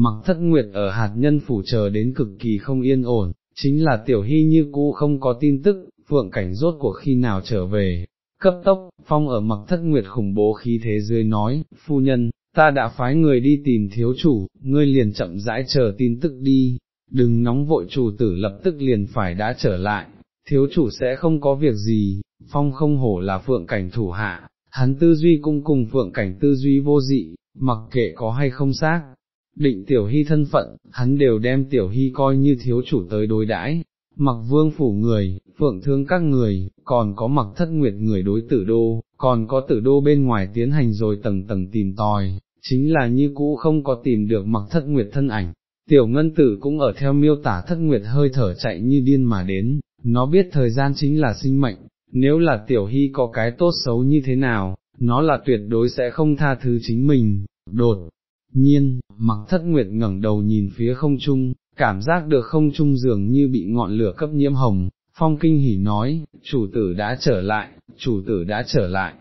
mặc thất nguyệt ở hạt nhân phủ chờ đến cực kỳ không yên ổn, chính là tiểu hy như cũ không có tin tức, phượng cảnh rốt cuộc khi nào trở về. Cấp tốc, phong ở mặc thất nguyệt khủng bố khí thế dưới nói, phu nhân, ta đã phái người đi tìm thiếu chủ, ngươi liền chậm rãi chờ tin tức đi, đừng nóng vội chủ tử lập tức liền phải đã trở lại, thiếu chủ sẽ không có việc gì, phong không hổ là phượng cảnh thủ hạ, hắn tư duy cung cùng phượng cảnh tư duy vô dị, mặc kệ có hay không xác, định tiểu hy thân phận, hắn đều đem tiểu hy coi như thiếu chủ tới đối đãi. Mặc vương phủ người, phượng thương các người, còn có mặc thất nguyệt người đối tử đô, còn có tử đô bên ngoài tiến hành rồi tầng tầng tìm tòi, chính là như cũ không có tìm được mặc thất nguyệt thân ảnh. Tiểu ngân tử cũng ở theo miêu tả thất nguyệt hơi thở chạy như điên mà đến, nó biết thời gian chính là sinh mệnh, nếu là tiểu hy có cái tốt xấu như thế nào, nó là tuyệt đối sẽ không tha thứ chính mình, đột. Nhiên, mặc thất nguyệt ngẩng đầu nhìn phía không trung, cảm giác được không trung dường như bị ngọn lửa cấp nhiễm hồng, phong kinh hỉ nói, chủ tử đã trở lại, chủ tử đã trở lại.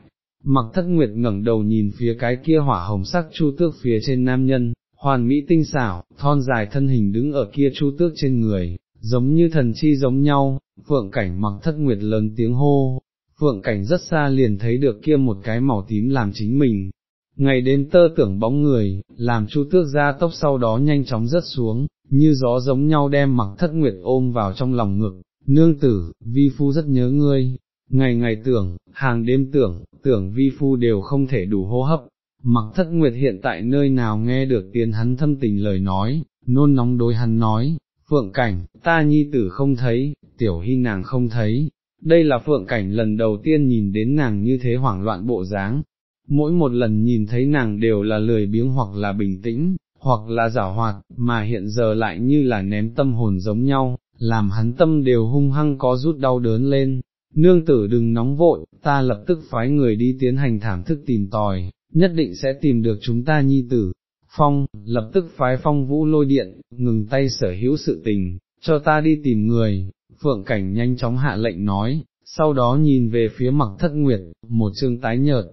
Mặc thất nguyệt ngẩng đầu nhìn phía cái kia hỏa hồng sắc chu tước phía trên nam nhân, hoàn mỹ tinh xảo, thon dài thân hình đứng ở kia chu tước trên người, giống như thần chi giống nhau, phượng cảnh mặc thất nguyệt lớn tiếng hô, phượng cảnh rất xa liền thấy được kia một cái màu tím làm chính mình, ngày đến tơ tưởng bóng người, làm chu tước ra tốc sau đó nhanh chóng rớt xuống, như gió giống nhau đem mặc thất nguyệt ôm vào trong lòng ngực, nương tử, vi phu rất nhớ ngươi, ngày ngày tưởng, hàng đêm tưởng, tưởng vi phu đều không thể đủ hô hấp, mặc thất nguyệt hiện tại nơi nào nghe được tiếng hắn thâm tình lời nói, nôn nóng đối hắn nói, phượng cảnh, ta nhi tử không thấy, tiểu hy nàng không thấy, đây là phượng cảnh lần đầu tiên nhìn đến nàng như thế hoảng loạn bộ dáng, mỗi một lần nhìn thấy nàng đều là lười biếng hoặc là bình tĩnh, hoặc là giả hoạt, mà hiện giờ lại như là ném tâm hồn giống nhau, làm hắn tâm đều hung hăng có rút đau đớn lên. Nương tử đừng nóng vội, ta lập tức phái người đi tiến hành thảm thức tìm tòi, nhất định sẽ tìm được chúng ta nhi tử. Phong, lập tức phái phong vũ lôi điện, ngừng tay sở hữu sự tình, cho ta đi tìm người, phượng cảnh nhanh chóng hạ lệnh nói, sau đó nhìn về phía mặc thất nguyệt, một chương tái nhợt,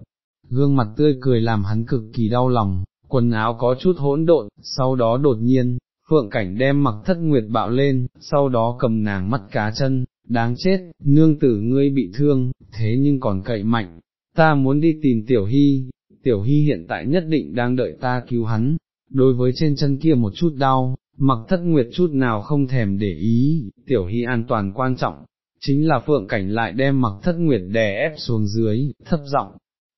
gương mặt tươi cười làm hắn cực kỳ đau lòng, quần áo có chút hỗn độn, sau đó đột nhiên, phượng cảnh đem mặc thất nguyệt bạo lên, sau đó cầm nàng mắt cá chân, đáng chết, nương tử ngươi bị thương, thế nhưng còn cậy mạnh, ta muốn đi tìm tiểu hy, tiểu hy hiện tại nhất định đang đợi ta cứu hắn, đối với trên chân kia một chút đau, mặc thất nguyệt chút nào không thèm để ý, tiểu hy an toàn quan trọng, chính là phượng cảnh lại đem mặc thất nguyệt đè ép xuống dưới, thấp giọng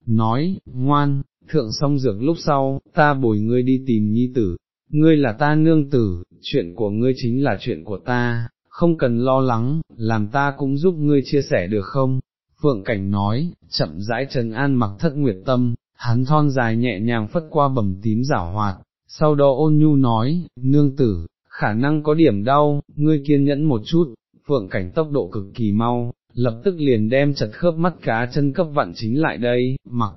nói, ngoan, thượng xong dược lúc sau, ta bồi ngươi đi tìm nhi tử, ngươi là ta nương tử, chuyện của ngươi chính là chuyện của ta, không cần lo lắng, làm ta cũng giúp ngươi chia sẻ được không? Phượng Cảnh nói, chậm rãi trần an mặc thất nguyệt tâm, hắn thon dài nhẹ nhàng phất qua bầm tím giả hoạt, sau đó ôn nhu nói, nương tử, khả năng có điểm đau, ngươi kiên nhẫn một chút, Phượng Cảnh tốc độ cực kỳ mau, lập tức liền đem chật khớp mắt cá chân cấp vặn chính lại đây, mặc,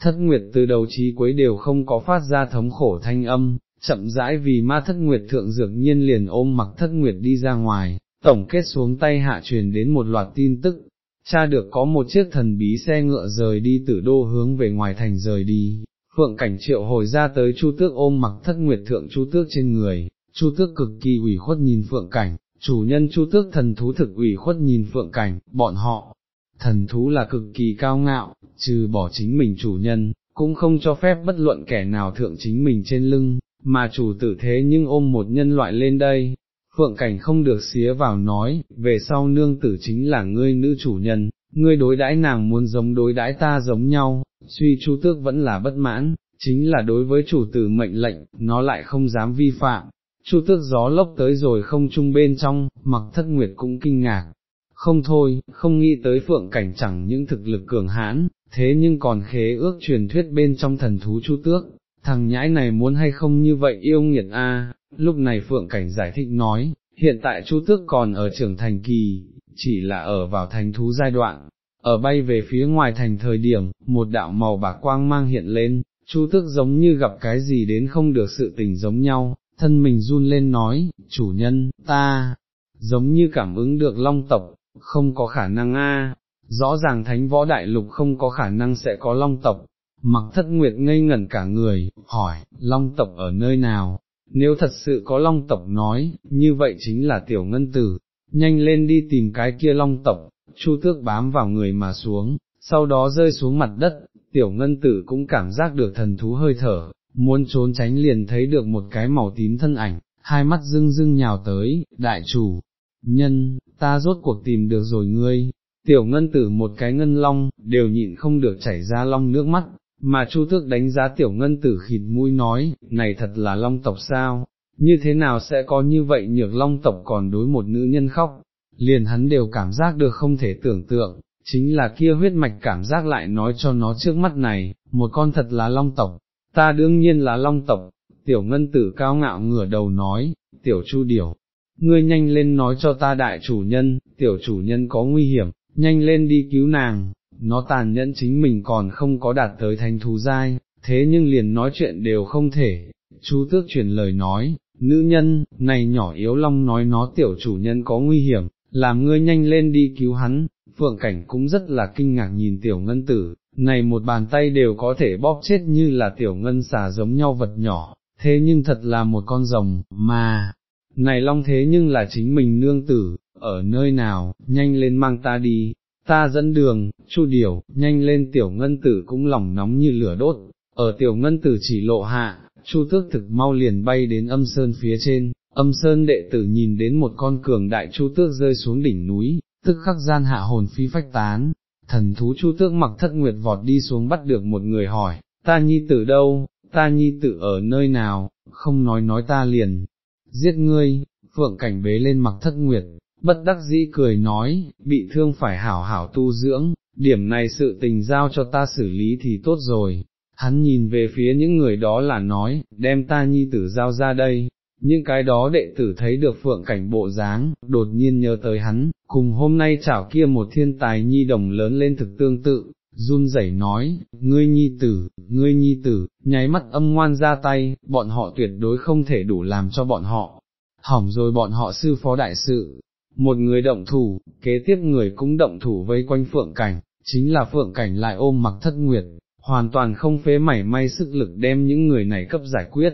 thất nguyệt từ đầu chí cuối đều không có phát ra thống khổ thanh âm, chậm rãi vì ma thất nguyệt thượng dược nhiên liền ôm mặc thất nguyệt đi ra ngoài, tổng kết xuống tay hạ truyền đến một loạt tin tức, cha được có một chiếc thần bí xe ngựa rời đi từ đô hướng về ngoài thành rời đi, phượng cảnh triệu hồi ra tới chu tước ôm mặc thất nguyệt thượng chu tước trên người, chu tước cực kỳ ủy khuất nhìn phượng cảnh, chủ nhân chu tước thần thú thực ủy khuất nhìn phượng cảnh, bọn họ, thần thú là cực kỳ cao ngạo, trừ bỏ chính mình chủ nhân, cũng không cho phép bất luận kẻ nào thượng chính mình trên lưng, mà chủ tử thế nhưng ôm một nhân loại lên đây. Phượng cảnh không được xía vào nói, về sau nương tử chính là ngươi nữ chủ nhân, ngươi đối đãi nàng muốn giống đối đãi ta giống nhau, suy chu tước vẫn là bất mãn, chính là đối với chủ tử mệnh lệnh, nó lại không dám vi phạm, Chu tước gió lốc tới rồi không chung bên trong, mặc thất nguyệt cũng kinh ngạc. Không thôi, không nghĩ tới phượng cảnh chẳng những thực lực cường hãn, thế nhưng còn khế ước truyền thuyết bên trong thần thú chu tước, thằng nhãi này muốn hay không như vậy yêu nghiệt a. lúc này phượng cảnh giải thích nói, hiện tại chu tước còn ở trưởng thành kỳ, chỉ là ở vào thành thú giai đoạn, ở bay về phía ngoài thành thời điểm, một đạo màu bạc quang mang hiện lên, chu tước giống như gặp cái gì đến không được sự tình giống nhau, thân mình run lên nói, chủ nhân, ta, giống như cảm ứng được long tộc, không có khả năng a. rõ ràng thánh võ đại lục không có khả năng sẽ có long tộc, mặc thất nguyệt ngây ngẩn cả người, hỏi, long tộc ở nơi nào, nếu thật sự có long tộc nói, như vậy chính là tiểu ngân tử, nhanh lên đi tìm cái kia long tộc, chu tước bám vào người mà xuống, sau đó rơi xuống mặt đất, tiểu ngân tử cũng cảm giác được thần thú hơi thở, muốn trốn tránh liền thấy được một cái màu tím thân ảnh, hai mắt rưng rưng nhào tới, đại chủ, nhân, ta rốt cuộc tìm được rồi ngươi, tiểu ngân tử một cái ngân long, đều nhịn không được chảy ra long nước mắt, mà chu tước đánh giá tiểu ngân tử khịt mũi nói, này thật là long tộc sao, như thế nào sẽ có như vậy nhược long tộc còn đối một nữ nhân khóc, liền hắn đều cảm giác được không thể tưởng tượng, chính là kia huyết mạch cảm giác lại nói cho nó trước mắt này, một con thật là long tộc, ta đương nhiên là long tộc, tiểu ngân tử cao ngạo ngửa đầu nói, tiểu chu điểu, ngươi nhanh lên nói cho ta đại chủ nhân, tiểu chủ nhân có nguy hiểm, nhanh lên đi cứu nàng, nó tàn nhẫn chính mình còn không có đạt tới thành thú giai, thế nhưng liền nói chuyện đều không thể, chú tước truyền lời nói, nữ nhân, này nhỏ yếu long nói nó tiểu chủ nhân có nguy hiểm, làm ngươi nhanh lên đi cứu hắn, phượng cảnh cũng rất là kinh ngạc nhìn tiểu ngân tử, này một bàn tay đều có thể bóp chết như là tiểu ngân xà giống nhau vật nhỏ, thế nhưng thật là một con rồng, mà, này long thế nhưng là chính mình nương tử, ở nơi nào, nhanh lên mang ta đi, ta dẫn đường, chu điểu, nhanh lên tiểu ngân tử cũng lòng nóng như lửa đốt, ở tiểu ngân tử chỉ lộ hạ, chu tước thực mau liền bay đến âm sơn phía trên, âm sơn đệ tử nhìn đến một con cường đại chu tước rơi xuống đỉnh núi, tức khắc gian hạ hồn phi phách tán, thần thú chu tước mặc thất nguyệt vọt đi xuống bắt được một người hỏi, ta nhi tử đâu, ta nhi tử ở nơi nào, không nói nói ta liền, giết ngươi, phượng cảnh bế lên mặc thất nguyệt, bất đắc dĩ cười nói, bị thương phải hảo hảo tu dưỡng, điểm này sự tình giao cho ta xử lý thì tốt rồi. Hắn nhìn về phía những người đó là nói, đem ta nhi tử giao ra đây, những cái đó đệ tử thấy được phượng cảnh bộ dáng, đột nhiên nhớ tới hắn, cùng hôm nay chảo kia một thiên tài nhi đồng lớn lên thực tương tự, run rẩy nói, ngươi nhi tử, ngươi nhi tử, nháy mắt âm ngoan ra tay, bọn họ tuyệt đối không thể đủ làm cho bọn họ, hỏng rồi bọn họ sư phó đại sự, một người động thủ, kế tiếp người cũng động thủ vây quanh phượng cảnh, chính là phượng cảnh lại ôm mặc thất nguyệt, hoàn toàn không phế mảy may sức lực đem những người này cấp giải quyết,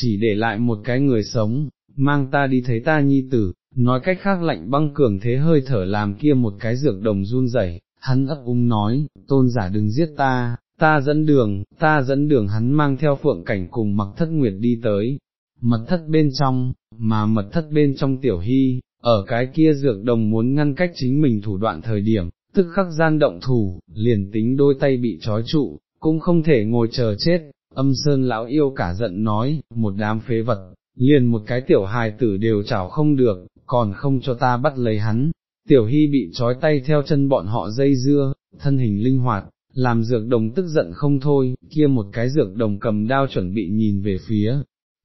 chỉ để lại một cái người sống, mang ta đi thấy ta nhi tử, nói cách khác lạnh băng cường thế hơi thở làm kia một cái dược đồng run rẩy. hắn ấp úng nói, tôn giả đừng giết ta, ta dẫn đường, ta dẫn đường. Hắn mang theo phượng cảnh cùng mặc thất nguyệt đi tới, mật thất bên trong, mà mật thất bên trong tiểu hy, ở cái kia dược đồng muốn ngăn cách chính mình thủ đoạn thời điểm, tức khắc gian động thủ, liền tính đôi tay bị trói trụ, cũng không thể ngồi chờ chết, âm sơn lão yêu cả giận nói, một đám phế vật, liền một cái tiểu hài tử đều chảo không được, còn không cho ta bắt lấy hắn, tiểu hy bị trói tay theo chân bọn họ dây dưa, thân hình linh hoạt, làm dược đồng tức giận không thôi, kia một cái dược đồng cầm đao chuẩn bị nhìn về phía,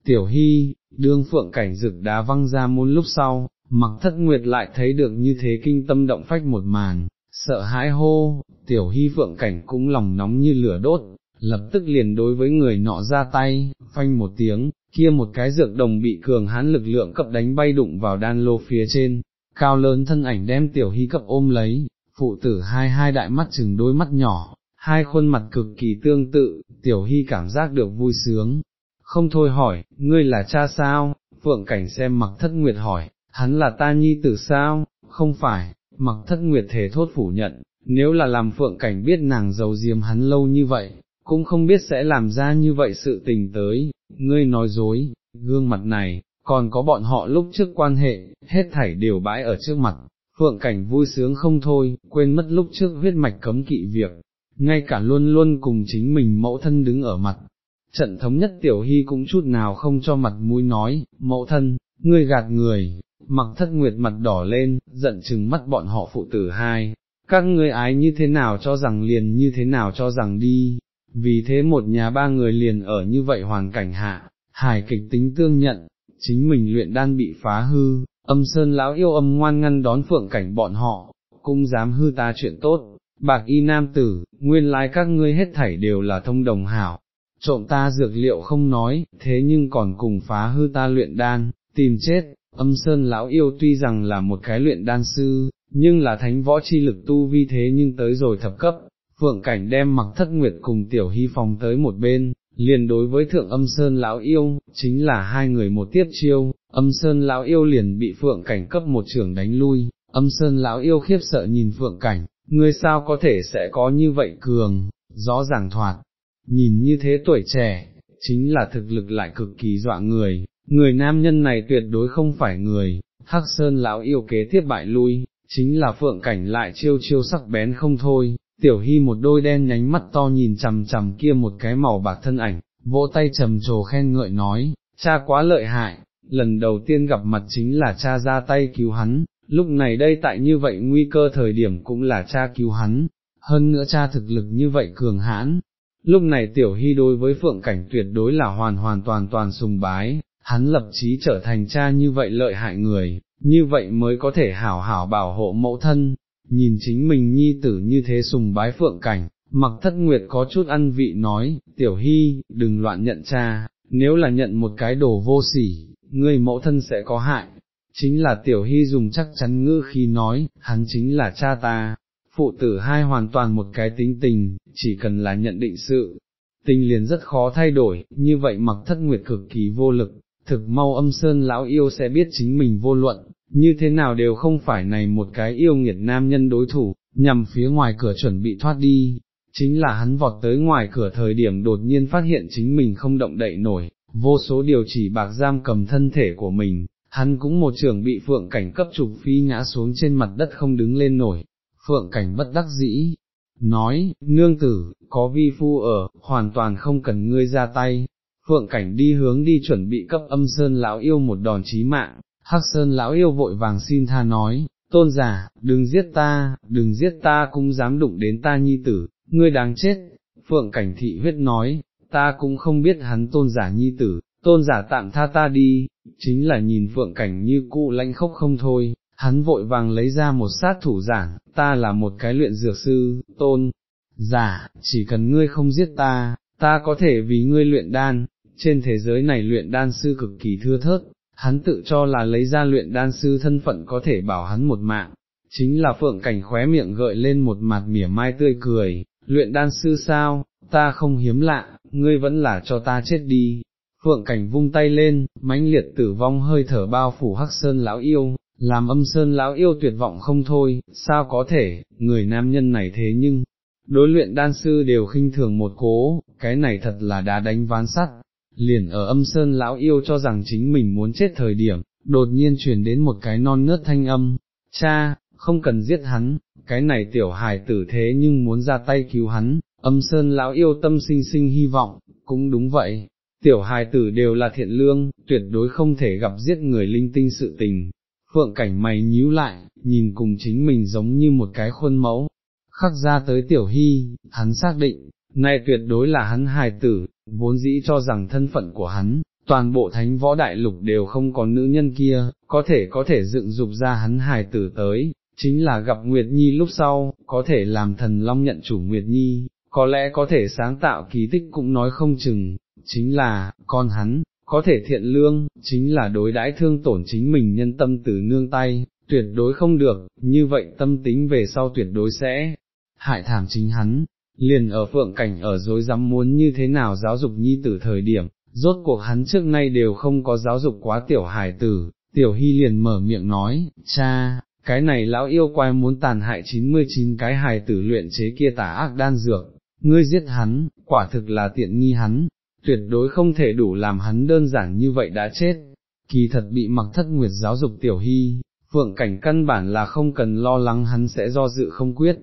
tiểu hy, đương phượng cảnh dược đá văng ra môn lúc sau, mặc thất nguyệt lại thấy được như thế kinh tâm động phách một màn, sợ hãi hô, tiểu hy phượng cảnh cũng lòng nóng như lửa đốt, lập tức liền đối với người nọ ra tay, phanh một tiếng, kia một cái dược đồng bị cường hán lực lượng cấp đánh bay đụng vào đan lô phía trên, cao lớn thân ảnh đem tiểu hy cấp ôm lấy, phụ tử hai hai đại mắt chừng đôi mắt nhỏ, hai khuôn mặt cực kỳ tương tự, tiểu hy cảm giác được vui sướng. Không thôi hỏi, ngươi là cha sao? Phượng cảnh xem mặc thất nguyệt hỏi, hắn là ta nhi tử sao, không phải, mặc thất nguyệt thể thốt phủ nhận, nếu là làm phượng cảnh biết nàng giấu diếm hắn lâu như vậy, cũng không biết sẽ làm ra như vậy sự tình tới, ngươi nói dối, gương mặt này, còn có bọn họ lúc trước quan hệ, hết thảy đều bãi ở trước mặt, phượng cảnh vui sướng không thôi, quên mất lúc trước huyết mạch cấm kỵ việc, ngay cả luôn luôn cùng chính mình mẫu thân đứng ở mặt. Trận thống nhất tiểu hy cũng chút nào không cho mặt mũi nói, mẫu thân, ngươi gạt người, mặc thất nguyệt mặt đỏ lên, giận chừng mắt bọn họ phụ tử hai, các ngươi ái như thế nào cho rằng liền như thế nào cho rằng đi, vì thế một nhà ba người liền ở như vậy hoàn cảnh hạ, hài kịch tính tương nhận, chính mình luyện đan bị phá hư, âm sơn lão yêu âm ngoan ngăn đón phượng cảnh bọn họ, cũng dám hư ta chuyện tốt, bạc y nam tử, nguyên lai các ngươi hết thảy đều là thông đồng hảo, trộm ta dược liệu không nói, thế nhưng còn cùng phá hư ta luyện đan, tìm chết, âm sơn lão yêu tuy rằng là một cái luyện đan sư, nhưng là thánh võ chi lực tu vi thế nhưng tới rồi thập cấp, phượng cảnh đem mặc thất nguyệt cùng tiểu hy phòng tới một bên, liền đối với thượng âm sơn lão yêu, chính là hai người một tiếp chiêu, âm sơn lão yêu liền bị phượng cảnh cấp một trưởng đánh lui, âm sơn lão yêu khiếp sợ nhìn phượng cảnh, ngươi sao có thể sẽ có như vậy cường, rõ ràng thoạt, nhìn như thế tuổi trẻ, chính là thực lực lại cực kỳ dọa người, người nam nhân này tuyệt đối không phải người, hắc sơn lão yêu kế tiếp bại lui, chính là phượng cảnh lại chiêu chiêu sắc bén không thôi, tiểu hy một đôi đen nhánh mắt to nhìn chằm chằm kia một cái màu bạc thân ảnh, vỗ tay trầm trồ khen ngợi nói, cha quá lợi hại, lần đầu tiên gặp mặt chính là cha ra tay cứu hắn, lúc này đây tại như vậy nguy cơ thời điểm cũng là cha cứu hắn, hơn nữa cha thực lực như vậy cường hãn. Lúc này tiểu hy đối với phượng cảnh tuyệt đối là hoàn hoàn toàn toàn sùng bái, hắn lập chí trở thành cha như vậy lợi hại người, như vậy mới có thể hảo hảo bảo hộ mẫu thân, nhìn chính mình nhi tử như thế sùng bái phượng cảnh, mặc thất nguyệt có chút ăn vị nói, tiểu hy, đừng loạn nhận cha, nếu là nhận một cái đồ vô sỉ, ngươi mẫu thân sẽ có hại. Chính là tiểu hy dùng chắc chắn ngữ khi nói, hắn chính là cha ta, phụ tử hai hoàn toàn một cái tính tình, chỉ cần là nhận định sự, tình liền rất khó thay đổi, như vậy mặc thất nguyệt cực kỳ vô lực, thực mau âm sơn lão yêu sẽ biết chính mình vô luận, như thế nào đều không phải này một cái yêu nghiệt nam nhân đối thủ, nhằm phía ngoài cửa chuẩn bị thoát đi, chính là hắn vọt tới ngoài cửa thời điểm đột nhiên phát hiện chính mình không động đậy nổi, vô số điều chỉ bạc giam cầm thân thể của mình, hắn cũng một trường bị phượng cảnh cấp trục phi ngã xuống trên mặt đất không đứng lên nổi, phượng cảnh bất đắc dĩ, nói, nương tử, có vi phu ở, hoàn toàn không cần ngươi ra tay, phượng cảnh đi hướng đi chuẩn bị cấp âm sơn lão yêu một đòn chí mạng, hắc sơn lão yêu vội vàng xin tha nói, tôn giả, đừng giết ta, đừng giết ta cũng dám đụng đến ta nhi tử, ngươi đáng chết, phượng cảnh thị huyết nói, ta cũng không biết hắn tôn giả nhi tử, tôn giả tạm tha ta đi, chính là nhìn phượng cảnh như cụ lãnh khốc không thôi, hắn vội vàng lấy ra một sát thủ giảng, ta là một cái luyện dược sư, tôn, giả, chỉ cần ngươi không giết ta, ta có thể vì ngươi luyện đan, trên thế giới này luyện đan sư cực kỳ thưa thớt, hắn tự cho là lấy ra luyện đan sư thân phận có thể bảo hắn một mạng, chính là phượng cảnh khóe miệng gợi lên một mặt mỉa mai tươi cười, luyện đan sư sao, ta không hiếm lạ, ngươi vẫn là cho ta chết đi. Phượng cảnh vung tay lên, mãnh liệt tử vong hơi thở bao phủ hắc sơn lão yêu, làm âm sơn lão yêu tuyệt vọng không thôi, sao có thể, người nam nhân này thế nhưng, đối luyện đan sư đều khinh thường một cố, cái này thật là đá đánh ván sắt, liền ở âm sơn lão yêu cho rằng chính mình muốn chết thời điểm, đột nhiên truyền đến một cái non nớt thanh âm, cha, không cần giết hắn, cái này tiểu hài tử thế nhưng muốn ra tay cứu hắn, âm sơn lão yêu tâm sinh sinh hy vọng, cũng đúng vậy, tiểu hài tử đều là thiện lương, tuyệt đối không thể gặp giết người linh tinh sự tình. Phượng cảnh mày nhíu lại, nhìn cùng chính mình giống như một cái khuôn mẫu, khắc ra tới tiểu hy, hắn xác định, nay tuyệt đối là hắn hài tử, vốn dĩ cho rằng thân phận của hắn, toàn bộ thánh võ đại lục đều không có nữ nhân kia, có thể có thể dựng dục ra hắn hài tử tới, chính là gặp Nguyệt Nhi lúc sau, có thể làm thần long nhận chủ Nguyệt Nhi, có lẽ có thể sáng tạo kỳ tích cũng nói không chừng, chính là, con hắn, có thể thiện lương, chính là đối đãi thương tổn chính mình nhân tâm từ nương tay, tuyệt đối không được, như vậy tâm tính về sau tuyệt đối sẽ hại thảm chính hắn, liền ở phượng cảnh ở dối dám muốn như thế nào giáo dục nhi tử thời điểm, rốt cuộc hắn trước nay đều không có giáo dục quá tiểu hải tử, tiểu hy liền mở miệng nói, cha, cái này lão yêu quái muốn tàn hại 99 cái hài tử luyện chế kia tả ác đan dược, ngươi giết hắn, quả thực là tiện nghi hắn, tuyệt đối không thể đủ làm hắn đơn giản như vậy đã chết, kỳ thật bị mặc thất nguyệt giáo dục tiểu hy, phượng cảnh căn bản là không cần lo lắng hắn sẽ do dự không quyết,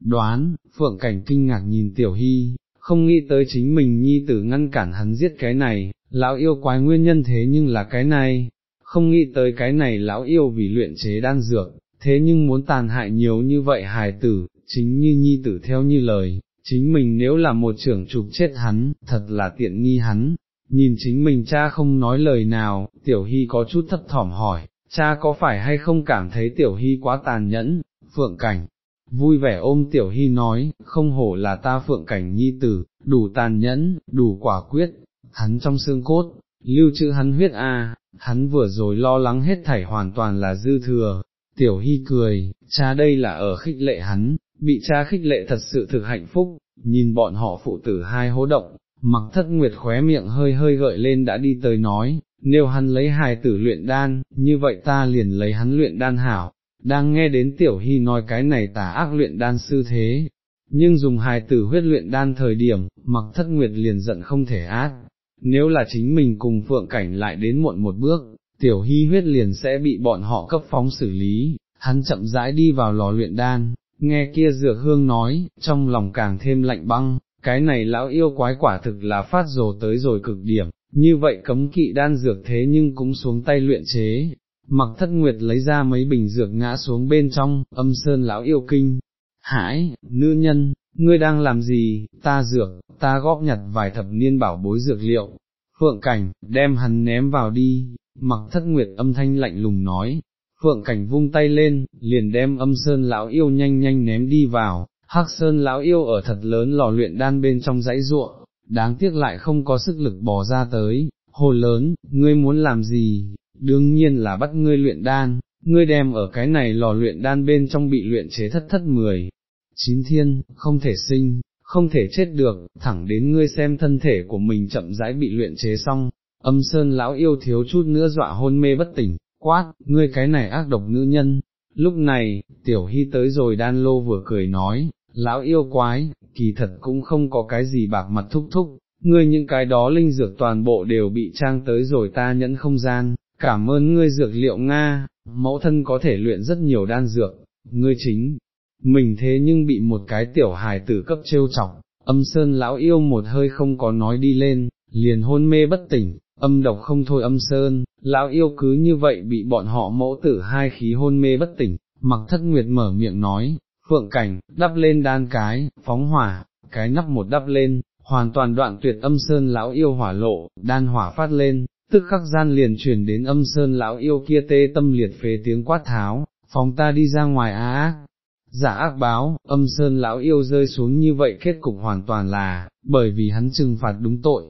đoán, phượng cảnh kinh ngạc nhìn tiểu hy, không nghĩ tới chính mình nhi tử ngăn cản hắn giết cái này, lão yêu quái nguyên nhân thế nhưng là cái này, không nghĩ tới cái này lão yêu vì luyện chế đan dược, thế nhưng muốn tàn hại nhiều như vậy hài tử, chính như nhi tử theo như lời, chính mình nếu là một trưởng trục chết hắn, thật là tiện nghi hắn, nhìn chính mình cha không nói lời nào, tiểu hy có chút thấp thỏm hỏi, cha có phải hay không cảm thấy tiểu hy quá tàn nhẫn, phượng cảnh, vui vẻ ôm tiểu hy nói, không hổ là ta phượng cảnh nhi tử, đủ tàn nhẫn, đủ quả quyết, hắn trong xương cốt, lưu trữ hắn huyết a, hắn vừa rồi lo lắng hết thảy hoàn toàn là dư thừa, tiểu hy cười, cha đây là ở khích lệ hắn, bị cha khích lệ thật sự thực hạnh phúc, nhìn bọn họ phụ tử hai hố động, mặc thất nguyệt khóe miệng hơi hơi gợi lên đã đi tới nói, nếu hắn lấy hài tử luyện đan, như vậy ta liền lấy hắn luyện đan hảo, đang nghe đến tiểu hy nói cái này tả ác luyện đan sư thế, nhưng dùng hài tử huyết luyện đan thời điểm, mặc thất nguyệt liền giận không thể ác, nếu là chính mình cùng phượng cảnh lại đến muộn một bước, tiểu hy huyết liền sẽ bị bọn họ cấp phóng xử lý, hắn chậm rãi đi vào lò luyện đan, nghe kia dược hương nói, trong lòng càng thêm lạnh băng, cái này lão yêu quái quả thực là phát rồ tới rồi cực điểm, như vậy cấm kỵ đan dược thế nhưng cũng xuống tay luyện chế. Mặc thất nguyệt lấy ra mấy bình dược ngã xuống bên trong, âm sơn lão yêu kinh, hãi, nữ nhân, ngươi đang làm gì, ta dược, ta góp nhặt vài thập niên bảo bối dược liệu, phượng cảnh, đem hắn ném vào đi, mặc thất nguyệt âm thanh lạnh lùng nói, phượng cảnh vung tay lên, liền đem âm sơn lão yêu nhanh nhanh ném đi vào, hắc sơn lão yêu ở thật lớn lò luyện đan bên trong dãy ruộng, đáng tiếc lại không có sức lực bỏ ra tới, hồ lớn, ngươi muốn làm gì, đương nhiên là bắt ngươi luyện đan, ngươi đem ở cái này lò luyện đan bên trong bị luyện chế thất thất mười, chín thiên, không thể sinh, không thể chết được, thẳng đến ngươi xem thân thể của mình chậm rãi bị luyện chế xong, âm sơn lão yêu thiếu chút nữa dọa hôn mê bất tỉnh, quát, ngươi cái này ác độc nữ nhân. Lúc này, tiểu hy tới rồi đan lô vừa cười nói, lão yêu quái, kỳ thật cũng không có cái gì bạc mặt thúc thúc, ngươi những cái đó linh dược toàn bộ đều bị trang tới rồi ta nhẫn không gian, cảm ơn ngươi dược liệu Nga, mẫu thân có thể luyện rất nhiều đan dược, ngươi chính, mình thế nhưng bị một cái tiểu hài tử cấp trêu chọc, âm sơn lão yêu một hơi không có nói đi lên, liền hôn mê bất tỉnh, âm độc không thôi âm sơn, lão yêu cứ như vậy bị bọn họ mẫu tử hai khí hôn mê bất tỉnh, mặc thất nguyệt mở miệng nói, phượng cảnh, đắp lên đan cái, phóng hỏa, cái nắp một đắp lên, hoàn toàn đoạn tuyệt âm sơn lão yêu hỏa lộ, đan hỏa phát lên, tức khắc gian liền truyền đến âm sơn lão yêu kia tê tâm liệt phế tiếng quát tháo, phóng ta đi ra ngoài á. Ác. Giả ác báo, âm sơn lão yêu rơi xuống như vậy kết cục hoàn toàn là, bởi vì hắn trừng phạt đúng tội,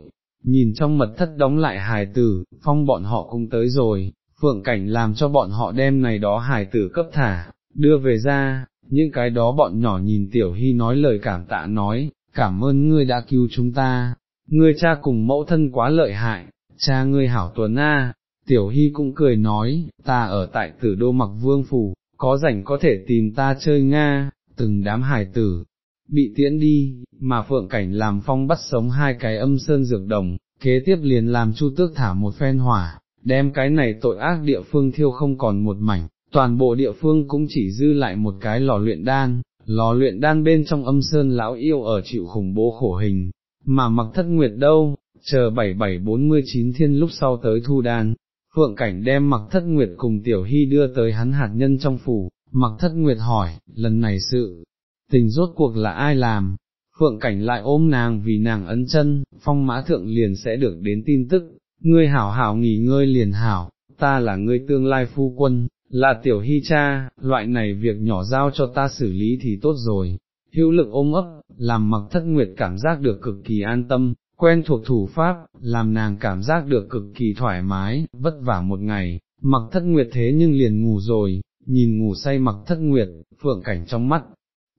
nhìn trong mật thất đóng lại hài tử, phong bọn họ cũng tới rồi, phượng cảnh làm cho bọn họ đem này đó hài tử cấp thả, đưa về ra, những cái đó bọn nhỏ nhìn tiểu hy nói lời cảm tạ nói, cảm ơn ngươi đã cứu chúng ta, ngươi cha cùng mẫu thân quá lợi hại, cha ngươi hảo tuấn a. Tiểu Hy cũng cười nói, ta ở tại tử đô mặc vương phủ, có rảnh có thể tìm ta chơi Nga, từng đám hải tử, bị tiễn đi, mà phượng cảnh làm phong bắt sống hai cái âm sơn dược đồng, kế tiếp liền làm chu tước thả một phen hỏa, đem cái này tội ác địa phương thiêu không còn một mảnh, toàn bộ địa phương cũng chỉ dư lại một cái lò luyện đan, lò luyện đan bên trong âm sơn lão yêu ở chịu khủng bố khổ hình, mà mặc thất nguyệt đâu, chờ bảy bảy bốn mươi chín thiên lúc sau tới thu đan. Phượng Cảnh đem mặc thất nguyệt cùng Tiểu Hy đưa tới hắn hạt nhân trong phủ, mặc thất nguyệt hỏi, lần này sự, tình rốt cuộc là ai làm, phượng cảnh lại ôm nàng vì nàng ấn chân, phong mã thượng liền sẽ được đến tin tức, ngươi hảo hảo nghỉ ngơi liền hảo, ta là ngươi tương lai phu quân, là tiểu hy cha, loại này việc nhỏ giao cho ta xử lý thì tốt rồi, hữu lực ôm ấp, làm mặc thất nguyệt cảm giác được cực kỳ an tâm, quen thuộc thủ pháp, làm nàng cảm giác được cực kỳ thoải mái, vất vả một ngày, mặc thất nguyệt thế nhưng liền ngủ rồi, nhìn ngủ say mặc thất nguyệt, phượng cảnh trong mắt,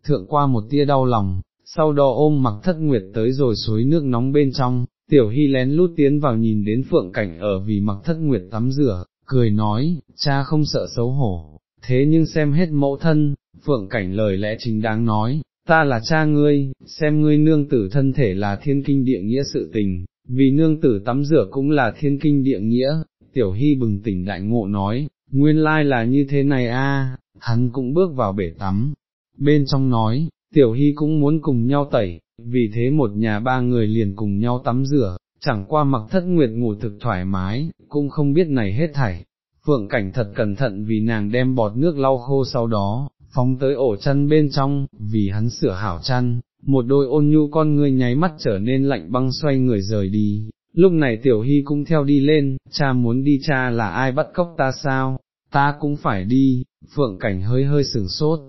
thượng qua một tia đau lòng, sau đó ôm mặc thất nguyệt tới rồi suối nước nóng bên trong, tiểu hy lén lút tiến vào nhìn đến phượng cảnh ở vì mặc thất nguyệt tắm rửa, cười nói, cha không sợ xấu hổ, thế nhưng xem hết mẫu thân, phượng cảnh lời lẽ chính đáng nói, ta là cha ngươi, xem ngươi nương tử thân thể là thiên kinh địa nghĩa sự tình, vì nương tử tắm rửa cũng là thiên kinh địa nghĩa, tiểu hy bừng tỉnh đại ngộ nói, nguyên lai là như thế này a, hắn cũng bước vào bể tắm, bên trong nói, tiểu hy cũng muốn cùng nhau tẩy, vì thế một nhà ba người liền cùng nhau tắm rửa, chẳng qua mặc thất nguyệt ngủ thực thoải mái, cũng không biết này hết thảy. Phượng cảnh thật cẩn thận vì nàng đem bọt nước lau khô sau đó, phóng tới ổ chăn bên trong, vì hắn sửa hảo chăn, một đôi ôn nhu con ngươi nháy mắt trở nên lạnh băng xoay người rời đi. Lúc này tiểu hy cũng theo đi lên, cha muốn đi cha là ai bắt cóc ta sao, ta cũng phải đi, phượng cảnh hơi hơi sừng sốt,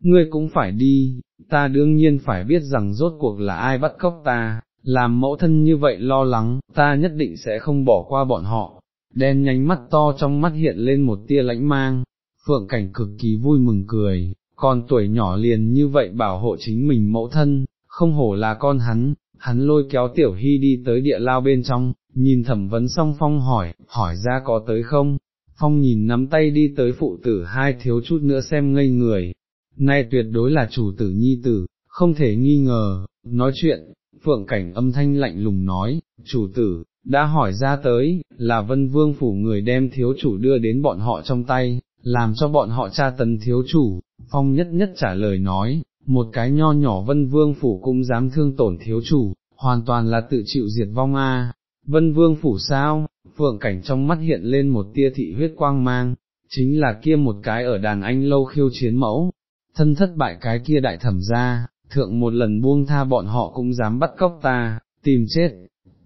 ngươi cũng phải đi, ta đương nhiên phải biết rằng rốt cuộc là ai bắt cóc ta, làm mẫu thân như vậy lo lắng, ta nhất định sẽ không bỏ qua bọn họ. Đen nhánh mắt to trong mắt hiện lên một tia lãnh mang, phượng cảnh cực kỳ vui mừng cười, còn tuổi nhỏ liền như vậy bảo hộ chính mình mẫu thân, không hổ là con hắn, hắn lôi kéo tiểu hy đi tới địa lao bên trong, nhìn thẩm vấn xong phong hỏi, hỏi ra có tới không, phong nhìn nắm tay đi tới phụ tử hai thiếu chút nữa xem ngây người, nay tuyệt đối là chủ tử nhi tử, không thể nghi ngờ, nói chuyện, phượng cảnh âm thanh lạnh lùng nói, chủ tử, đã hỏi ra tới, là vân vương phủ người đem thiếu chủ đưa đến bọn họ trong tay, làm cho bọn họ tra tấn thiếu chủ, phong nhất nhất trả lời nói, một cái nho nhỏ vân vương phủ cũng dám thương tổn thiếu chủ, hoàn toàn là tự chịu diệt vong a. Vân vương phủ sao, phượng cảnh trong mắt hiện lên một tia thị huyết quang mang, chính là kia một cái ở đàn anh lâu khiêu chiến mẫu, thân thất bại cái kia đại thẩm ra, thượng một lần buông tha bọn họ cũng dám bắt cóc ta, tìm chết,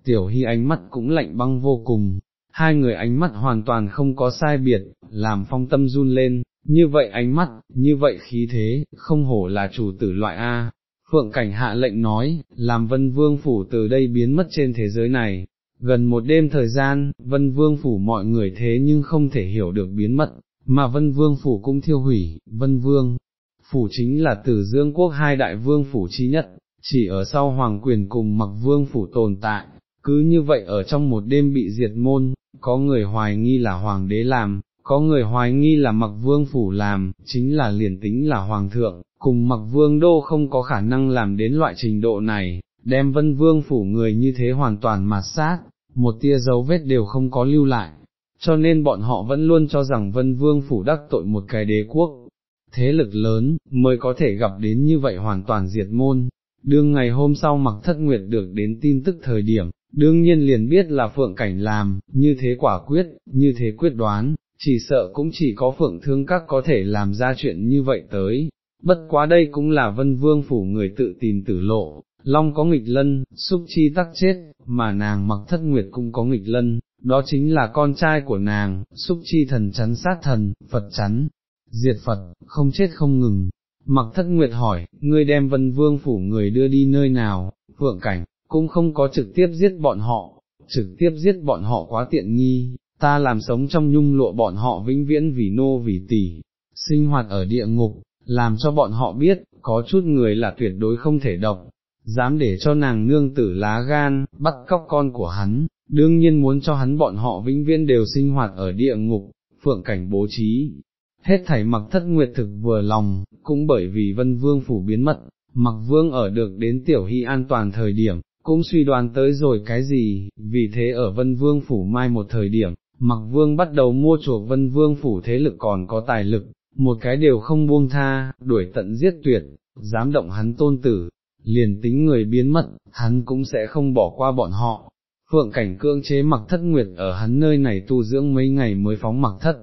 tiểu hy ánh mắt cũng lạnh băng vô cùng, hai người ánh mắt hoàn toàn không có sai biệt, làm phong tâm run lên, như vậy ánh mắt, như vậy khí thế, không hổ là chủ tử loại A. Phượng Cảnh hạ lệnh nói, làm vân vương phủ từ đây biến mất trên thế giới này, gần một đêm thời gian, vân vương phủ mọi người thế nhưng không thể hiểu được biến mất, mà vân vương phủ cũng thiêu hủy, vân vương, phủ chính là tử dương quốc hai đại vương phủ chi nhất, chỉ ở sau hoàng quyền cùng mặc vương phủ tồn tại, cứ như vậy ở trong một đêm bị diệt môn, có người hoài nghi là hoàng đế làm, có người hoài nghi là mặc vương phủ làm, chính là liền tính là hoàng thượng, cùng mặc vương đô không có khả năng làm đến loại trình độ này, đem vân vương phủ người như thế hoàn toàn mạt sát, một tia dấu vết đều không có lưu lại, cho nên bọn họ vẫn luôn cho rằng vân vương phủ đắc tội một cái đế quốc, thế lực lớn, mới có thể gặp đến như vậy hoàn toàn diệt môn. Đương ngày hôm sau mặc thất nguyệt được đến tin tức thời điểm, đương nhiên liền biết là phượng cảnh làm, như thế quả quyết, như thế quyết đoán, chỉ sợ cũng chỉ có phượng thương các có thể làm ra chuyện như vậy tới. Bất quá đây cũng là vân vương phủ người tự tìm tử lộ, long có nghịch lân, xúc chi tắc chết, mà nàng mặc thất nguyệt cũng có nghịch lân, đó chính là con trai của nàng, xúc chi thần chắn sát thần, Phật chắn, diệt Phật, không chết không ngừng. Mặc thất nguyệt hỏi, ngươi đem vân vương phủ người đưa đi nơi nào, phượng cảnh, cũng không có trực tiếp giết bọn họ, trực tiếp giết bọn họ quá tiện nghi, ta làm sống trong nhung lụa bọn họ vĩnh viễn vì nô vì tỷ, sinh hoạt ở địa ngục, làm cho bọn họ biết, có chút người là tuyệt đối không thể độc, dám để cho nàng nương tử lá gan, bắt cóc con của hắn, đương nhiên muốn cho hắn bọn họ vĩnh viễn đều sinh hoạt ở địa ngục, phượng cảnh bố trí, hết thảy mặc thất nguyệt thực vừa lòng, cũng bởi vì vân vương phủ biến mất, mặc vương ở được đến tiểu hy an toàn thời điểm, cũng suy đoán tới rồi cái gì, vì thế ở vân vương phủ mai một thời điểm, mặc vương bắt đầu mua chuộc vân vương phủ thế lực còn có tài lực, một cái đều không buông tha, đuổi tận giết tuyệt, dám động hắn tôn tử, liền tính người biến mất, hắn cũng sẽ không bỏ qua bọn họ. Phượng cảnh cưỡng chế mặc thất nguyệt ở hắn nơi này tu dưỡng mấy ngày mới phóng mặc thất,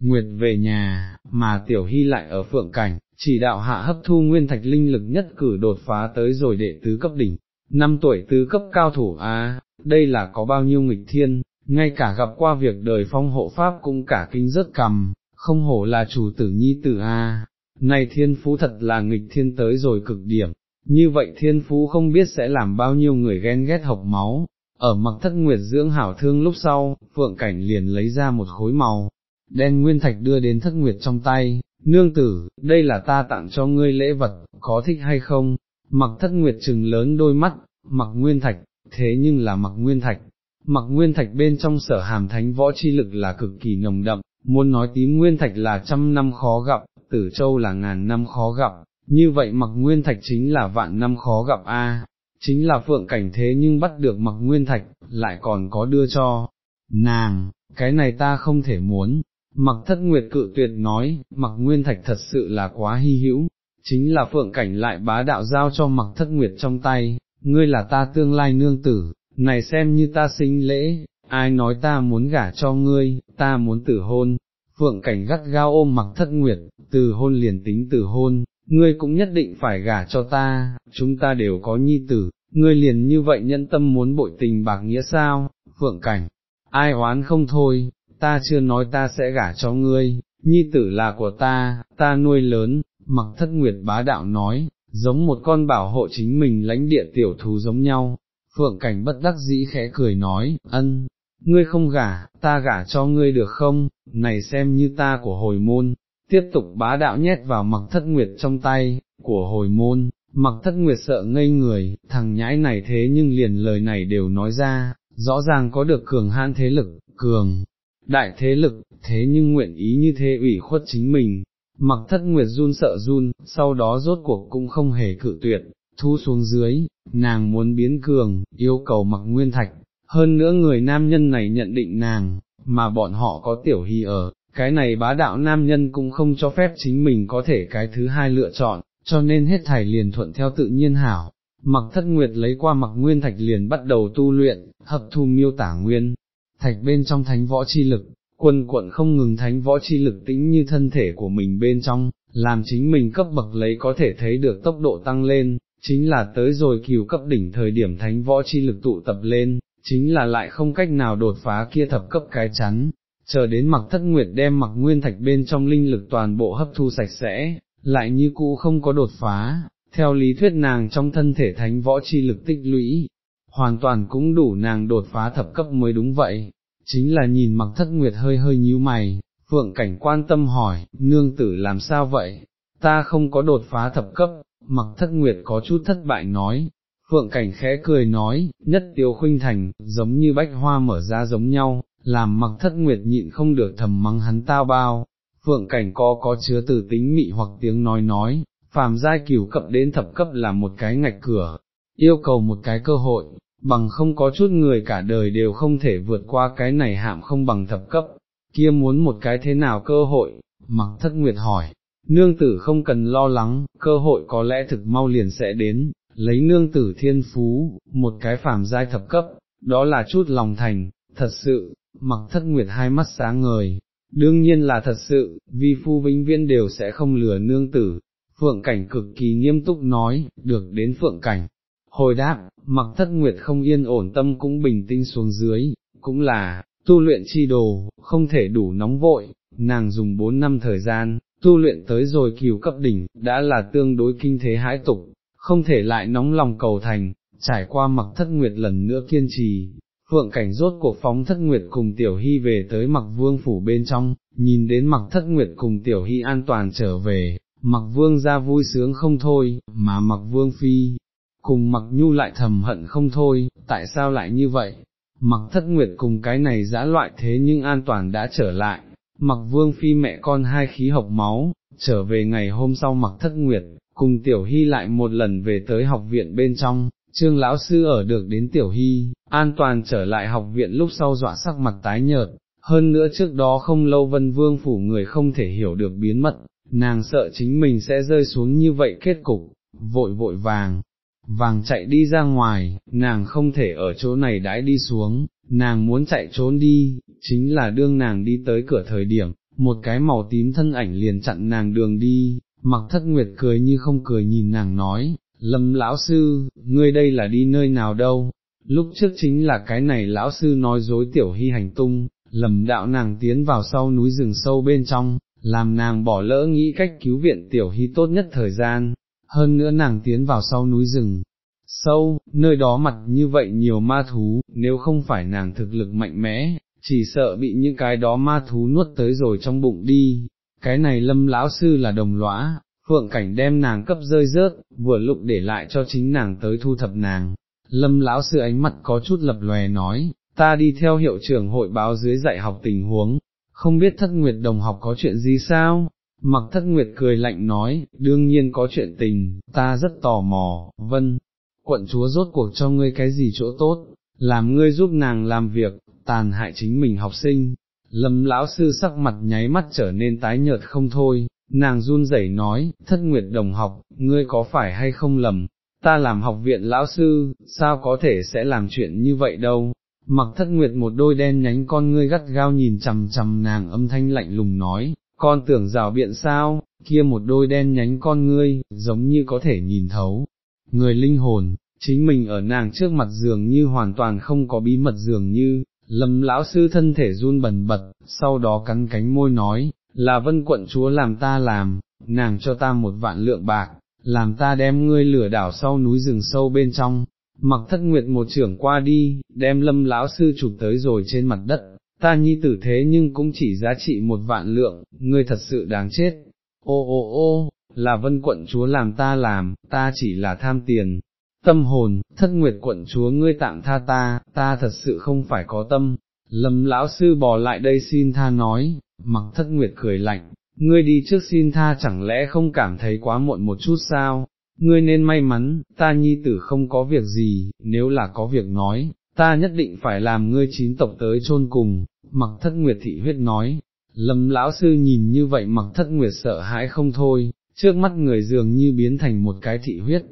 Nguyệt về nhà, mà Tiểu Hy lại ở phượng cảnh, chỉ đạo hạ hấp thu nguyên thạch linh lực nhất cử đột phá tới rồi đệ tứ cấp đỉnh, năm tuổi tứ cấp cao thủ a, đây là có bao nhiêu nghịch thiên, ngay cả gặp qua việc đời phong hộ pháp cũng cả kinh rất cầm, không hổ là chủ tử nhi tử a. Này thiên phú thật là nghịch thiên tới rồi cực điểm, như vậy thiên phú không biết sẽ làm bao nhiêu người ghen ghét học máu, ở mặc thất nguyệt dưỡng hảo thương lúc sau, phượng cảnh liền lấy ra một khối màu, đen nguyên thạch đưa đến thất nguyệt trong tay, nương tử, đây là ta tặng cho ngươi lễ vật, có thích hay không, mặc thất nguyệt trừng lớn đôi mắt, mặc nguyên thạch, thế nhưng là mặc nguyên thạch, mặc nguyên thạch bên trong sở hàm thánh võ chi lực là cực kỳ nồng đậm, muốn nói tím nguyên thạch là trăm năm khó gặp, tử châu là ngàn năm khó gặp, như vậy mặc nguyên thạch chính là vạn năm khó gặp a. chính là phượng cảnh thế nhưng bắt được mặc nguyên thạch, lại còn có đưa cho, nàng, cái này ta không thể muốn, Mặc thất nguyệt cự tuyệt nói, mặc nguyên thạch thật sự là quá hy hữu, chính là phượng cảnh lại bá đạo giao cho mặc thất nguyệt trong tay, ngươi là ta tương lai nương tử, này xem như ta sinh lễ, ai nói ta muốn gả cho ngươi, ta muốn tử hôn, phượng cảnh gắt gao ôm mặc thất nguyệt, từ hôn liền tính tử hôn, ngươi cũng nhất định phải gả cho ta, chúng ta đều có nhi tử, ngươi liền như vậy nhân tâm muốn bội tình bạc nghĩa sao, phượng cảnh, ai oán không thôi, ta chưa nói ta sẽ gả cho ngươi, nhi tử là của ta, ta nuôi lớn, mặc thất nguyệt bá đạo nói, giống một con bảo hộ chính mình lãnh địa tiểu thú giống nhau, phượng cảnh bất đắc dĩ khẽ cười nói, ân, ngươi không gả, ta gả cho ngươi được không, này xem như ta của hồi môn, tiếp tục bá đạo nhét vào mặc thất nguyệt trong tay, của hồi môn, mặc thất nguyệt sợ ngây người, thằng nhãi này thế nhưng liền lời này đều nói ra, rõ ràng có được cường han thế lực, cường, đại thế lực, thế nhưng nguyện ý như thế ủy khuất chính mình, mặc thất nguyệt run sợ run, sau đó rốt cuộc cũng không hề cự tuyệt, thu xuống dưới, nàng muốn biến cường, yêu cầu mặc nguyên thạch, hơn nữa người nam nhân này nhận định nàng, mà bọn họ có tiểu hy ở, cái này bá đạo nam nhân cũng không cho phép chính mình có thể cái thứ hai lựa chọn, cho nên hết thảy liền thuận theo tự nhiên hảo. Mặc thất nguyệt lấy qua mặc nguyên thạch liền bắt đầu tu luyện, hấp thu miêu tả nguyên, thạch bên trong thánh võ chi lực, quân quận không ngừng thánh võ chi lực tĩnh như thân thể của mình bên trong, làm chính mình cấp bậc lấy có thể thấy được tốc độ tăng lên, chính là tới rồi cửu cấp đỉnh thời điểm thánh võ chi lực tụ tập lên, chính là lại không cách nào đột phá kia thập cấp cái chắn, chờ đến mặc thất nguyệt đem mặc nguyên thạch bên trong linh lực toàn bộ hấp thu sạch sẽ, lại như cũ không có đột phá, theo lý thuyết nàng trong thân thể thánh võ chi lực tích lũy, hoàn toàn cũng đủ nàng đột phá thập cấp mới đúng vậy, chính là nhìn mặc thất nguyệt hơi hơi nhíu mày, phượng cảnh quan tâm hỏi, nương tử làm sao vậy, ta không có đột phá thập cấp, mặc thất nguyệt có chút thất bại nói, phượng cảnh khẽ cười nói, nhất tiêu khuynh thành, giống như bách hoa mở ra giống nhau, làm mặc thất nguyệt nhịn không được thầm mắng hắn tao bao, phượng cảnh có có chứa từ tính mị hoặc tiếng nói nói, phàm giai cửu cập đến thập cấp là một cái ngạch cửa, yêu cầu một cái cơ hội, bằng không có chút người cả đời đều không thể vượt qua cái này hạm không bằng thập cấp, kia muốn một cái thế nào cơ hội, mặc thất nguyệt hỏi, nương tử không cần lo lắng, cơ hội có lẽ thực mau liền sẽ đến, lấy nương tử thiên phú, một cái phàm giai thập cấp, đó là chút lòng thành, thật sự, mặc thất nguyệt hai mắt sáng ngời, đương nhiên là thật sự, vi phu vĩnh viễn đều sẽ không lừa nương tử, phượng cảnh cực kỳ nghiêm túc nói, được đến phượng cảnh. Hồi đáp, mặc thất nguyệt không yên ổn tâm cũng bình tĩnh xuống dưới, cũng là, tu luyện chi đồ, không thể đủ nóng vội, nàng dùng bốn năm thời gian, tu luyện tới rồi kiều cấp đỉnh, đã là tương đối kinh thế hãi tục, không thể lại nóng lòng cầu thành, trải qua mặc thất nguyệt lần nữa kiên trì, phượng cảnh rốt cuộc phóng thất nguyệt cùng tiểu hy về tới mặc vương phủ bên trong, nhìn đến mặc thất nguyệt cùng tiểu hy an toàn trở về, mặc vương ra vui sướng không thôi, mà mặc vương phi, cùng mặc nhu lại thầm hận không thôi, tại sao lại như vậy? Mặc thất nguyệt cùng cái này dã loại thế nhưng an toàn đã trở lại, mặc vương phi mẹ con hai khí học máu, trở về ngày hôm sau mặc thất nguyệt, cùng tiểu hy lại một lần về tới học viện bên trong, trương lão sư ở được đến tiểu hy, an toàn trở lại học viện lúc sau dọa sắc mặt tái nhợt, hơn nữa trước đó không lâu vân vương phủ người không thể hiểu được biến mật, nàng sợ chính mình sẽ rơi xuống như vậy kết cục, vội vội vàng, vàng chạy đi ra ngoài, nàng không thể ở chỗ này đãi đi xuống, nàng muốn chạy trốn đi, chính là đương nàng đi tới cửa thời điểm, một cái màu tím thân ảnh liền chặn nàng đường đi, mặc thất nguyệt cười như không cười nhìn nàng nói, lâm lão sư, ngươi đây là đi nơi nào đâu, lúc trước chính là cái này lão sư nói dối tiểu hy hành tung, lầm đạo nàng tiến vào sau núi rừng sâu bên trong, làm nàng bỏ lỡ nghĩ cách cứu viện tiểu hy tốt nhất thời gian, hơn nữa nàng tiến vào sau núi rừng. Sâu, nơi đó mặt như vậy nhiều ma thú, nếu không phải nàng thực lực mạnh mẽ, chỉ sợ bị những cái đó ma thú nuốt tới rồi trong bụng đi, cái này lâm lão sư là đồng lõa, phượng cảnh đem nàng cấp rơi rớt, vừa lúc để lại cho chính nàng tới thu thập nàng. Lâm lão sư ánh mặt có chút lập lòe nói, ta đi theo hiệu trưởng hội báo dưới dạy học tình huống, không biết thất nguyệt đồng học có chuyện gì sao? Mặc thất nguyệt cười lạnh nói, đương nhiên có chuyện tình, ta rất tò mò, vân, quận chúa rốt cuộc cho ngươi cái gì chỗ tốt, làm ngươi giúp nàng làm việc, tàn hại chính mình học sinh. Lâm lão sư sắc mặt nháy mắt trở nên tái nhợt không thôi, nàng run rẩy nói, thất nguyệt đồng học, ngươi có phải hay không lầm, ta làm học viện lão sư, sao có thể sẽ làm chuyện như vậy đâu, mặc thất nguyệt một đôi đen nhánh con ngươi gắt gao nhìn chằm chằm nàng âm thanh lạnh lùng nói, con tưởng rào biện sao, kia một đôi đen nhánh con ngươi, giống như có thể nhìn thấu, người linh hồn, chính mình ở nàng trước mặt dường như hoàn toàn không có bí mật dường như, lâm lão sư thân thể run bần bật, sau đó cắn cánh môi nói, là vân quận chúa làm ta làm, nàng cho ta một vạn lượng bạc, làm ta đem ngươi lửa đảo sau núi rừng sâu bên trong, mặc thất nguyệt một trưởng qua đi, đem lâm lão sư chụp tới rồi trên mặt đất, ta nhi tử thế nhưng cũng chỉ giá trị một vạn lượng, ngươi thật sự đáng chết, ô ô ô, là vân quận chúa làm ta làm, ta chỉ là tham tiền. Tâm hồn, thất nguyệt quận chúa ngươi tạm tha ta, ta thật sự không phải có tâm. Lâm lão sư bò lại đây xin tha nói, mặc thất nguyệt cười lạnh, ngươi đi trước xin tha chẳng lẽ không cảm thấy quá muộn một chút sao, ngươi nên may mắn, ta nhi tử không có việc gì, nếu là có việc nói, ta nhất định phải làm ngươi chín tộc tới chôn cùng, mặc thất nguyệt thị huyết nói, lâm lão sư nhìn như vậy mặc thất nguyệt sợ hãi không thôi, trước mắt người dường như biến thành một cái thị huyết.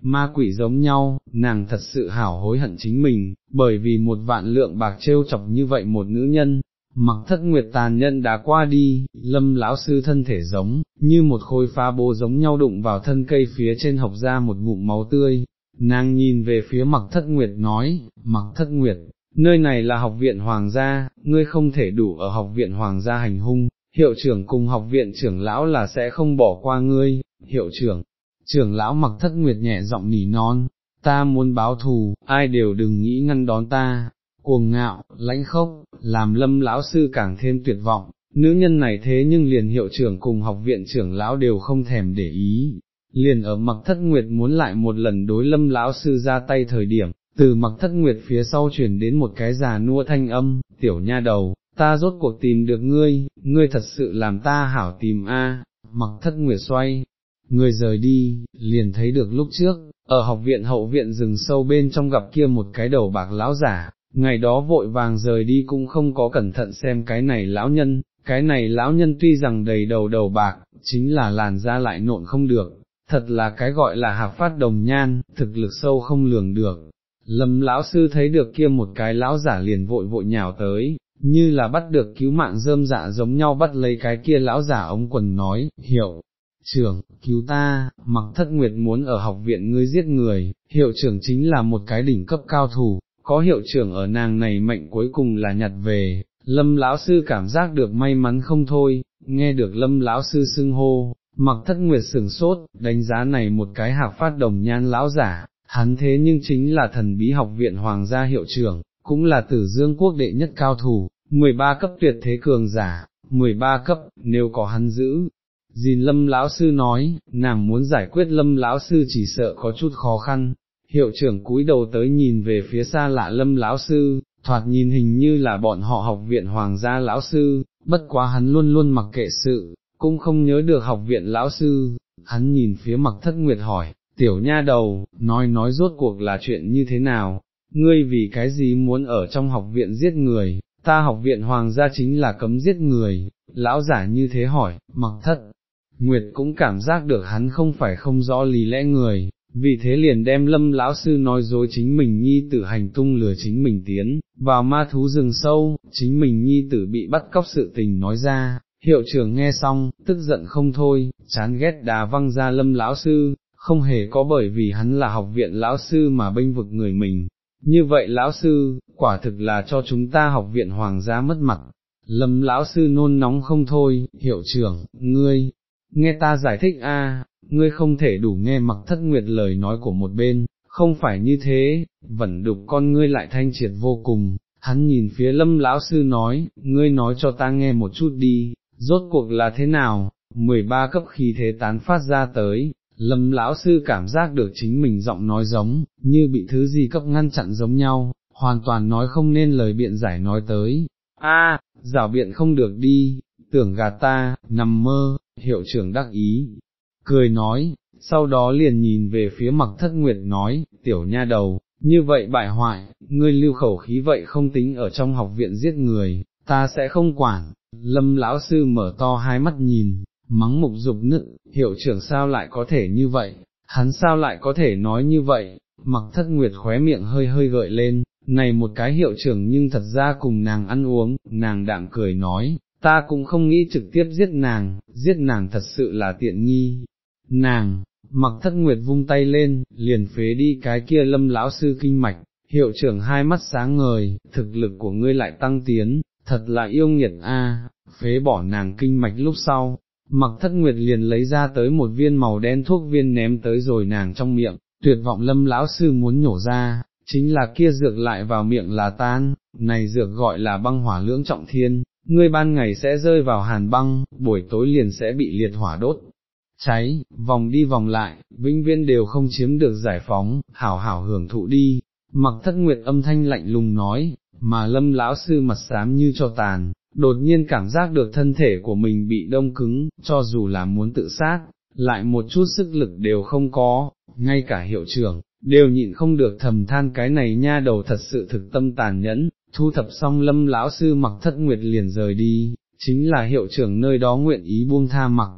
Ma quỷ giống nhau, nàng thật sự hảo hối hận chính mình, bởi vì một vạn lượng bạc trêu chọc như vậy một nữ nhân, mặc thất nguyệt tàn nhân đã qua đi, lâm lão sư thân thể giống, như một khối phá bố giống nhau đụng vào thân cây phía trên học ra một ngụm máu tươi, nàng nhìn về phía mặc thất nguyệt nói, mặc thất nguyệt, nơi này là học viện hoàng gia, ngươi không thể đủ ở học viện hoàng gia hành hung, hiệu trưởng cùng học viện trưởng lão là sẽ không bỏ qua ngươi, hiệu trưởng, trưởng lão mặc thất nguyệt nhẹ giọng nỉ non, ta muốn báo thù, ai đều đừng nghĩ ngăn đón ta, cuồng ngạo, lãnh khốc, làm lâm lão sư càng thêm tuyệt vọng, nữ nhân này thế nhưng liền hiệu trưởng cùng học viện trưởng lão đều không thèm để ý, liền ở mặc thất nguyệt muốn lại một lần đối lâm lão sư ra tay thời điểm, từ mặc thất nguyệt phía sau chuyển đến một cái già nua thanh âm, tiểu nha đầu, ta rốt cuộc tìm được ngươi, ngươi thật sự làm ta hảo tìm a. mặc thất nguyệt xoay, người rời đi, liền thấy được lúc trước, ở học viện hậu viện rừng sâu bên trong gặp kia một cái đầu bạc lão giả, ngày đó vội vàng rời đi cũng không có cẩn thận xem cái này lão nhân, cái này lão nhân tuy rằng đầy đầu đầu bạc, chính là làn da lại nộn không được, thật là cái gọi là hạc phát đồng nhan, thực lực sâu không lường được. Lâm lão sư thấy được kia một cái lão giả liền vội vội nhào tới, như là bắt được cứu mạng rơm dạ giống nhau bắt lấy cái kia lão giả ống quần nói, hiệu, trưởng, cứu ta, mặc thất nguyệt muốn ở học viện ngươi giết người, hiệu trưởng chính là một cái đỉnh cấp cao thủ, có hiệu trưởng ở nàng này mệnh cuối cùng là nhặt về, lâm lão sư cảm giác được may mắn không thôi, nghe được lâm lão sư xưng hô, mặc thất nguyệt sừng sốt, đánh giá này một cái hạc phát đồng nhan lão giả, hắn thế nhưng chính là thần bí học viện hoàng gia hiệu trưởng, cũng là tử dương quốc đệ nhất cao thủ, 13 cấp tuyệt thế cường giả, 13 cấp, nếu có hắn giữ. Dìn lâm lão sư nói, nàng muốn giải quyết lâm lão sư chỉ sợ có chút khó khăn, hiệu trưởng cúi đầu tới nhìn về phía xa lạ lâm lão sư, thoạt nhìn hình như là bọn họ học viện hoàng gia lão sư, bất quá hắn luôn luôn mặc kệ sự, cũng không nhớ được học viện lão sư, hắn nhìn phía mặc thất nguyệt hỏi, tiểu nha đầu, nói nói rốt cuộc là chuyện như thế nào, ngươi vì cái gì muốn ở trong học viện giết người, ta học viện hoàng gia chính là cấm giết người, lão giả như thế hỏi, mặc thất. Nguyệt cũng cảm giác được hắn không phải không rõ lý lẽ người, vì thế liền đem lâm lão sư nói dối chính mình nhi tử hành tung lừa chính mình tiến, vào ma thú rừng sâu, chính mình nhi tử bị bắt cóc sự tình nói ra, hiệu trưởng nghe xong, tức giận không thôi, chán ghét đá văng ra lâm lão sư, không hề có bởi vì hắn là học viện lão sư mà bênh vực người mình. Như vậy lão sư, quả thực là cho chúng ta học viện hoàng gia mất mặt. Lâm lão sư nôn nóng không thôi, hiệu trưởng, ngươi, nghe ta giải thích a, ngươi không thể đủ nghe mặc thất nguyệt lời nói của một bên, không phải như thế, vẫn đục con ngươi lại thanh triệt vô cùng, hắn nhìn phía lâm lão sư nói, ngươi nói cho ta nghe một chút đi, rốt cuộc là thế nào, 13 cấp khí thế tán phát ra tới, lâm lão sư cảm giác được chính mình giọng nói giống, như bị thứ gì cấp ngăn chặn giống nhau, hoàn toàn nói không nên lời biện giải nói tới, a, à, rảo biện không được đi, tưởng gạt ta, nằm mơ, hiệu trưởng đắc ý, cười nói, sau đó liền nhìn về phía mặc thất nguyệt nói, tiểu nha đầu, như vậy bại hoại, ngươi lưu khẩu khí vậy không tính ở trong học viện giết người, ta sẽ không quản, lâm lão sư mở to hai mắt nhìn, mắng mục dục nữ, hiệu trưởng sao lại có thể như vậy, hắn sao lại có thể nói như vậy, mặc thất nguyệt khóe miệng hơi hơi gợi lên, này một cái hiệu trưởng nhưng thật ra cùng nàng ăn uống, nàng đạm cười nói, ta cũng không nghĩ trực tiếp giết nàng, giết nàng thật sự là tiện nghi, nàng, mặc thất nguyệt vung tay lên, liền phế đi cái kia lâm lão sư kinh mạch, hiệu trưởng hai mắt sáng ngời, thực lực của ngươi lại tăng tiến, thật là yêu nghiệt a. À, phế bỏ nàng kinh mạch lúc sau, mặc thất nguyệt liền lấy ra tới một viên màu đen thuốc viên ném tới rồi nàng trong miệng, tuyệt vọng lâm lão sư muốn nhổ ra, chính là kia dược lại vào miệng là tan, này dược gọi là băng hỏa lưỡng trọng thiên, ngươi ban ngày sẽ rơi vào hàn băng, buổi tối liền sẽ bị liệt hỏa đốt, cháy, vòng đi vòng lại, vĩnh viên đều không chiếm được giải phóng, hảo hảo hưởng thụ đi, mặc thất nguyệt âm thanh lạnh lùng nói, mà lâm lão sư mặt xám như cho tàn, đột nhiên cảm giác được thân thể của mình bị đông cứng, cho dù là muốn tự sát, lại một chút sức lực đều không có, ngay cả hiệu trưởng, đều nhịn không được thầm than cái này nha đầu thật sự thực tâm tàn nhẫn, thu thập xong lâm lão sư mặc thất nguyệt liền rời đi, chính là hiệu trưởng nơi đó nguyện ý buông tha mặc.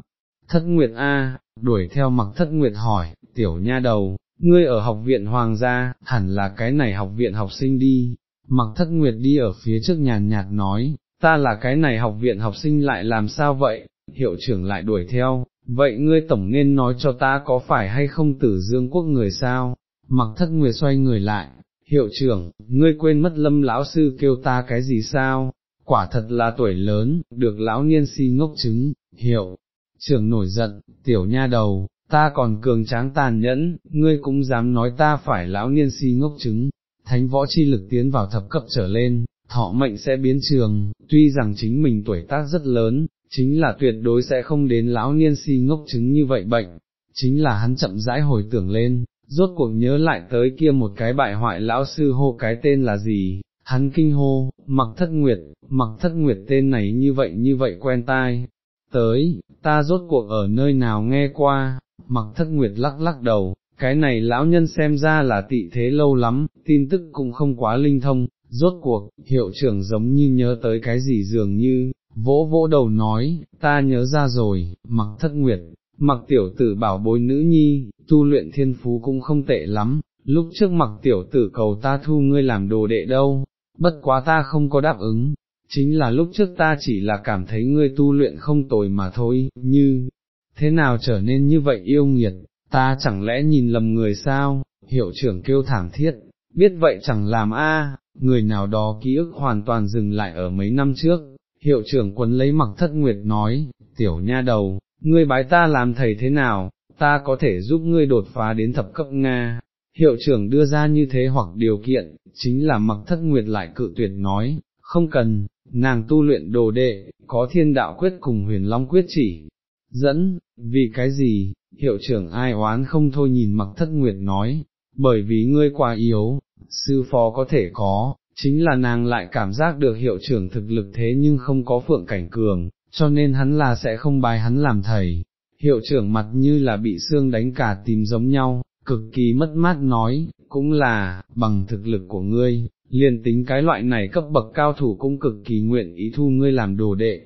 Thất Nguyệt A, đuổi theo mặc thất Nguyệt hỏi, tiểu nha đầu, ngươi ở học viện Hoàng gia, hẳn là cái này học viện học sinh đi, mặc thất Nguyệt đi ở phía trước nhàn nhạt nói, ta là cái này học viện học sinh lại làm sao vậy, hiệu trưởng lại đuổi theo, vậy ngươi tổng nên nói cho ta có phải hay không tử dương quốc người sao, mặc thất Nguyệt xoay người lại, hiệu trưởng, ngươi quên mất lâm lão sư kêu ta cái gì sao, quả thật là tuổi lớn, được lão niên si ngốc chứng, hiệu, trưởng nổi giận, tiểu nha đầu, ta còn cường tráng tàn nhẫn, ngươi cũng dám nói ta phải lão niên si ngốc chứng, thánh võ chi lực tiến vào thập cấp trở lên, thọ mệnh sẽ biến trường, tuy rằng chính mình tuổi tác rất lớn, chính là tuyệt đối sẽ không đến lão niên si ngốc chứng như vậy bệnh, chính là hắn chậm rãi hồi tưởng lên, rốt cuộc nhớ lại tới kia một cái bại hoại lão sư hô cái tên là gì, hắn kinh hô, mặc thất nguyệt, mặc thất nguyệt tên này như vậy như vậy quen tai, tới, ta rốt cuộc ở nơi nào nghe qua, mặc thất nguyệt lắc lắc đầu, cái này lão nhân xem ra là tị thế lâu lắm, tin tức cũng không quá linh thông, rốt cuộc, hiệu trưởng giống như nhớ tới cái gì dường như, vỗ vỗ đầu nói, ta nhớ ra rồi, mặc thất nguyệt, mặc tiểu tử bảo bối nữ nhi, tu luyện thiên phú cũng không tệ lắm, lúc trước mặc tiểu tử cầu ta thu ngươi làm đồ đệ đâu, bất quá ta không có đáp ứng, chính là lúc trước ta chỉ là cảm thấy ngươi tu luyện không tồi mà thôi, như, thế nào trở nên như vậy yêu nghiệt, ta chẳng lẽ nhìn lầm người sao, hiệu trưởng kêu thảm thiết, biết vậy chẳng làm a, người nào đó ký ức hoàn toàn dừng lại ở mấy năm trước, hiệu trưởng quấn lấy mặc thất nguyệt nói, tiểu nha đầu, ngươi bái ta làm thầy thế nào, ta có thể giúp ngươi đột phá đến thập cấp Nga. Hiệu trưởng đưa ra như thế hoặc điều kiện, chính là mặc thất nguyệt lại cự tuyệt nói, không cần, nàng tu luyện đồ đệ, có thiên đạo quyết cùng huyền long quyết chỉ, dẫn, vì cái gì, hiệu trưởng ai oán không thôi nhìn mặc thất nguyệt nói, bởi vì ngươi quá yếu, sư phó có thể có, chính là nàng lại cảm giác được hiệu trưởng thực lực thế nhưng không có phượng cảnh cường, cho nên hắn là sẽ không bài hắn làm thầy. Hiệu trưởng mặt như là bị xương đánh cả tìm giống nhau, cực kỳ mất mát nói, cũng là, bằng thực lực của ngươi, liền tính cái loại này cấp bậc cao thủ cũng cực kỳ nguyện ý thu ngươi làm đồ đệ,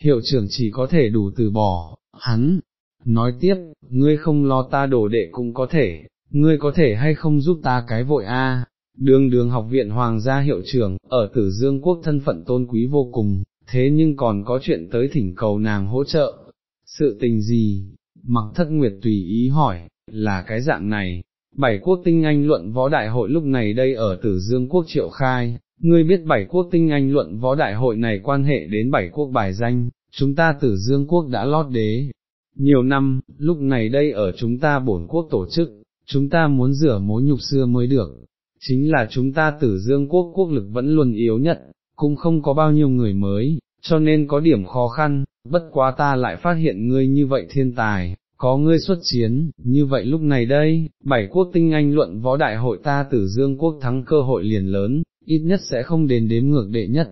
hiệu trưởng chỉ có thể đủ từ bỏ, hắn, nói tiếp, ngươi không lo ta đổ đệ cũng có thể, ngươi có thể hay không giúp ta cái vội a? đường đường học viện hoàng gia hiệu trưởng, ở tử dương quốc thân phận tôn quý vô cùng, thế nhưng còn có chuyện tới thỉnh cầu nàng hỗ trợ, sự tình gì, mặc thất nguyệt tùy ý hỏi, là cái dạng này, bảy quốc tinh anh luận võ đại hội lúc này đây ở tử dương quốc triệu khai, ngươi biết bảy quốc tinh anh luận võ đại hội này quan hệ đến bảy quốc bài danh, chúng ta tử dương quốc đã lót đế. Nhiều năm, lúc này đây ở chúng ta bổn quốc tổ chức, chúng ta muốn rửa mối nhục xưa mới được, chính là chúng ta tử dương quốc quốc lực vẫn luôn yếu nhất, cũng không có bao nhiêu người mới, cho nên có điểm khó khăn, bất quá ta lại phát hiện ngươi như vậy thiên tài, có ngươi xuất chiến, như vậy lúc này đây, bảy quốc tinh anh luận võ đại hội ta tử dương quốc thắng cơ hội liền lớn, ít nhất sẽ không đến đếm ngược đệ nhất,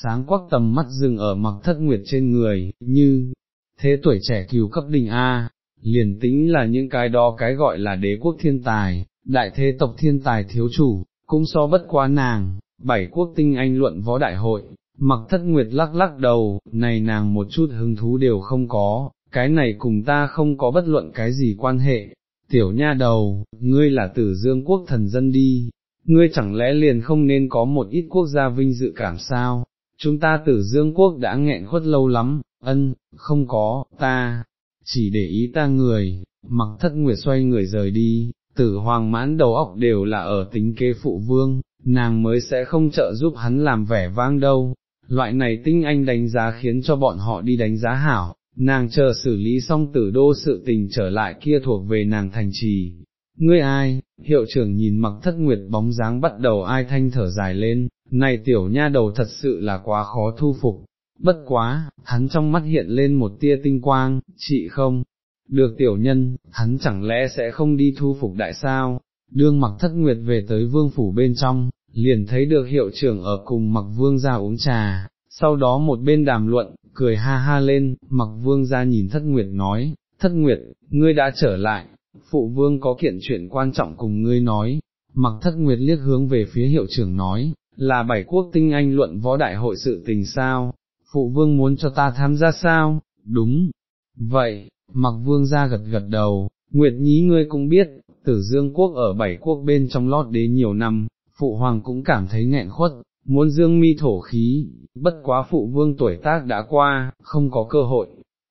sáng quắc tầm mắt dừng ở mặc thất nguyệt trên người, như, thế tuổi trẻ cứu cấp đình A, liền tính là những cái đó cái gọi là đế quốc thiên tài, đại thế tộc thiên tài thiếu chủ, cũng so bất quá nàng, bảy quốc tinh anh luận võ đại hội, mặc thất nguyệt lắc lắc đầu, này nàng một chút hứng thú đều không có, cái này cùng ta không có bất luận cái gì quan hệ, tiểu nha đầu, ngươi là tử dương quốc thần dân đi, ngươi chẳng lẽ liền không nên có một ít quốc gia vinh dự cảm sao, chúng ta tử dương quốc đã nghẹn khuất lâu lắm, ân, không có, ta, chỉ để ý ta người, mặc thất nguyệt xoay người rời đi, tử hoàng mãn đầu óc đều là ở tính kế phụ vương, nàng mới sẽ không trợ giúp hắn làm vẻ vang đâu, loại này tinh anh đánh giá khiến cho bọn họ đi đánh giá hảo, nàng chờ xử lý xong tử đô sự tình trở lại kia thuộc về nàng thành trì. Ngươi ai, hiệu trưởng nhìn mặc thất nguyệt bóng dáng bắt đầu ai thanh thở dài lên, này tiểu nha đầu thật sự là quá khó thu phục, bất quá, hắn trong mắt hiện lên một tia tinh quang, chị không, được tiểu nhân, hắn chẳng lẽ sẽ không đi thu phục đại sao, đương mặc thất nguyệt về tới vương phủ bên trong, liền thấy được hiệu trưởng ở cùng mặc vương ra uống trà, sau đó một bên đàm luận, cười ha ha lên, mặc vương ra nhìn thất nguyệt nói, thất nguyệt, ngươi đã trở lại, phụ vương có kiện chuyện quan trọng cùng ngươi nói, mặc thất nguyệt liếc hướng về phía hiệu trưởng nói, là bảy quốc tinh anh luận võ đại hội sự tình sao, phụ vương muốn cho ta tham gia sao, đúng, vậy, mặc vương ra gật gật đầu, nguyệt nhí ngươi cũng biết, tử dương quốc ở bảy quốc bên trong lót đế nhiều năm, phụ hoàng cũng cảm thấy nghẹn khuất, muốn dương mi thổ khí, bất quá phụ vương tuổi tác đã qua, không có cơ hội.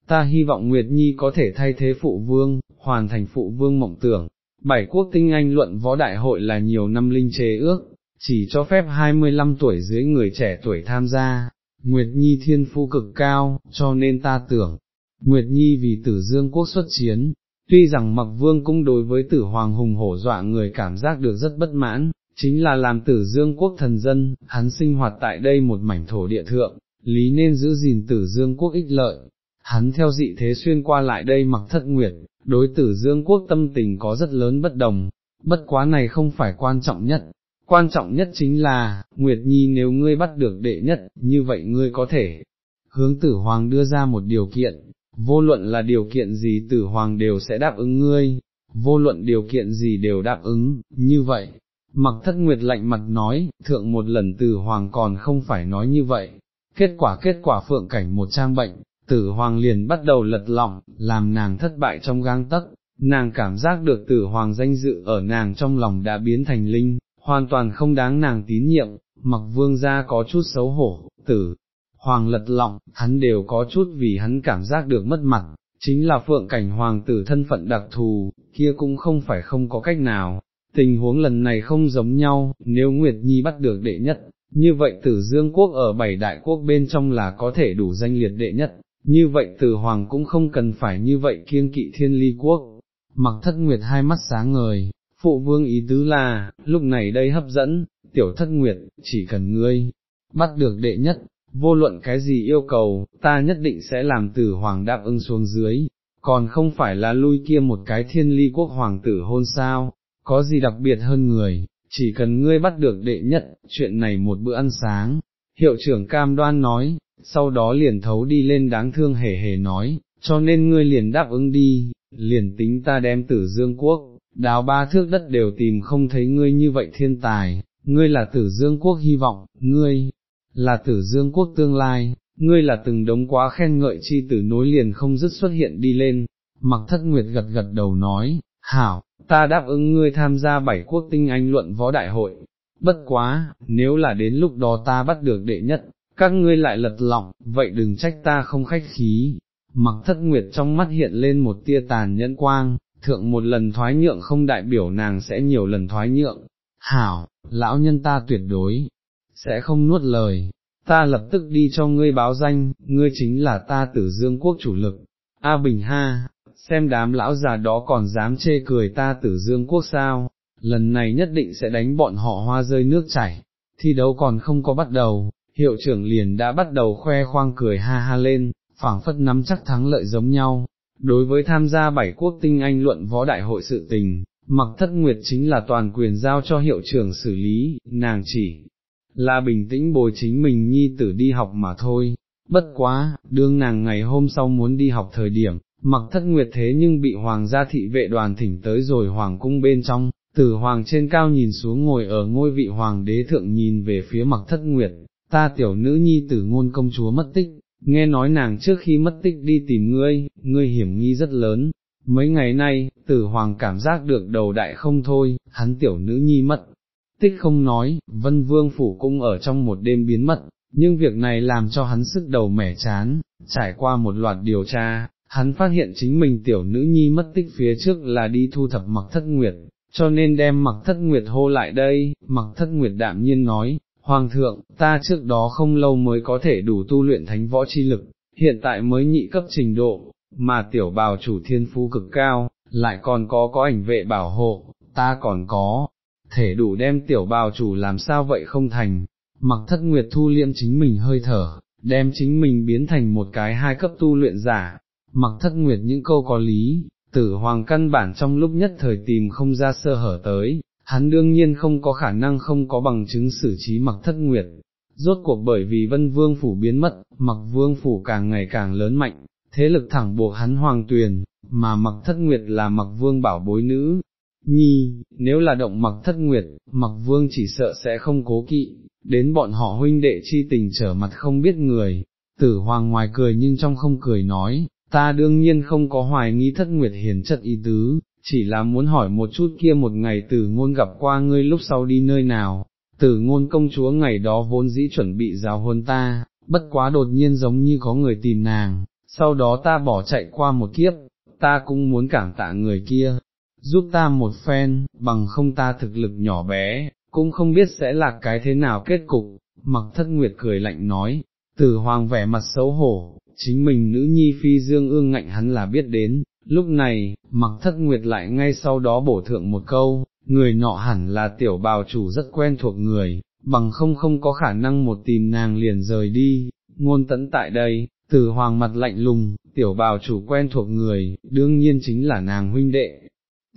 Ta hy vọng Nguyệt Nhi có thể thay thế phụ vương, hoàn thành phụ vương mộng tưởng. Bảy quốc tinh anh luận võ đại hội là nhiều năm linh chế ước, chỉ cho phép 25 tuổi dưới người trẻ tuổi tham gia. Nguyệt Nhi thiên phu cực cao, cho nên ta tưởng, Nguyệt Nhi vì tử dương quốc xuất chiến, tuy rằng mặc vương cũng đối với tử hoàng hùng hổ dọa người cảm giác được rất bất mãn, chính là làm tử dương quốc thần dân, hắn sinh hoạt tại đây một mảnh thổ địa thượng, lý nên giữ gìn tử dương quốc ích lợi. Hắn theo dị thế xuyên qua lại đây mặc thất nguyệt, đối tử dương quốc tâm tình có rất lớn bất đồng, bất quá này không phải quan trọng nhất, quan trọng nhất chính là, Nguyệt Nhi nếu ngươi bắt được đệ nhất, như vậy ngươi có thể. Hướng tử hoàng đưa ra một điều kiện, vô luận là điều kiện gì tử hoàng đều sẽ đáp ứng ngươi, vô luận điều kiện gì đều đáp ứng, như vậy, Mặc thất nguyệt lạnh mặt nói, thượng một lần tử hoàng còn không phải nói như vậy, kết quả kết quả phượng cảnh một trang bệnh, tử hoàng liền bắt đầu lật lọng, làm nàng thất bại trong gang tấc, nàng cảm giác được tử hoàng danh dự ở nàng trong lòng đã biến thành linh, hoàn toàn không đáng nàng tín nhiệm, mặc vương gia có chút xấu hổ, tử. Hoàng lật lọng, hắn đều có chút vì hắn cảm giác được mất mặt, chính là phượng cảnh hoàng tử thân phận đặc thù, kia cũng không phải không có cách nào, Tình huống lần này không giống nhau, nếu Nguyệt Nhi bắt được đệ nhất, như vậy tử dương quốc ở bảy đại quốc bên trong là có thể đủ danh liệt đệ nhất, như vậy tử hoàng cũng không cần phải như vậy kiêng kỵ thiên ly quốc. Mặc thất nguyệt hai mắt sáng ngời, phụ vương ý tứ là, lúc này đây hấp dẫn, tiểu thất nguyệt, chỉ cần ngươi, bắt được đệ nhất, vô luận cái gì yêu cầu, ta nhất định sẽ làm tử hoàng đáp ứng xuống dưới, còn không phải là lui kia một cái thiên ly quốc hoàng tử hôn sao, có gì đặc biệt hơn người, chỉ cần ngươi bắt được đệ nhất, chuyện này một bữa ăn sáng, hiệu trưởng cam đoan nói, sau đó liền thấu đi lên đáng thương hề hề nói, cho nên ngươi liền đáp ứng đi, liền tính ta đem tử dương quốc, đào ba thước đất đều tìm không thấy ngươi như vậy thiên tài, ngươi là tử dương quốc hy vọng, ngươi là tử dương quốc tương lai, ngươi là từng đống quá khen ngợi chi tử nối liền không dứt xuất hiện đi lên, mặc thất nguyệt gật gật đầu nói, hảo, ta đáp ứng ngươi tham gia bảy quốc tinh anh luận võ đại hội, bất quá, nếu là đến lúc đó ta bắt được đệ nhất, các ngươi lại lật lọng, vậy đừng trách ta không khách khí. Mặc thất nguyệt trong mắt hiện lên một tia tàn nhẫn quang, thượng một lần thoái nhượng không đại biểu nàng sẽ nhiều lần thoái nhượng. Hảo, lão nhân ta tuyệt đối, sẽ không nuốt lời, ta lập tức đi cho ngươi báo danh, ngươi chính là ta tử dương quốc chủ lực. A Bình Ha, xem đám lão già đó còn dám chê cười ta tử dương quốc sao, lần này nhất định sẽ đánh bọn họ hoa rơi nước chảy, thi đấu còn không có bắt đầu, hiệu trưởng liền đã bắt đầu khoe khoang cười ha ha lên, phảng phất nắm chắc thắng lợi giống nhau. Đối với tham gia bảy quốc tinh anh luận võ đại hội sự tình, mặc thất nguyệt chính là toàn quyền giao cho hiệu trưởng xử lý, nàng chỉ là bình tĩnh bồi chính mình nhi tử đi học mà thôi, bất quá, đương nàng ngày hôm sau muốn đi học thời điểm, mặc thất nguyệt thế nhưng bị hoàng gia thị vệ đoàn thỉnh tới rồi hoàng cung bên trong, tử hoàng trên cao nhìn xuống ngồi ở ngôi vị hoàng đế thượng nhìn về phía mặc thất nguyệt, ta tiểu nữ nhi tử ngôn công chúa mất tích, nghe nói nàng trước khi mất tích đi tìm ngươi, ngươi hiểm nghi rất lớn. Mấy ngày nay, tử hoàng cảm giác được đầu đại không thôi, hắn tiểu nữ nhi mất, tích không nói, vân vương phủ cung ở trong một đêm biến mất, nhưng việc này làm cho hắn sức đầu mẻ chán, trải qua một loạt điều tra, hắn phát hiện chính mình tiểu nữ nhi mất tích phía trước là đi thu thập mặc thất nguyệt, cho nên đem mặc thất nguyệt hô lại đây, mặc thất nguyệt đạm nhiên nói, Hoàng thượng, ta trước đó không lâu mới có thể đủ tu luyện thánh võ chi lực, hiện tại mới nhị cấp trình độ, mà tiểu bào chủ thiên phú cực cao, lại còn có có ảnh vệ bảo hộ, ta còn có, thể đủ đem tiểu bào chủ làm sao vậy không thành, mặc thất nguyệt thu liêm chính mình hơi thở, đem chính mình biến thành một cái hai cấp tu luyện giả, mặc thất nguyệt những câu có lý, tử hoàng căn bản trong lúc nhất thời tìm không ra sơ hở tới, hắn đương nhiên không có khả năng không có bằng chứng xử trí mặc thất nguyệt. Rốt cuộc bởi vì vân vương phủ biến mất, mặc vương phủ càng ngày càng lớn mạnh, thế lực thẳng buộc hắn hoàng tuyền, mà mặc thất nguyệt là mặc vương bảo bối nữ. Nhi, nếu là động mặc thất nguyệt, mặc vương chỉ sợ sẽ không cố kỵ, đến bọn họ huynh đệ chi tình trở mặt không biết người, tử hoàng ngoài cười nhưng trong không cười nói, ta đương nhiên không có hoài nghi thất nguyệt hiền chất ý tứ, chỉ là muốn hỏi một chút kia một ngày tử ngôn gặp qua ngươi lúc sau đi nơi nào, tử ngôn công chúa ngày đó vốn dĩ chuẩn bị giáo huấn ta, bất quá đột nhiên giống như có người tìm nàng, sau đó ta bỏ chạy qua một kiếp, ta cũng muốn cảm tạ người kia, giúp ta một phen, bằng không ta thực lực nhỏ bé, cũng không biết sẽ là cái thế nào kết cục, mặc thất nguyệt cười lạnh nói, tử hoàng vẻ mặt xấu hổ, chính mình nữ nhi phi dương ương ngạnh hắn là biết đến, lúc này, mặc thất nguyệt lại ngay sau đó bổ thượng một câu, người nọ hẳn là tiểu bào chủ rất quen thuộc người, bằng không không có khả năng một tìm nàng liền rời đi, ngôn tẫn tại đây, tử hoàng mặt lạnh lùng, tiểu bào chủ quen thuộc người, đương nhiên chính là nàng huynh đệ,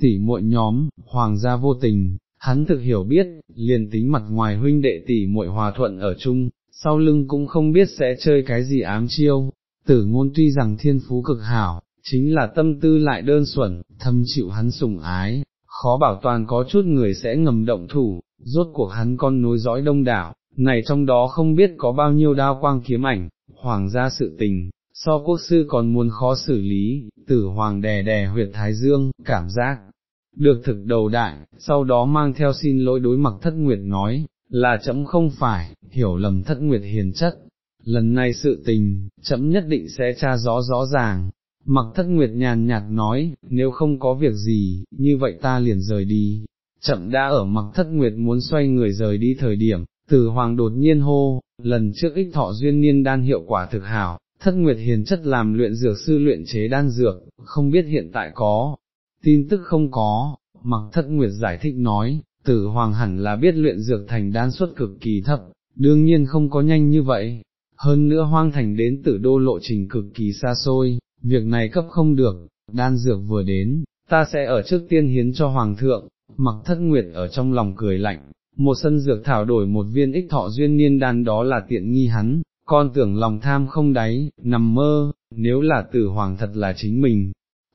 tỷ muội nhóm, hoàng gia vô tình, hắn thực hiểu biết, liền tính mặt ngoài huynh đệ tỷ muội hòa thuận ở chung, sau lưng cũng không biết sẽ chơi cái gì ám chiêu, tử ngôn tuy rằng thiên phú cực hảo, chính là tâm tư lại đơn xuẩn, thâm chịu hắn sủng ái, khó bảo toàn có chút người sẽ ngầm động thủ, rốt cuộc hắn con nối dõi đông đảo, này trong đó không biết có bao nhiêu đao quang kiếm ảnh, hoàng gia sự tình, so quốc sư còn muốn khó xử lý, tử hoàng đè đè huyệt thái dương, cảm giác, được thực đầu đại, sau đó mang theo xin lỗi đối mặt thất nguyệt nói, là chấm không phải, hiểu lầm thất nguyệt hiền chất, lần này sự tình, chấm nhất định sẽ tra rõ rõ ràng. Mặc thất nguyệt nhàn nhạt nói, nếu không có việc gì, như vậy ta liền rời đi. Chậm đã ở mặc thất nguyệt muốn xoay người rời đi thời điểm, từ hoàng đột nhiên hô, lần trước ích thọ duyên niên đan hiệu quả thực hảo, thất nguyệt hiền chất làm luyện dược sư luyện chế đan dược, không biết hiện tại có, tin tức không có, mặc thất nguyệt giải thích nói, tử hoàng hẳn là biết luyện dược thành đan suất cực kỳ thấp, đương nhiên không có nhanh như vậy, hơn nữa hoang thành đến tử đô lộ trình cực kỳ xa xôi, việc này cấp không được, đan dược vừa đến, ta sẽ ở trước tiên hiến cho hoàng thượng, mặc thất nguyệt ở trong lòng cười lạnh, một sân dược thảo đổi một viên ích thọ duyên niên đan đó là tiện nghi hắn, con tưởng lòng tham không đáy, nằm mơ, nếu là tử hoàng thật là chính mình.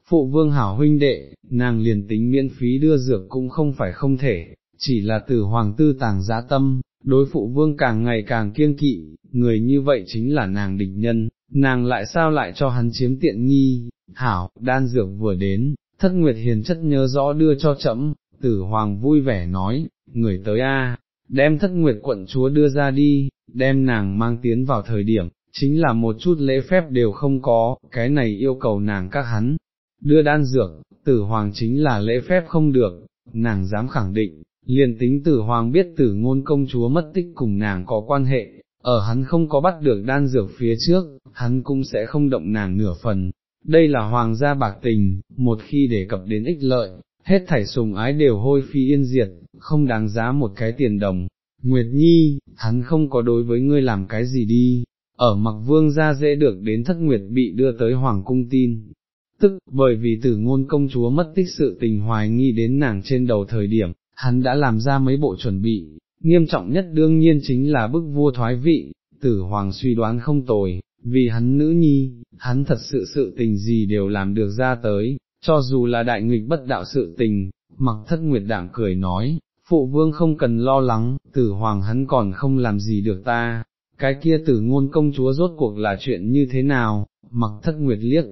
Phụ vương hảo huynh đệ, nàng liền tính miễn phí đưa dược cũng không phải không thể, chỉ là tử hoàng tư tàng giá tâm, đối phụ vương càng ngày càng kiêng kỵ, người như vậy chính là nàng địch nhân, nàng lại sao lại cho hắn chiếm tiện nghi, hảo, đan dược vừa đến, thất nguyệt hiền chất nhớ rõ đưa cho chậm, tử hoàng vui vẻ nói, người tới a, đem thất nguyệt quận chúa đưa ra đi, đem nàng mang tiến vào thời điểm, chính là một chút lễ phép đều không có, cái này yêu cầu nàng các hắn, đưa đan dược, tử hoàng chính là lễ phép không được, nàng dám khẳng định, liền tính tử hoàng biết tử ngôn công chúa mất tích cùng nàng có quan hệ, ở hắn không có bắt được đan dược phía trước, hắn cũng sẽ không động nàng nửa phần. Đây là hoàng gia bạc tình, một khi đề cập đến ích lợi, hết thảy sùng ái đều hôi phi yên diệt, không đáng giá một cái tiền đồng. Nguyệt Nhi, hắn không có đối với ngươi làm cái gì đi, ở mặc vương gia dễ được đến thất nguyệt bị đưa tới hoàng cung tin. Tức, bởi vì tử ngôn công chúa mất tích sự tình hoài nghi đến nàng trên đầu thời điểm, hắn đã làm ra mấy bộ chuẩn bị, nghiêm trọng nhất đương nhiên chính là bức vua thoái vị, tử hoàng suy đoán không tồi, vì hắn nữ nhi, hắn thật sự sự tình gì đều làm được ra tới, cho dù là đại nghịch bất đạo sự tình, mặc thất nguyệt đảng cười nói, phụ vương không cần lo lắng, tử hoàng hắn còn không làm gì được ta, cái kia tử ngôn công chúa rốt cuộc là chuyện như thế nào, mặc thất nguyệt liếc,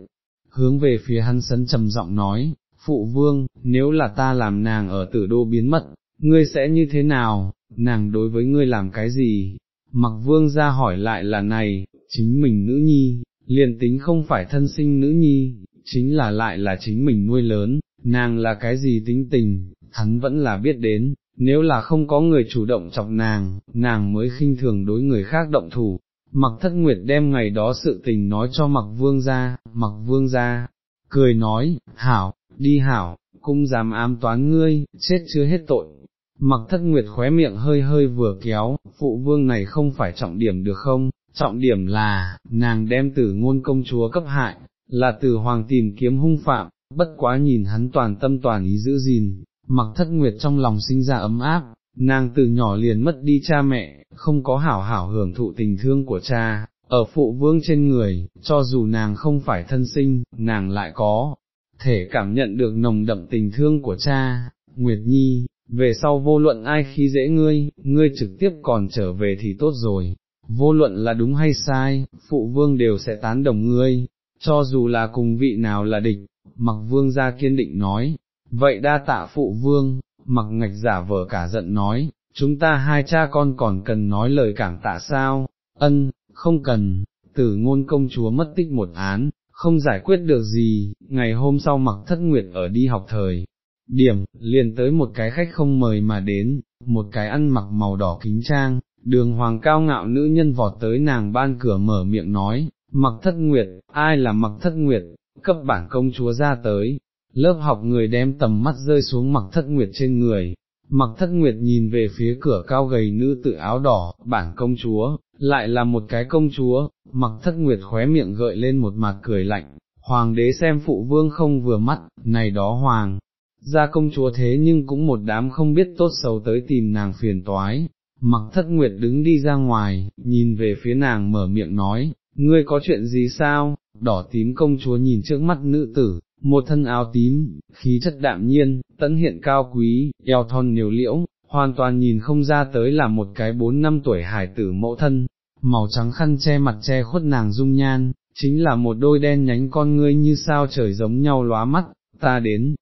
hướng về phía hắn sấn trầm giọng nói, phụ vương, nếu là ta làm nàng ở tử đô biến mất, ngươi sẽ như thế nào, nàng đối với ngươi làm cái gì? Mặc vương ra hỏi lại là này, chính mình nữ nhi, liền tính không phải thân sinh nữ nhi, chính là lại là chính mình nuôi lớn, nàng là cái gì tính tình, hắn vẫn là biết đến, nếu là không có người chủ động chọc nàng, nàng mới khinh thường đối người khác động thủ. Mặc thất nguyệt đem ngày đó sự tình nói cho mặc vương ra, mặc vương ra, cười nói, hảo, đi hảo, cũng dám ám toán ngươi, chết chưa hết tội. Mặc thất nguyệt khóe miệng hơi hơi vừa kéo, phụ vương này không phải trọng điểm được không, trọng điểm là, nàng đem tử ngôn công chúa cấp hại, là từ hoàng tìm kiếm hung phạm, bất quá nhìn hắn toàn tâm toàn ý giữ gìn, mặc thất nguyệt trong lòng sinh ra ấm áp, nàng từ nhỏ liền mất đi cha mẹ, không có hảo hảo hưởng thụ tình thương của cha, ở phụ vương trên người, cho dù nàng không phải thân sinh, nàng lại có thể cảm nhận được nồng đậm tình thương của cha, Nguyệt Nhi, về sau vô luận ai khi dễ ngươi, ngươi trực tiếp còn trở về thì tốt rồi, vô luận là đúng hay sai, phụ vương đều sẽ tán đồng ngươi, cho dù là cùng vị nào là địch, mặc vương ra kiên định nói, vậy đa tạ phụ vương, mặc ngạch giả vờ cả giận nói, chúng ta hai cha con còn cần nói lời cảm tạ sao, ân, không cần, tử ngôn công chúa mất tích một án, không giải quyết được gì, ngày hôm sau mặc thất nguyệt ở đi học thời. Điểm, liền tới một cái khách không mời mà đến, một cái ăn mặc màu đỏ kính trang, đường hoàng cao ngạo nữ nhân vọt tới nàng ban cửa mở miệng nói, mặc thất nguyệt, ai là mặc thất nguyệt, cấp bản công chúa ra tới, lớp học người đem tầm mắt rơi xuống mặc thất nguyệt trên người, mặc thất nguyệt nhìn về phía cửa cao gầy nữ tự áo đỏ, bản công chúa, lại là một cái công chúa, mặc thất nguyệt khóe miệng gợi lên một mặt cười lạnh, hoàng đế xem phụ vương không vừa mắt, này đó hoàng, ra công chúa thế nhưng cũng một đám không biết tốt xấu tới tìm nàng phiền toái. Mặc thất nguyệt đứng đi ra ngoài, nhìn về phía nàng mở miệng nói, ngươi có chuyện gì sao, đỏ tím công chúa nhìn trước mắt nữ tử, một thân áo tím, khí chất đạm nhiên, tẫn hiện cao quý, eo thon nhiều liễu, hoàn toàn nhìn không ra tới là một cái bốn năm tuổi hải tử mẫu thân, màu trắng khăn che mặt che khuất nàng dung nhan, chính là một đôi đen nhánh con ngươi như sao trời giống nhau lóa mắt, ta đến,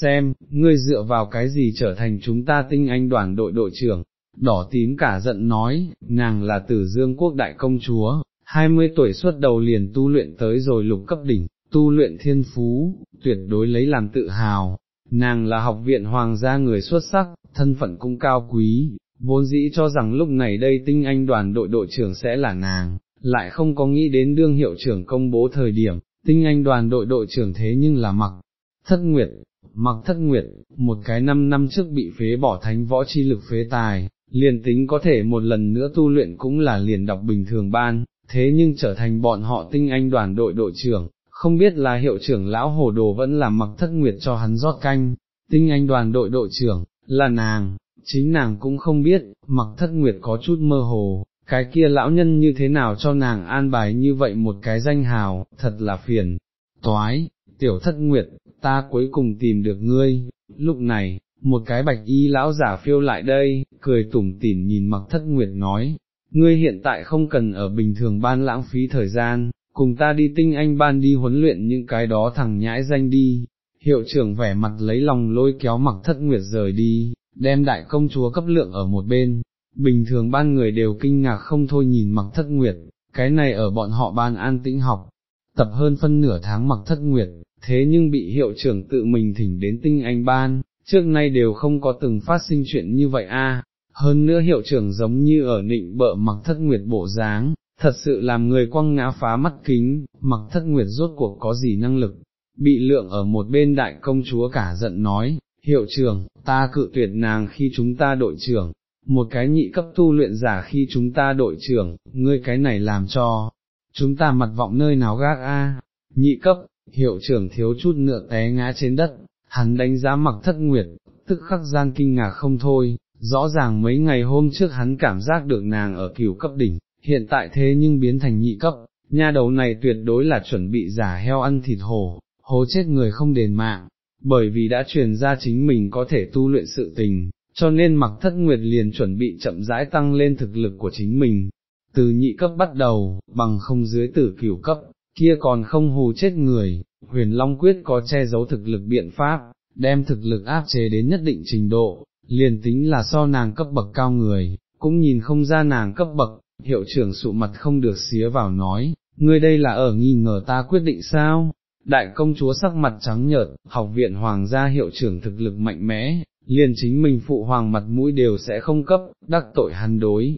xem, ngươi dựa vào cái gì trở thành chúng ta tinh anh đoàn đội đội trưởng, đỏ tím cả giận nói, nàng là tử dương quốc đại công chúa, 20 tuổi xuất đầu liền tu luyện tới rồi lục cấp đỉnh, tu luyện thiên phú, tuyệt đối lấy làm tự hào, nàng là học viện hoàng gia người xuất sắc, thân phận cũng cao quý, vốn dĩ cho rằng lúc này đây tinh anh đoàn đội đội trưởng sẽ là nàng, lại không có nghĩ đến đương hiệu trưởng công bố thời điểm, tinh anh đoàn đội đội trưởng thế nhưng là mặc, thất nguyệt, mặc thất nguyệt, một cái năm năm trước bị phế bỏ thánh võ chi lực phế tài, liền tính có thể một lần nữa tu luyện cũng là liền đọc bình thường ban, thế nhưng trở thành bọn họ tinh anh đoàn đội đội trưởng, không biết là hiệu trưởng lão hồ đồ vẫn là mặc thất nguyệt cho hắn rót canh, tinh anh đoàn đội đội trưởng, là nàng, chính nàng cũng không biết, mặc thất nguyệt có chút mơ hồ, cái kia lão nhân như thế nào cho nàng an bài như vậy một cái danh hào, thật là phiền, toái, tiểu thất nguyệt, ta cuối cùng tìm được ngươi, lúc này, một cái bạch y lão giả phiêu lại đây, cười tủm tỉm nhìn mặc thất nguyệt nói, ngươi hiện tại không cần ở bình thường ban lãng phí thời gian, cùng ta đi tinh anh ban đi huấn luyện những cái đó thằng nhãi danh đi, hiệu trưởng vẻ mặt lấy lòng lôi kéo mặc thất nguyệt rời đi, đem đại công chúa cấp lượng ở một bên, bình thường ban người đều kinh ngạc không thôi nhìn mặc thất nguyệt, cái này ở bọn họ ban an tĩnh học, tập hơn phân nửa tháng mặc thất nguyệt, thế nhưng bị hiệu trưởng tự mình thỉnh đến tinh anh ban, trước nay đều không có từng phát sinh chuyện như vậy a. hơn nữa hiệu trưởng giống như ở nịnh bợ mặc thất nguyệt bộ dáng, thật sự làm người quăng ngã phá mắt kính, mặc thất nguyệt rốt cuộc có gì năng lực, bị lượng ở một bên đại công chúa cả giận nói, hiệu trưởng, ta cự tuyệt nàng khi chúng ta đội trưởng, một cái nhị cấp tu luyện giả khi chúng ta đội trưởng, ngươi cái này làm cho, chúng ta mặt vọng nơi nào gác a? Nhị cấp, hiệu trưởng thiếu chút nữa té ngã trên đất, hắn đánh giá mặc thất nguyệt, tức khắc gian kinh ngạc không thôi, rõ ràng mấy ngày hôm trước hắn cảm giác được nàng ở cửu cấp đỉnh, hiện tại thế nhưng biến thành nhị cấp, nha đầu này tuyệt đối là chuẩn bị giả heo ăn thịt hổ, hố chết người không đền mạng, bởi vì đã truyền ra chính mình có thể tu luyện sự tình, cho nên mặc thất nguyệt liền chuẩn bị chậm rãi tăng lên thực lực của chính mình, từ nhị cấp bắt đầu, bằng không dưới tử cửu cấp, kia còn không hù chết người, huyền Long Quyết có che giấu thực lực biện pháp, đem thực lực áp chế đến nhất định trình độ, liền tính là so nàng cấp bậc cao người, cũng nhìn không ra nàng cấp bậc, hiệu trưởng sụ mặt không được xía vào nói, ngươi đây là ở nghi ngờ ta quyết định sao? Đại công chúa sắc mặt trắng nhợt, học viện hoàng gia hiệu trưởng thực lực mạnh mẽ, liền chính mình phụ hoàng mặt mũi đều sẽ không cấp, đắc tội hắn đối.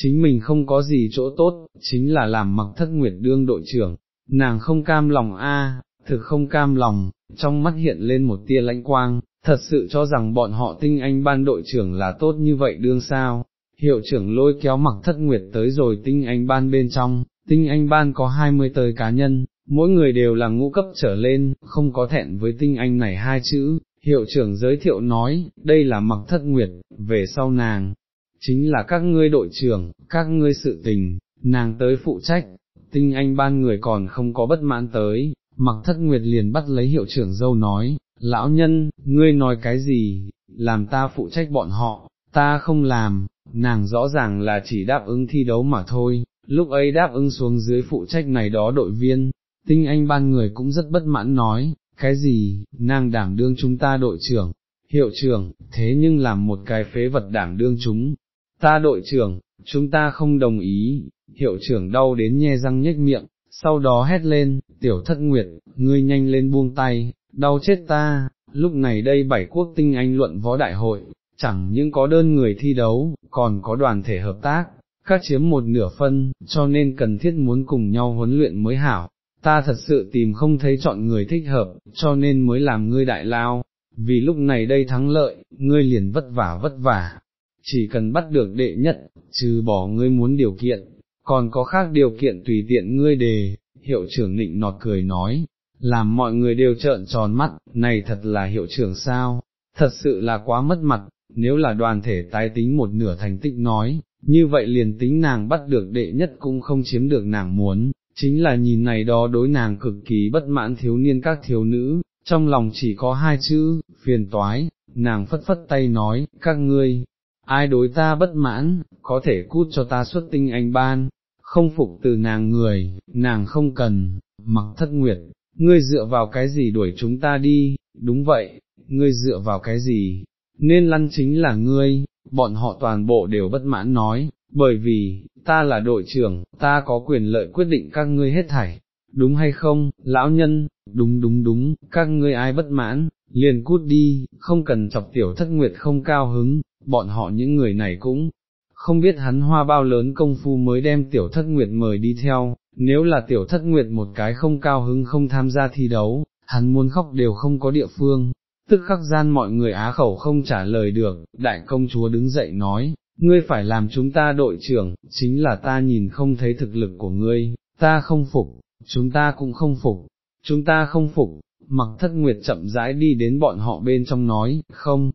Chính mình không có gì chỗ tốt, chính là làm mặc thất nguyệt đương đội trưởng, nàng không cam lòng a, thực không cam lòng, trong mắt hiện lên một tia lãnh quang, thật sự cho rằng bọn họ tinh anh ban đội trưởng là tốt như vậy đương sao, hiệu trưởng lôi kéo mặc thất nguyệt tới rồi tinh anh ban bên trong, tinh anh ban có 20 tới cá nhân, mỗi người đều là ngũ cấp trở lên, không có thẹn với tinh anh này hai chữ, hiệu trưởng giới thiệu nói, đây là mặc thất nguyệt, về sau nàng, chính là các ngươi đội trưởng, các ngươi sự tình, nàng tới phụ trách, tinh anh ban người còn không có bất mãn tới, mặc thất nguyệt liền bắt lấy hiệu trưởng dâu nói, lão nhân, ngươi nói cái gì, làm ta phụ trách bọn họ, ta không làm, nàng rõ ràng là chỉ đáp ứng thi đấu mà thôi, lúc ấy đáp ứng xuống dưới phụ trách này đó đội viên, tinh anh ban người cũng rất bất mãn nói, cái gì, nàng đảm đương chúng ta đội trưởng, hiệu trưởng, thế nhưng làm một cái phế vật đảm đương chúng, ta đội trưởng, chúng ta không đồng ý, hiệu trưởng đau đến nhe răng nhếch miệng, sau đó hét lên, tiểu thất nguyệt, ngươi nhanh lên buông tay, đau chết ta, lúc này đây bảy quốc tinh anh luận võ đại hội, chẳng những có đơn người thi đấu, còn có đoàn thể hợp tác, các chiếm một nửa phân, cho nên cần thiết muốn cùng nhau huấn luyện mới hảo, ta thật sự tìm không thấy chọn người thích hợp, cho nên mới làm ngươi đại lao, vì lúc này đây thắng lợi, ngươi liền vất vả vất vả, chỉ cần bắt được đệ nhất, trừ bỏ ngươi muốn điều kiện, còn có khác điều kiện tùy tiện ngươi đề, hiệu trưởng nịnh nọt cười nói, làm mọi người đều trợn tròn mắt, này thật là hiệu trưởng sao, thật sự là quá mất mặt, nếu là đoàn thể tái tính một nửa thành tích nói, như vậy liền tính nàng bắt được đệ nhất cũng không chiếm được nàng muốn, chính là nhìn này đó đối nàng cực kỳ bất mãn thiếu niên các thiếu nữ, trong lòng chỉ có hai chữ, phiền toái, nàng phất phất tay nói, các ngươi, ai đối ta bất mãn, có thể cút cho ta xuất tinh anh ban, không phục từ nàng người, nàng không cần, mặc thất nguyệt, ngươi dựa vào cái gì đuổi chúng ta đi, đúng vậy, ngươi dựa vào cái gì, nên lăn chính là ngươi, bọn họ toàn bộ đều bất mãn nói, bởi vì, ta là đội trưởng, ta có quyền lợi quyết định các ngươi hết thảy, đúng hay không, lão nhân, đúng đúng đúng, các ngươi ai bất mãn, liền cút đi, không cần chọc tiểu thất nguyệt không cao hứng, bọn họ những người này cũng không biết hắn hoa bao lớn công phu mới đem tiểu thất nguyệt mời đi theo, nếu là tiểu thất nguyệt một cái không cao hứng không tham gia thi đấu, hắn muốn khóc đều không có địa phương, tức khắc gian mọi người á khẩu không trả lời được, đại công chúa đứng dậy nói, ngươi phải làm chúng ta đội trưởng, chính là ta nhìn không thấy thực lực của ngươi, ta không phục, chúng ta cũng không phục, chúng ta không phục, mặc thất nguyệt chậm rãi đi đến bọn họ bên trong nói, không,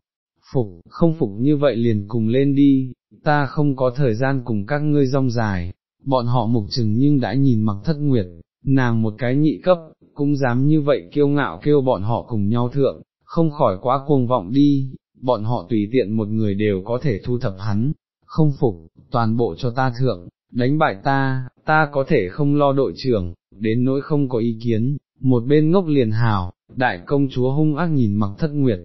phục, không phục như vậy liền cùng lên đi, ta không có thời gian cùng các ngươi rong dài, bọn họ mục chừng nhưng đã nhìn mặc thất nguyệt, nàng một cái nhị cấp, cũng dám như vậy kiêu ngạo kêu bọn họ cùng nhau thượng, không khỏi quá cuồng vọng đi, bọn họ tùy tiện một người đều có thể thu thập hắn, không phục, toàn bộ cho ta thượng, đánh bại ta, ta có thể không lo đội trưởng, đến nỗi không có ý kiến, một bên ngốc liền hào, đại công chúa hung ác nhìn mặc thất nguyệt,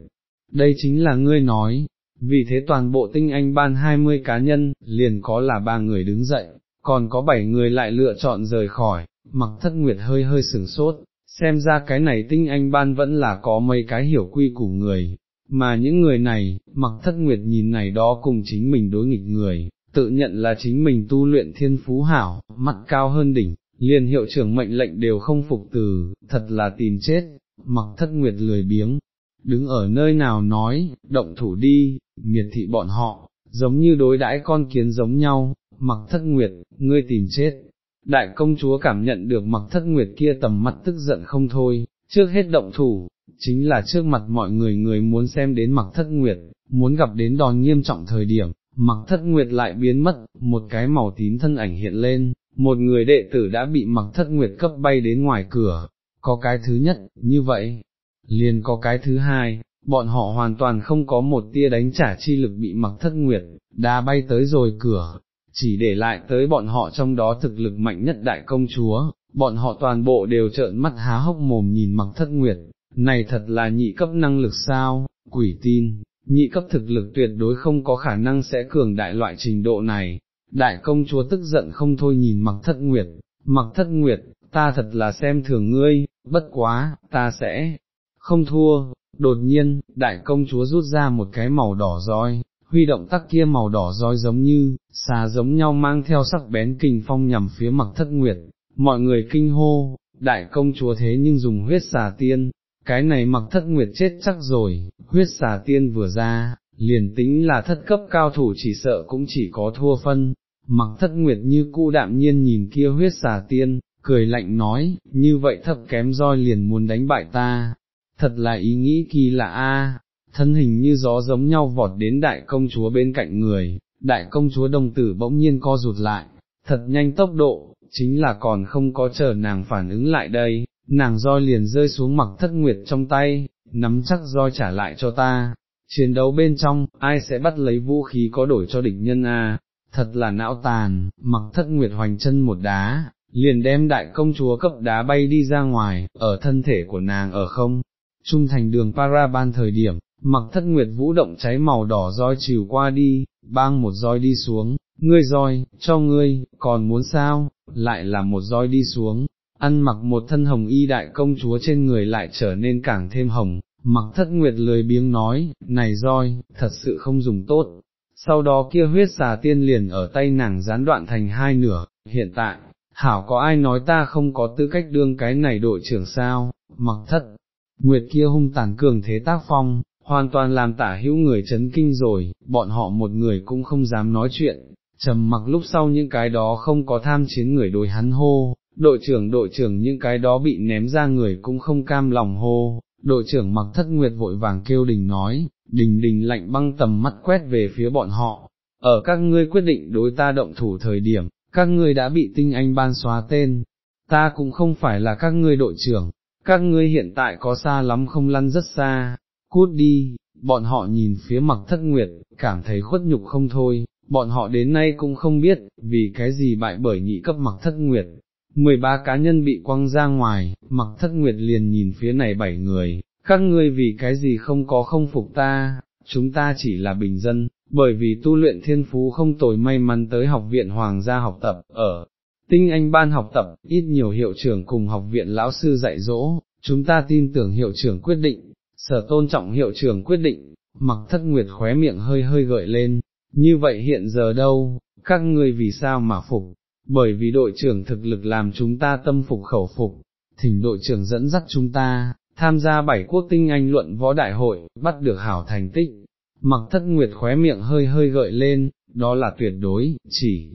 đây chính là ngươi nói, vì thế toàn bộ tinh anh ban 20 cá nhân, liền có là ba người đứng dậy, còn có bảy người lại lựa chọn rời khỏi, mặc thất nguyệt hơi hơi sừng sốt, xem ra cái này tinh anh ban vẫn là có mấy cái hiểu quy của người, mà những người này, mặc thất nguyệt nhìn này đó cùng chính mình đối nghịch người, tự nhận là chính mình tu luyện thiên phú hảo, mặt cao hơn đỉnh, liền hiệu trưởng mệnh lệnh đều không phục từ, thật là tìm chết, mặc thất nguyệt lười biếng, đứng ở nơi nào nói, động thủ đi, miệt thị bọn họ, giống như đối đãi con kiến giống nhau, mặc thất nguyệt, ngươi tìm chết. Đại công chúa cảm nhận được mặc thất nguyệt kia tầm mắt tức giận không thôi, trước hết động thủ, chính là trước mặt mọi người người muốn xem đến mặc thất nguyệt, muốn gặp đến đòn nghiêm trọng thời điểm, mặc thất nguyệt lại biến mất, một cái màu tím thân ảnh hiện lên, một người đệ tử đã bị mặc thất nguyệt cấp bay đến ngoài cửa, có cái thứ nhất, như vậy, liền có cái thứ hai, bọn họ hoàn toàn không có một tia đánh trả chi lực bị mặc thất nguyệt, đá bay tới rồi cửa, chỉ để lại tới bọn họ trong đó thực lực mạnh nhất đại công chúa, bọn họ toàn bộ đều trợn mắt há hốc mồm nhìn mặc thất nguyệt, này thật là nhị cấp năng lực sao, quỷ tin, nhị cấp thực lực tuyệt đối không có khả năng sẽ cường đại loại trình độ này, đại công chúa tức giận không thôi nhìn mặc thất nguyệt, mặc thất nguyệt, ta thật là xem thường ngươi, bất quá, ta sẽ, không thua, đột nhiên, đại công chúa rút ra một cái màu đỏ roi, huy động tắc kia màu đỏ roi giống như, xà giống nhau mang theo sắc bén kinh phong nhằm phía mặc thất nguyệt, mọi người kinh hô, đại công chúa thế nhưng dùng huyết xà tiên, cái này mặc thất nguyệt chết chắc rồi, huyết xà tiên vừa ra, liền tính là thất cấp cao thủ chỉ sợ cũng chỉ có thua phân, mặc thất nguyệt như cu đạm nhiên nhìn kia huyết xà tiên, cười lạnh nói, như vậy thấp kém roi liền muốn đánh bại ta, thật là ý nghĩ kỳ lạ a. thân hình như gió giống nhau vọt đến đại công chúa bên cạnh người, đại công chúa đồng tử bỗng nhiên co rụt lại, thật nhanh tốc độ, chính là còn không có chờ nàng phản ứng lại đây, nàng roi liền rơi xuống mặc thất nguyệt trong tay, nắm chắc roi trả lại cho ta. Chiến đấu bên trong, ai sẽ bắt lấy vũ khí có đổi cho địch nhân a? Thật là não tàn, mặc thất nguyệt hoành chân một đá, liền đem đại công chúa cấp đá bay đi ra ngoài, ở thân thể của nàng ở không, trung thành đường Paraban thời điểm, mặc thất nguyệt vũ động cháy màu đỏ roi chiều qua đi, bang một roi đi xuống, ngươi roi, cho ngươi, còn muốn sao, lại là một roi đi xuống, ăn mặc một thân hồng y đại công chúa trên người lại trở nên càng thêm hồng, mặc thất nguyệt lười biếng nói, này roi, thật sự không dùng tốt. Sau đó kia huyết xà tiên liền ở tay nàng gián đoạn thành hai nửa, hiện tại, hảo có ai nói ta không có tư cách đương cái này đội trưởng sao, mặc thất, nguyệt kia hung tàn cường thế tác phong, hoàn toàn làm tả hữu người chấn kinh rồi, bọn họ một người cũng không dám nói chuyện, trầm mặc lúc sau những cái đó không có tham chiến người đối hắn hô, đội trưởng đội trưởng những cái đó bị ném ra người cũng không cam lòng hô, đội trưởng mặc thất nguyệt vội vàng kêu đình nói, đình đình lạnh băng tầm mắt quét về phía bọn họ, ở các ngươi quyết định đối ta động thủ thời điểm, các ngươi đã bị tinh anh ban xóa tên, ta cũng không phải là các ngươi đội trưởng, các ngươi hiện tại có xa lắm không lăn rất xa, cút đi, bọn họ nhìn phía mặc thất nguyệt, cảm thấy khuất nhục không thôi, bọn họ đến nay cũng không biết, vì cái gì bại bởi nhị cấp mặc thất nguyệt. 13 cá nhân bị quăng ra ngoài, mặc thất nguyệt liền nhìn phía này bảy người, các ngươi vì cái gì không có không phục ta, chúng ta chỉ là bình dân, bởi vì tu luyện thiên phú không tồi may mắn tới học viện Hoàng gia học tập, ở tinh anh ban học tập, ít nhiều hiệu trưởng cùng học viện lão sư dạy dỗ, chúng ta tin tưởng hiệu trưởng quyết định, sở tôn trọng hiệu trưởng quyết định, mặc thất nguyệt khóe miệng hơi hơi gợi lên, như vậy hiện giờ đâu, các ngươi vì sao mà phục, bởi vì đội trưởng thực lực làm chúng ta tâm phục khẩu phục, thỉnh đội trưởng dẫn dắt chúng ta, tham gia bảy quốc tinh anh luận võ đại hội, bắt được hảo thành tích, mặc thất nguyệt khóe miệng hơi hơi gợi lên, đó là tuyệt đối, chỉ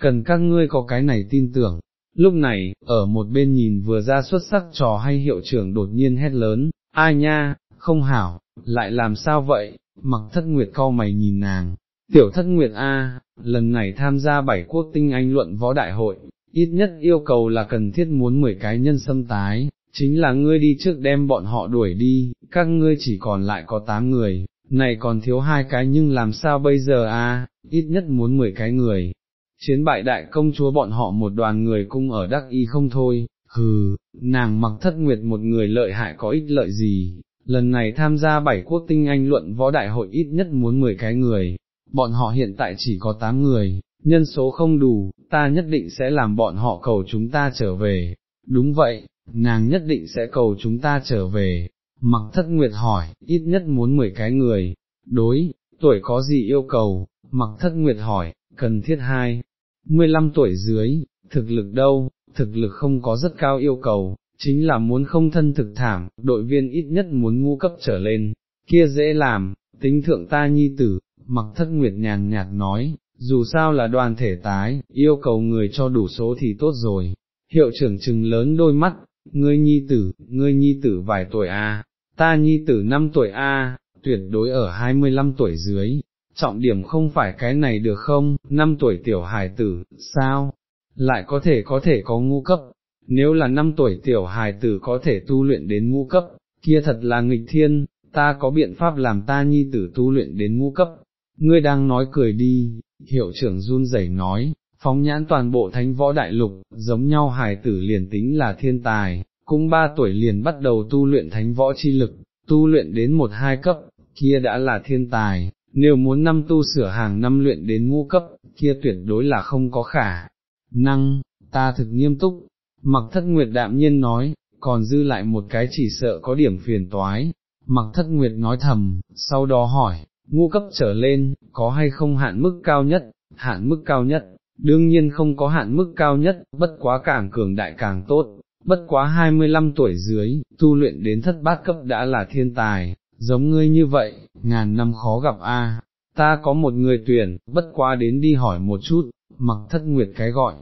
cần các ngươi có cái này tin tưởng. Lúc này, ở một bên nhìn vừa ra xuất sắc trò hay hiệu trưởng đột nhiên hét lớn, ai nha, không hảo, lại làm sao vậy, mặc thất nguyệt cau mày nhìn nàng, tiểu thất nguyệt A, lần này tham gia bảy quốc tinh anh luận võ đại hội, ít nhất yêu cầu là cần thiết muốn 10 cái nhân xâm tái, chính là ngươi đi trước đem bọn họ đuổi đi, các ngươi chỉ còn lại có 8 người, này còn thiếu hai cái nhưng làm sao bây giờ a? ít nhất muốn 10 cái người. Chiến bại đại công chúa bọn họ một đoàn người cung ở đắc y không thôi, hừ, nàng mặc thất nguyệt một người lợi hại có ích lợi gì, lần này tham gia bảy quốc tinh anh luận võ đại hội ít nhất muốn 10 cái người, bọn họ hiện tại chỉ có 8 người, nhân số không đủ, ta nhất định sẽ làm bọn họ cầu chúng ta trở về, đúng vậy, nàng nhất định sẽ cầu chúng ta trở về, mặc thất nguyệt hỏi, ít nhất muốn 10 cái người, đối, tuổi có gì yêu cầu, mặc thất nguyệt hỏi, cần thiết hai, 15 tuổi dưới, thực lực đâu, thực lực không có rất cao yêu cầu, chính là muốn không thân thực thảm, đội viên ít nhất muốn ngu cấp trở lên, kia dễ làm, tính thượng ta nhi tử, mặc thất nguyệt nhàn nhạt nói, dù sao là đoàn thể tái, yêu cầu người cho đủ số thì tốt rồi, hiệu trưởng trừng lớn đôi mắt, ngươi nhi tử, ngươi nhi tử vài tuổi a, ta nhi tử năm tuổi a, tuyệt đối ở 25 tuổi dưới, trọng điểm không phải cái này được không, năm tuổi tiểu hài tử, sao, lại có thể có thể có ngu cấp, nếu là năm tuổi tiểu hài tử có thể tu luyện đến ngu cấp, kia thật là nghịch thiên, ta có biện pháp làm ta nhi tử tu luyện đến ngu cấp, ngươi đang nói cười đi, hiệu trưởng run rẩy nói, phóng nhãn toàn bộ thánh võ đại lục, giống nhau hài tử liền tính là thiên tài, cũng ba tuổi liền bắt đầu tu luyện thánh võ chi lực, tu luyện đến một hai cấp, kia đã là thiên tài, nếu muốn năm tu sửa hàng năm luyện đến ngũ cấp, kia tuyệt đối là không có khả. Năng, ta thực nghiêm túc, mặc thất nguyệt đạm nhiên nói, còn dư lại một cái chỉ sợ có điểm phiền toái, mặc thất nguyệt nói thầm, sau đó hỏi, ngũ cấp trở lên, có hay không hạn mức cao nhất, hạn mức cao nhất, đương nhiên không có hạn mức cao nhất, bất quá càng cường đại càng tốt, bất quá 25 tuổi dưới, tu luyện đến thất bát cấp đã là thiên tài, giống ngươi như vậy, ngàn năm khó gặp a. Ta có một người tuyển, bất quá đến đi hỏi một chút, mặc thất nguyệt cái gọi,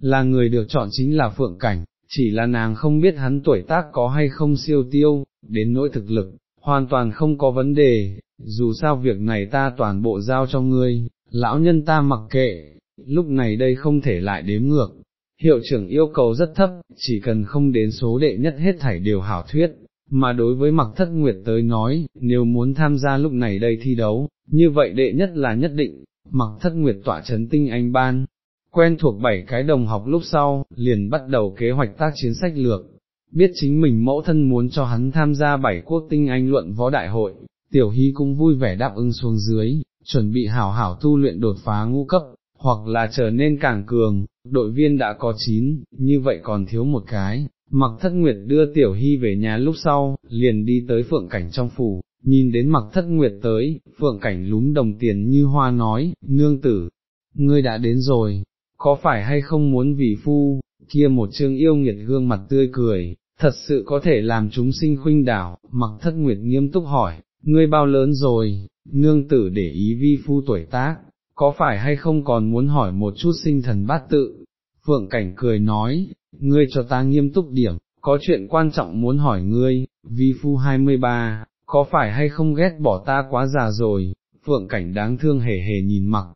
là người được chọn chính là Phượng Cảnh, chỉ là nàng không biết hắn tuổi tác có hay không siêu tiêu, đến nỗi thực lực, hoàn toàn không có vấn đề, dù sao việc này ta toàn bộ giao cho ngươi, lão nhân ta mặc kệ, lúc này đây không thể lại đếm ngược. Hiệu trưởng yêu cầu rất thấp, chỉ cần không đến số đệ nhất hết thảy đều hảo thuyết, mà đối với mặc thất nguyệt tới nói, nếu muốn tham gia lúc này đây thi đấu, như vậy đệ nhất là nhất định, mặc thất nguyệt tỏa chấn tinh anh ban, quen thuộc bảy cái đồng học lúc sau, liền bắt đầu kế hoạch tác chiến sách lược, biết chính mình mẫu thân muốn cho hắn tham gia bảy quốc tinh anh luận võ đại hội, tiểu hy cũng vui vẻ đáp ứng xuống dưới, chuẩn bị hảo hảo tu luyện đột phá ngũ cấp, hoặc là trở nên càng cường, đội viên đã có 9, như vậy còn thiếu một cái. Mặc thất nguyệt đưa tiểu hy về nhà lúc sau, liền đi tới phượng cảnh trong phủ, nhìn đến mặc thất nguyệt tới, phượng cảnh lúm đồng tiền như hoa nói, nương tử, ngươi đã đến rồi, có phải hay không muốn vì phu, kia một chương yêu nghiệt gương mặt tươi cười, thật sự có thể làm chúng sinh khuynh đảo, mặc thất nguyệt nghiêm túc hỏi, ngươi bao lớn rồi, nương tử để ý vi phu tuổi tác, có phải hay không còn muốn hỏi một chút sinh thần bát tự, phượng cảnh cười nói, ngươi cho ta nghiêm túc điểm, có chuyện quan trọng muốn hỏi ngươi, vi phu 23, có phải hay không ghét bỏ ta quá già rồi, phượng cảnh đáng thương hề hề nhìn mặc,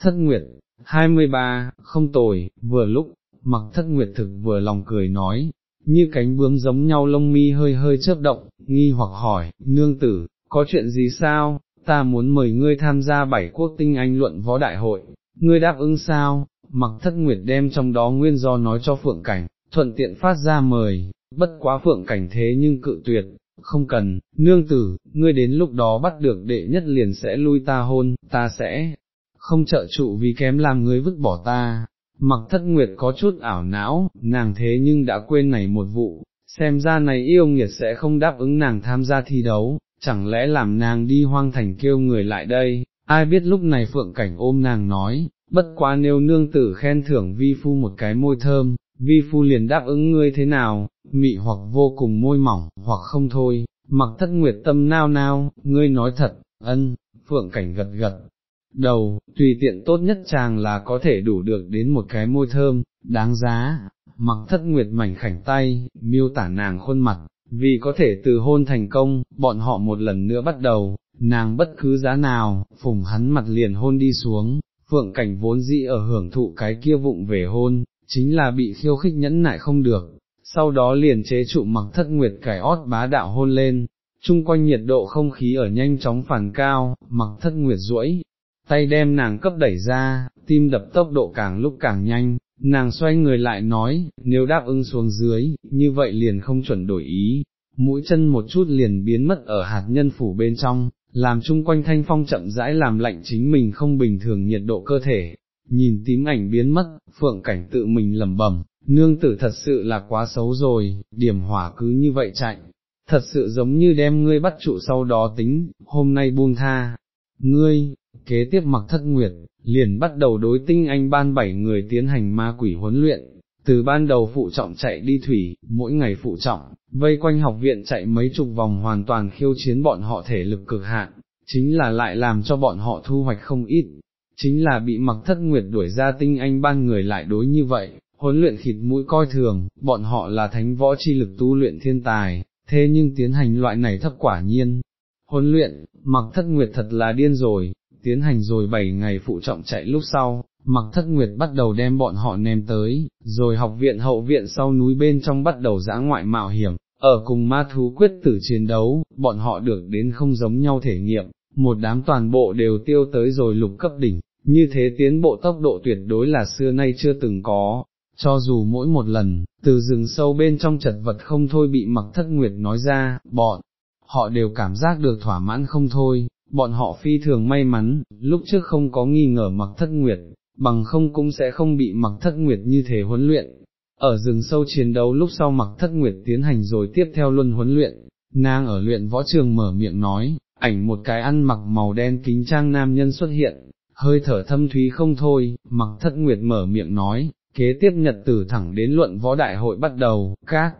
thất nguyệt, 23, không tồi, vừa lúc, mặc thất nguyệt thực vừa lòng cười nói, như cánh bướm giống nhau lông mi hơi hơi chớp động, nghi hoặc hỏi, nương tử, có chuyện gì sao, ta muốn mời ngươi tham gia bảy quốc tinh anh luận võ đại hội, ngươi đáp ứng sao, mặc thất nguyệt đem trong đó nguyên do nói cho phượng cảnh, thuận tiện phát ra mời, bất quá phượng cảnh thế nhưng cự tuyệt, không cần, nương tử, ngươi đến lúc đó bắt được đệ nhất liền sẽ lui ta hôn, ta sẽ không trợ trụ vì kém làm ngươi vứt bỏ ta. Mặc thất nguyệt có chút ảo não, nàng thế nhưng đã quên này một vụ, xem ra này yêu nghiệt sẽ không đáp ứng nàng tham gia thi đấu, chẳng lẽ làm nàng đi hoang thành kêu người lại đây, ai biết lúc này phượng cảnh ôm nàng nói, bất quá nếu nương tử khen thưởng vi phu một cái môi thơm, vi phu liền đáp ứng ngươi thế nào, mị hoặc vô cùng môi mỏng, hoặc không thôi, mặc thất nguyệt tâm nao nao, ngươi nói thật, ân, phượng cảnh gật gật. Đầu, tùy tiện tốt nhất chàng là có thể đủ được đến một cái môi thơm, đáng giá, mặc thất nguyệt mảnh khảnh tay, miêu tả nàng khuôn mặt, vì có thể từ hôn thành công, bọn họ một lần nữa bắt đầu, nàng bất cứ giá nào, phùng hắn mặt liền hôn đi xuống, phượng cảnh vốn dĩ ở hưởng thụ cái kia vụng về hôn, chính là bị khiêu khích nhẫn nại không được, sau đó liền chế trụ mặc thất nguyệt cải ót bá đạo hôn lên, chung quanh nhiệt độ không khí ở nhanh chóng phản cao, mặc thất nguyệt duỗi tay đem nàng cấp đẩy ra, tim đập tốc độ càng lúc càng nhanh, nàng xoay người lại nói, nếu đáp ứng xuống dưới, như vậy liền không chuẩn đổi ý, mũi chân một chút liền biến mất ở hạt nhân phủ bên trong, làm chung quanh thanh phong chậm rãi làm lạnh chính mình không bình thường nhiệt độ cơ thể, nhìn tím ảnh biến mất, phượng cảnh tự mình lẩm bẩm, nương tử thật sự là quá xấu rồi, điểm hỏa cứ như vậy chạy, thật sự giống như đem ngươi bắt trụ sau đó tính, hôm nay buông tha, ngươi, kế tiếp mặc thất nguyệt, liền bắt đầu đối tinh anh ban bảy người tiến hành ma quỷ huấn luyện, từ ban đầu phụ trọng chạy đi thủy, mỗi ngày phụ trọng, vây quanh học viện chạy mấy chục vòng hoàn toàn khiêu chiến bọn họ thể lực cực hạn, chính là lại làm cho bọn họ thu hoạch không ít, chính là bị mặc thất nguyệt đuổi ra tinh anh ban người lại đối như vậy, huấn luyện khịt mũi coi thường, bọn họ là thánh võ chi lực tu luyện thiên tài, thế nhưng tiến hành loại này thấp quả nhiên. Huấn luyện, mặc thất nguyệt thật là điên rồi, tiến hành rồi 7 ngày phụ trọng chạy lúc sau, mặc thất nguyệt bắt đầu đem bọn họ ném tới, rồi học viện hậu viện sau núi bên trong bắt đầu giã ngoại mạo hiểm, ở cùng ma thú quyết tử chiến đấu, bọn họ được đến không giống nhau thể nghiệm, một đám toàn bộ đều tiêu tới rồi lục cấp đỉnh, như thế tiến bộ tốc độ tuyệt đối là xưa nay chưa từng có. Cho dù mỗi một lần, từ rừng sâu bên trong chật vật không thôi bị mặc thất nguyệt nói ra, bọn, họ đều cảm giác được thỏa mãn không thôi, bọn họ phi thường may mắn, lúc trước không có nghi ngờ mặc thất nguyệt, bằng không cũng sẽ không bị mặc thất nguyệt như thế huấn luyện. Ở rừng sâu chiến đấu lúc sau mặc thất nguyệt tiến hành rồi tiếp theo luân huấn luyện, nàng ở luyện võ trường mở miệng nói, ảnh một cái ăn mặc màu đen kính trang nam nhân xuất hiện, hơi thở thâm thúy không thôi, mặc thất nguyệt mở miệng nói, kế tiếp nhật tử thẳng đến luận võ đại hội bắt đầu, các,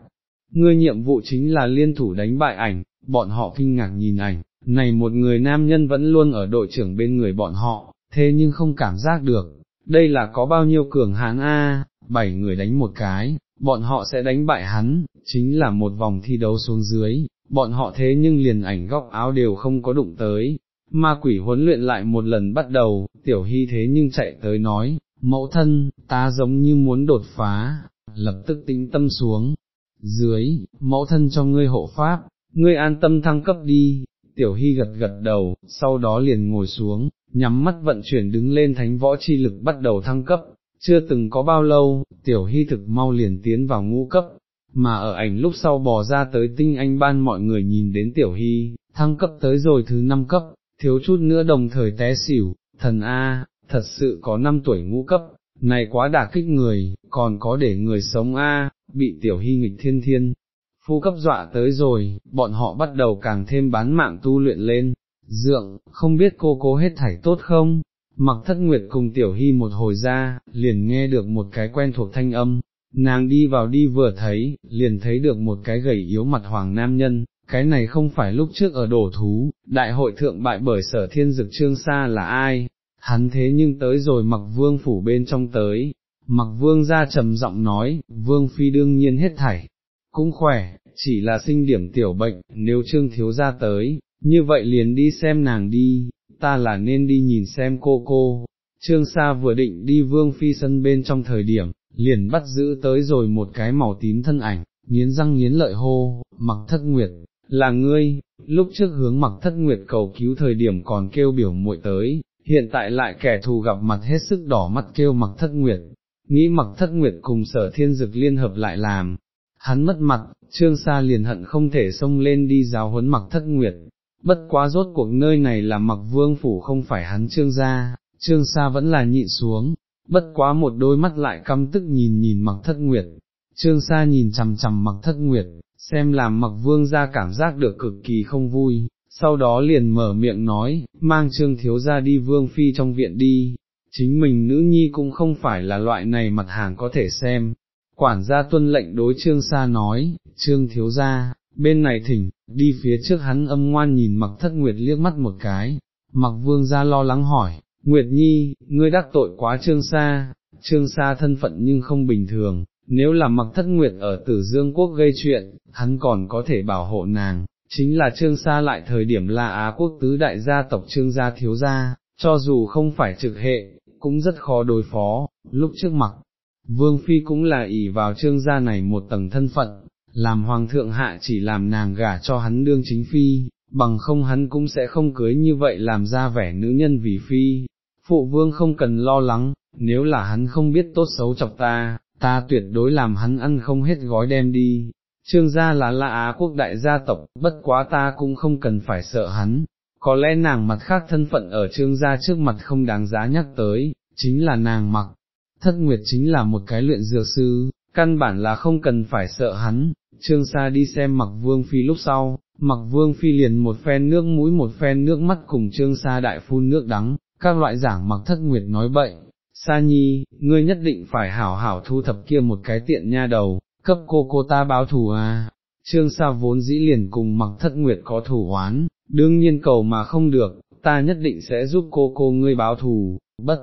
ngươi nhiệm vụ chính là liên thủ đánh bại ảnh, bọn họ kinh ngạc nhìn ảnh, này một người nam nhân vẫn luôn ở đội trưởng bên người bọn họ, thế nhưng không cảm giác được, đây là có bao nhiêu cường hán a, bảy người đánh một cái, bọn họ sẽ đánh bại hắn, chính là một vòng thi đấu xuống dưới, bọn họ thế nhưng liền ảnh góc áo đều không có đụng tới. Ma quỷ huấn luyện lại một lần bắt đầu, tiểu hy thế nhưng chạy tới nói, mẫu thân, ta giống như muốn đột phá, lập tức tính tâm xuống, dưới, mẫu thân cho ngươi hộ pháp, ngươi an tâm thăng cấp đi, tiểu hy gật gật đầu, sau đó liền ngồi xuống, nhắm mắt vận chuyển đứng lên thánh võ chi lực bắt đầu thăng cấp, chưa từng có bao lâu, tiểu hy thực mau liền tiến vào ngũ cấp, mà ở ảnh lúc sau bò ra tới tinh anh ban mọi người nhìn đến tiểu hy, thăng cấp tới rồi thứ năm cấp, thiếu chút nữa đồng thời té xỉu, thần A, thật sự có năm tuổi ngũ cấp, này quá đả kích người, còn có để người sống A, bị tiểu hy nghịch thiên thiên. Phu cấp dọa tới rồi, bọn họ bắt đầu càng thêm bán mạng tu luyện lên, dượng, không biết cô cố hết thảy tốt không, mặc thất nguyệt cùng tiểu hy một hồi ra, liền nghe được một cái quen thuộc thanh âm, nàng đi vào đi vừa thấy, liền thấy được một cái gầy yếu mặt hoàng nam nhân, cái này không phải lúc trước ở đổ thú, đại hội thượng bại bởi sở thiên dực trương xa là ai, hắn thế nhưng tới rồi mặc vương phủ bên trong tới, mặc vương ra trầm giọng nói, vương phi đương nhiên hết thảy, cũng khỏe, chỉ là sinh điểm tiểu bệnh, nếu trương thiếu ra tới, như vậy liền đi xem nàng đi, ta là nên đi nhìn xem cô cô. Trương Sa vừa định đi vương phi sân bên trong thời điểm, liền bắt giữ tới rồi một cái màu tím thân ảnh, nghiến răng nghiến lợi hô, mặc thất nguyệt, là ngươi, lúc trước hướng mặc thất nguyệt cầu cứu thời điểm còn kêu biểu muội tới, hiện tại lại kẻ thù gặp mặt hết sức đỏ mắt kêu mặc thất nguyệt, nghĩ mặc thất nguyệt cùng sở thiên dực liên hợp lại làm, hắn mất mặt, trương sa liền hận không thể xông lên đi giáo huấn mặc thất nguyệt, bất quá rốt cuộc nơi này là mặc vương phủ không phải hắn trương gia, trương sa vẫn là nhịn xuống, bất quá một đôi mắt lại căm tức nhìn nhìn mặc thất nguyệt, trương sa nhìn chằm chằm mặc thất nguyệt, xem làm mặc vương ra cảm giác được cực kỳ không vui, sau đó liền mở miệng nói, mang trương thiếu ra đi vương phi trong viện đi, chính mình nữ nhi cũng không phải là loại này mặt hàng có thể xem. Quản gia tuân lệnh đối trương sa nói, trương thiếu gia bên này thỉnh, đi phía trước hắn âm ngoan nhìn mặc thất nguyệt liếc mắt một cái, mặc vương ra lo lắng hỏi, Nguyệt Nhi, ngươi đắc tội quá trương sa, trương sa thân phận nhưng không bình thường, nếu là mặc thất nguyệt ở tử dương quốc gây chuyện, hắn còn có thể bảo hộ nàng, chính là trương sa lại thời điểm là Á quốc tứ đại gia tộc trương gia thiếu gia, cho dù không phải trực hệ, cũng rất khó đối phó, lúc trước mặc vương phi cũng là ỷ vào trương gia này một tầng thân phận, làm hoàng thượng hạ chỉ làm nàng gả cho hắn đương chính phi, bằng không hắn cũng sẽ không cưới như vậy làm ra vẻ nữ nhân vì phi, phụ vương không cần lo lắng, nếu là hắn không biết tốt xấu chọc ta, ta tuyệt đối làm hắn ăn không hết gói đem đi. Trương gia là lạ Á quốc đại gia tộc, bất quá ta cũng không cần phải sợ hắn, có lẽ nàng mặt khác thân phận ở trương gia trước mặt không đáng giá nhắc tới, chính là nàng mặc, thất nguyệt chính là một cái luyện dược sư, căn bản là không cần phải sợ hắn, trương sa đi xem mặc vương phi lúc sau, mặc vương phi liền một phen nước mũi một phen nước mắt cùng trương sa đại phun nước đắng, các loại giảng mặc thất nguyệt nói bậy, Sa Nhi, ngươi nhất định phải hảo hảo thu thập kia một cái tiện nha đầu, cấp cô cô ta báo thù à, trương sa vốn dĩ liền cùng mặc thất nguyệt có thủ oán, đương nhiên cầu mà không được, ta nhất định sẽ giúp cô cô ngươi báo thù, bất,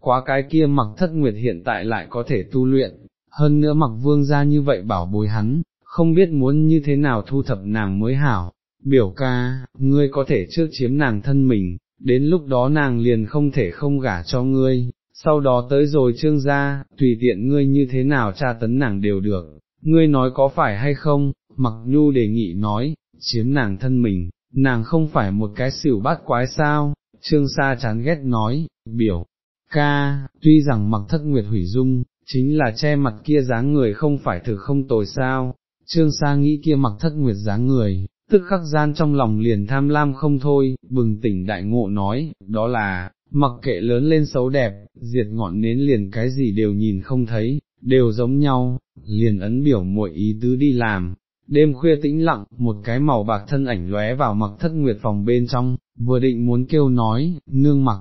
quá cái kia mặc thất nguyệt hiện tại lại có thể tu luyện, hơn nữa mặc vương ra như vậy bảo bồi hắn, không biết muốn như thế nào thu thập nàng mới hảo, biểu ca, ngươi có thể trước chiếm nàng thân mình, đến lúc đó nàng liền không thể không gả cho ngươi, sau đó tới rồi trương gia, tùy tiện ngươi như thế nào tra tấn nàng đều được, ngươi nói có phải hay không, mặc nhu đề nghị nói, chiếm nàng thân mình, nàng không phải một cái xỉu bát quái sao, trương sa chán ghét nói, biểu, ca, tuy rằng mặc thất nguyệt hủy dung, chính là che mặt kia dáng người không phải thực không tồi sao, trương sa nghĩ kia mặc thất nguyệt dáng người, tức khắc gian trong lòng liền tham lam không thôi, bừng tỉnh đại ngộ nói, đó là, mặc kệ lớn lên xấu đẹp, diệt ngọn nến liền cái gì đều nhìn không thấy, đều giống nhau, liền ấn biểu muội ý tứ đi làm. Đêm khuya tĩnh lặng, một cái màu bạc thân ảnh lóe vào mặc thất nguyệt phòng bên trong, vừa định muốn kêu nói, nương mặc,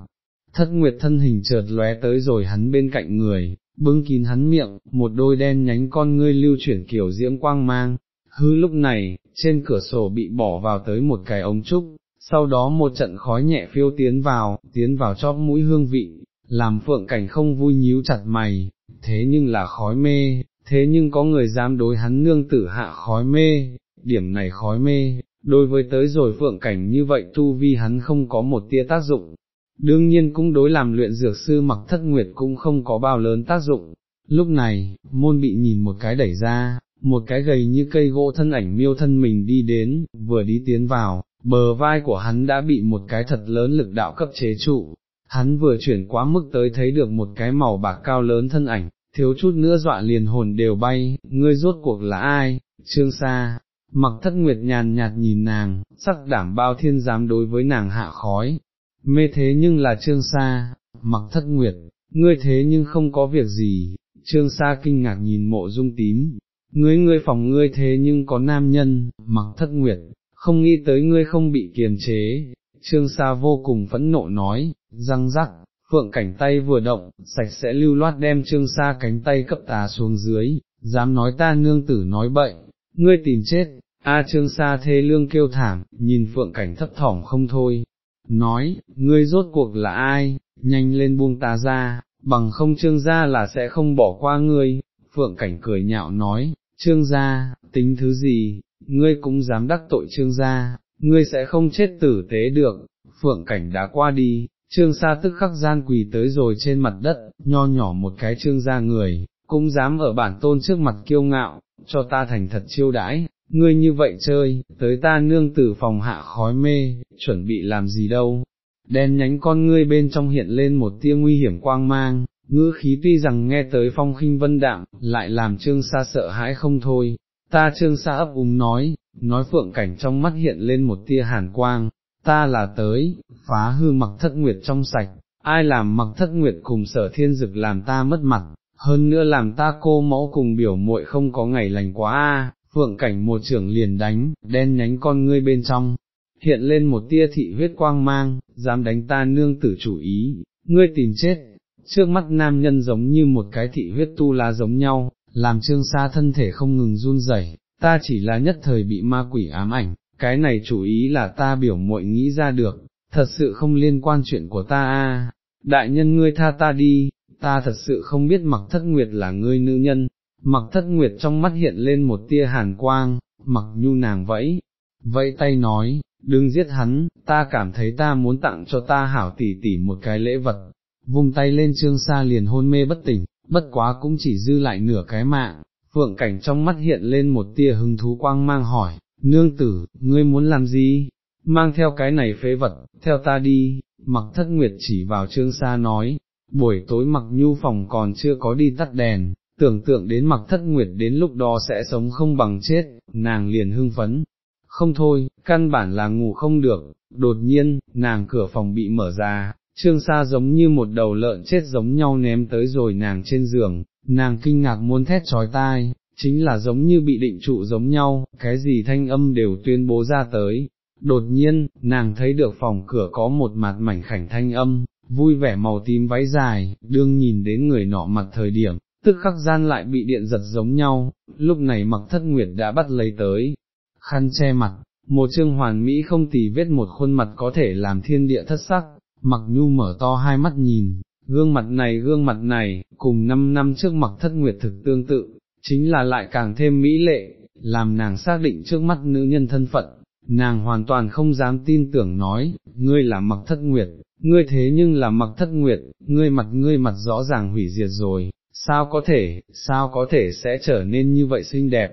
thất nguyệt thân hình chợt lóe tới rồi hắn bên cạnh người, bưng kín hắn miệng, một đôi đen nhánh con ngươi lưu chuyển kiểu diễm quang mang, hư lúc này, trên cửa sổ bị bỏ vào tới một cái ống trúc, sau đó một trận khói nhẹ phiêu tiến vào, tiến vào chóp mũi hương vị, làm phượng cảnh không vui nhíu chặt mày, thế nhưng là khói mê, thế nhưng có người dám đối hắn nương tử hạ khói mê, điểm này khói mê, đối với tới rồi phượng cảnh như vậy tu vi hắn không có một tia tác dụng, đương nhiên cũng đối làm luyện dược sư mặc thất nguyệt cũng không có bao lớn tác dụng. Lúc này, môn bị nhìn một cái đẩy ra, một cái gầy như cây gỗ thân ảnh miêu thân mình đi đến, vừa đi tiến vào, bờ vai của hắn đã bị một cái thật lớn lực đạo cấp chế trụ, hắn vừa chuyển quá mức tới thấy được một cái màu bạc cao lớn thân ảnh, thiếu chút nữa dọa liền hồn đều bay, ngươi rốt cuộc là ai, trương sa, mặc thất nguyệt nhàn nhạt nhìn nàng, sắc đảm bao thiên dám đối với nàng hạ khói, mê thế nhưng là trương sa, mặc thất nguyệt, ngươi thế nhưng không có việc gì, trương sa kinh ngạc nhìn mộ dung tím, ngươi ngươi phòng ngươi thế nhưng có nam nhân, mặc thất nguyệt, không nghĩ tới ngươi không bị kiềm chế, trương sa vô cùng phẫn nộ nói, răng rắc, phượng cảnh tay vừa động, sạch sẽ lưu loát đem trương sa cánh tay cấp tà xuống dưới, dám nói ta nương tử nói bậy, ngươi tìm chết, a trương sa thê lương kêu thảm, nhìn phượng cảnh thấp thỏm không thôi, nói, ngươi rốt cuộc là ai, nhanh lên buông ta ra, bằng không trương gia là sẽ không bỏ qua ngươi, phượng cảnh cười nhạo nói, trương gia, tính thứ gì, ngươi cũng dám đắc tội trương gia, ngươi sẽ không chết tử tế được, phượng cảnh đã qua đi, trương sa tức khắc gian quỳ tới rồi trên mặt đất, nho nhỏ một cái trương gia người, cũng dám ở bản tôn trước mặt kiêu ngạo, cho ta thành thật chiêu đãi, ngươi như vậy chơi, tới ta nương tử phòng hạ khói mê, chuẩn bị làm gì đâu, đen nhánh con ngươi bên trong hiện lên một tia nguy hiểm quang mang, ngữ khí tuy rằng nghe tới phong khinh vân đạm, lại làm trương sa sợ hãi không thôi, ta trương sa ấp úng nói, nói phượng cảnh trong mắt hiện lên một tia hàn quang, ta là tới, phá hư mặc thất nguyệt trong sạch, ai làm mặc thất nguyệt cùng sở thiên dực làm ta mất mặt, hơn nữa làm ta cô mẫu cùng biểu muội không có ngày lành quá a phượng cảnh một trưởng liền đánh, đen nhánh con ngươi bên trong, hiện lên một tia thị huyết quang mang, dám đánh ta nương tử chủ ý, ngươi tìm chết, trước mắt nam nhân giống như một cái thị huyết tu lá giống nhau, làm trương xa thân thể không ngừng run rẩy. ta chỉ là nhất thời bị ma quỷ ám ảnh, cái này chủ ý là ta biểu muội nghĩ ra được, thật sự không liên quan chuyện của ta a. đại nhân ngươi tha ta đi, ta thật sự không biết mặc thất nguyệt là ngươi nữ nhân, mặc thất nguyệt trong mắt hiện lên một tia hàn quang, mặc nhu nàng vẫy, vẫy tay nói, đừng giết hắn, ta cảm thấy ta muốn tặng cho ta hảo tỷ tỷ một cái lễ vật, vung tay lên trương sa liền hôn mê bất tỉnh, bất quá cũng chỉ dư lại nửa cái mạng, phượng cảnh trong mắt hiện lên một tia hứng thú quang mang hỏi, nương tử, ngươi muốn làm gì? Mang theo cái này phế vật, theo ta đi, mặc thất nguyệt chỉ vào trương sa nói, buổi tối mặc nhu phòng còn chưa có đi tắt đèn, tưởng tượng đến mặc thất nguyệt đến lúc đó sẽ sống không bằng chết, nàng liền hưng phấn. Không thôi, căn bản là ngủ không được, đột nhiên, nàng cửa phòng bị mở ra, trương sa giống như một đầu lợn chết giống nhau ném tới rồi nàng trên giường, nàng kinh ngạc muốn thét trói tai, chính là giống như bị định trụ giống nhau, cái gì thanh âm đều tuyên bố ra tới. Đột nhiên, nàng thấy được phòng cửa có một mặt mảnh khảnh thanh âm, vui vẻ màu tím váy dài, đương nhìn đến người nọ mặt thời điểm, tức khắc gian lại bị điện giật giống nhau, lúc này mặc thất nguyệt đã bắt lấy tới, khăn che mặt, một chương hoàn mỹ không tì vết một khuôn mặt có thể làm thiên địa thất sắc, mặc nhu mở to hai mắt nhìn, gương mặt này gương mặt này, cùng năm năm trước mặc thất nguyệt thực tương tự, chính là lại càng thêm mỹ lệ, làm nàng xác định trước mắt nữ nhân thân phận, nàng hoàn toàn không dám tin tưởng nói, ngươi là mặc thất nguyệt, ngươi thế nhưng là mặc thất nguyệt, ngươi mặt ngươi mặt rõ ràng hủy diệt rồi, sao có thể, sao có thể sẽ trở nên như vậy xinh đẹp.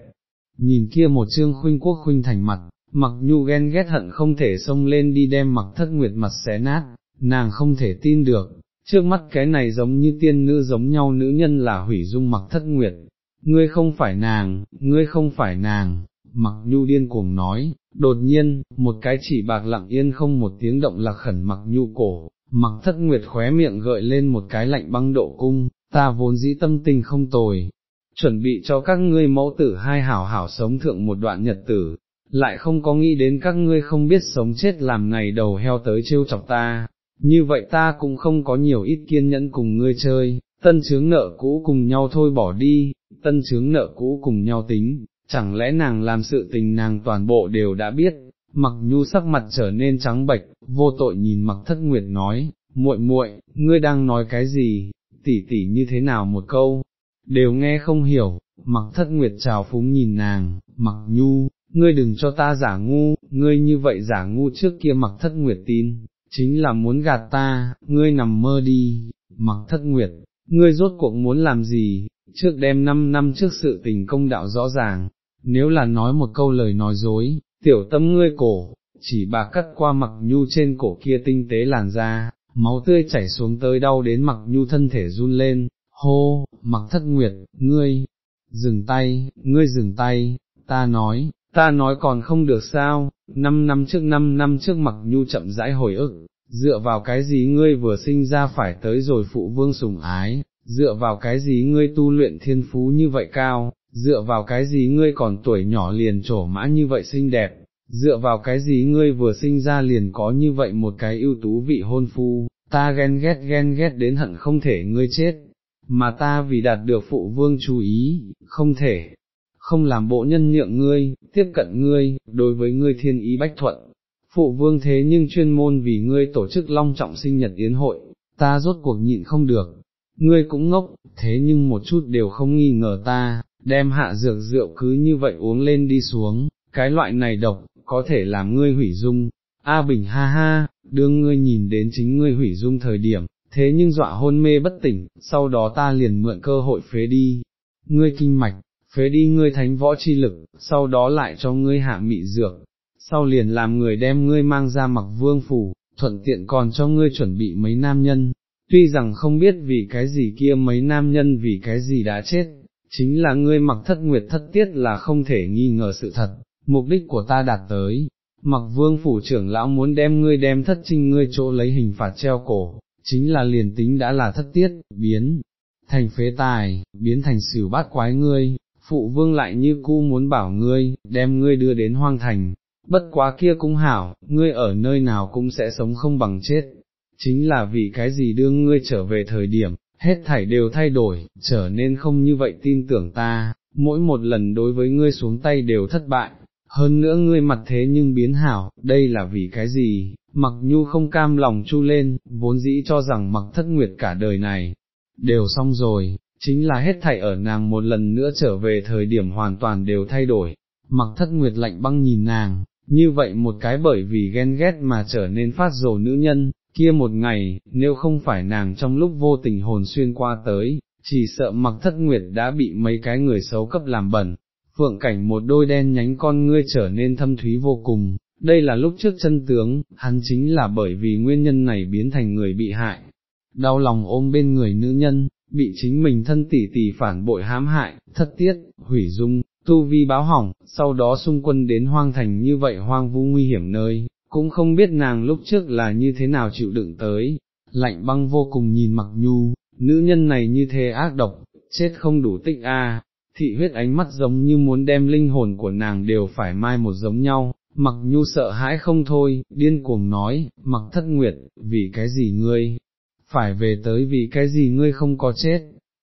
Nhìn kia một trương khuynh quốc khuynh thành mặt, mặc nhu ghen ghét hận không thể xông lên đi đem mặc thất nguyệt mặt xé nát, nàng không thể tin được, trước mắt cái này giống như tiên nữ giống nhau nữ nhân là hủy dung mặc thất nguyệt, ngươi không phải nàng, ngươi không phải nàng, mặc nhu điên cuồng nói, đột nhiên, một cái chỉ bạc lặng yên không một tiếng động là khẩn mặc nhu cổ, mặc thất nguyệt khóe miệng gợi lên một cái lạnh băng độ cung, ta vốn dĩ tâm tình không tồi, chuẩn bị cho các ngươi mẫu tử hai hảo hảo sống thượng một đoạn nhật tử, lại không có nghĩ đến các ngươi không biết sống chết làm ngày đầu heo tới trêu chọc ta, như vậy ta cũng không có nhiều ít kiên nhẫn cùng ngươi chơi, tân chướng nợ cũ cùng nhau thôi bỏ đi, tân chướng nợ cũ cùng nhau tính, chẳng lẽ nàng làm sự tình nàng toàn bộ đều đã biết, mặc nhu sắc mặt trở nên trắng bệch, vô tội nhìn mặc thất nguyệt nói, muội muội, ngươi đang nói cái gì, tỉ tỉ như thế nào một câu, đều nghe không hiểu, mặc thất nguyệt trào phúng nhìn nàng, mặc nhu, ngươi đừng cho ta giả ngu, ngươi như vậy giả ngu trước kia mặc thất nguyệt tin, chính là muốn gạt ta, ngươi nằm mơ đi, mặc thất nguyệt, ngươi rốt cuộc muốn làm gì, trước đem 5 năm trước sự tình công đạo rõ ràng, nếu là nói một câu lời nói dối, tiểu tâm ngươi cổ, chỉ bà cắt qua mặc nhu trên cổ kia tinh tế làn da, máu tươi chảy xuống tới đau đến mặc nhu thân thể run lên, hô, mặc thất nguyệt, ngươi, dừng tay, ngươi dừng tay, ta nói, ta nói còn không được sao, năm năm trước năm năm trước mặc nhu chậm rãi hồi ức, dựa vào cái gì ngươi vừa sinh ra phải tới rồi phụ vương sùng ái, dựa vào cái gì ngươi tu luyện thiên phú như vậy cao, dựa vào cái gì ngươi còn tuổi nhỏ liền trổ mã như vậy xinh đẹp, dựa vào cái gì ngươi vừa sinh ra liền có như vậy một cái ưu tú vị hôn phu, ta ghen ghét ghen ghét đến hận không thể ngươi chết, mà ta vì đạt được phụ vương chú ý, không thể, không làm bộ nhân nhượng ngươi, tiếp cận ngươi, đối với ngươi thiên ý bách thuận. Phụ vương thế nhưng chuyên môn vì ngươi tổ chức long trọng sinh nhật yến hội, ta rốt cuộc nhịn không được, ngươi cũng ngốc, thế nhưng một chút đều không nghi ngờ ta, đem hạ dược rượu cứ như vậy uống lên đi xuống, cái loại này độc, có thể làm ngươi hủy dung. A Bình ha ha, đương ngươi nhìn đến chính ngươi hủy dung thời điểm, thế nhưng dọa hôn mê bất tỉnh, sau đó ta liền mượn cơ hội phế đi, ngươi kinh mạch, phế đi ngươi thánh võ chi lực, sau đó lại cho ngươi hạ mị dược, sau liền làm người đem ngươi mang ra mặc vương phủ, thuận tiện còn cho ngươi chuẩn bị mấy nam nhân, tuy rằng không biết vì cái gì kia mấy nam nhân vì cái gì đã chết, chính là ngươi mặc thất nguyệt thất tiết là không thể nghi ngờ sự thật, mục đích của ta đạt tới, mặc vương phủ trưởng lão muốn đem ngươi đem thất trinh ngươi chỗ lấy hình phạt treo cổ, chính là liền tính đã là thất tiết, biến thành phế tài, biến thành xỉu bát quái ngươi, phụ vương lại như cu muốn bảo ngươi, đem ngươi đưa đến hoang thành, bất quá kia cũng hảo, ngươi ở nơi nào cũng sẽ sống không bằng chết, chính là vì cái gì đưa ngươi trở về thời điểm, hết thảy đều thay đổi, trở nên không như vậy tin tưởng ta, mỗi một lần đối với ngươi xuống tay đều thất bại, hơn nữa ngươi mặt thế nhưng biến hảo, đây là vì cái gì, mặc nhu không cam lòng chu lên, vốn dĩ cho rằng mặc thất nguyệt cả đời này, đều xong rồi, chính là hết thảy ở nàng một lần nữa trở về thời điểm hoàn toàn đều thay đổi, mặc thất nguyệt lạnh băng nhìn nàng, như vậy một cái bởi vì ghen ghét mà trở nên phát rồ nữ nhân, kia một ngày, nếu không phải nàng trong lúc vô tình hồn xuyên qua tới, chỉ sợ mặc thất nguyệt đã bị mấy cái người xấu cấp làm bẩn, phượng cảnh một đôi đen nhánh con ngươi trở nên thâm thúy vô cùng, đây là lúc trước chân tướng, hắn chính là bởi vì nguyên nhân này biến thành người bị hại, đau lòng ôm bên người nữ nhân, bị chính mình thân tỷ tỷ phản bội hãm hại, thất tiết, hủy dung, tu vi báo hỏng, sau đó xung quân đến hoang thành như vậy hoang vu nguy hiểm nơi, cũng không biết nàng lúc trước là như thế nào chịu đựng tới, lạnh băng vô cùng nhìn mặc nhu, nữ nhân này như thế ác độc, chết không đủ tích a thị huyết ánh mắt giống như muốn đem linh hồn của nàng đều phải mai một giống nhau, mặc nhu sợ hãi không thôi, điên cuồng nói, mặc thất nguyệt, vì cái gì ngươi, phải về tới vì cái gì ngươi không có chết,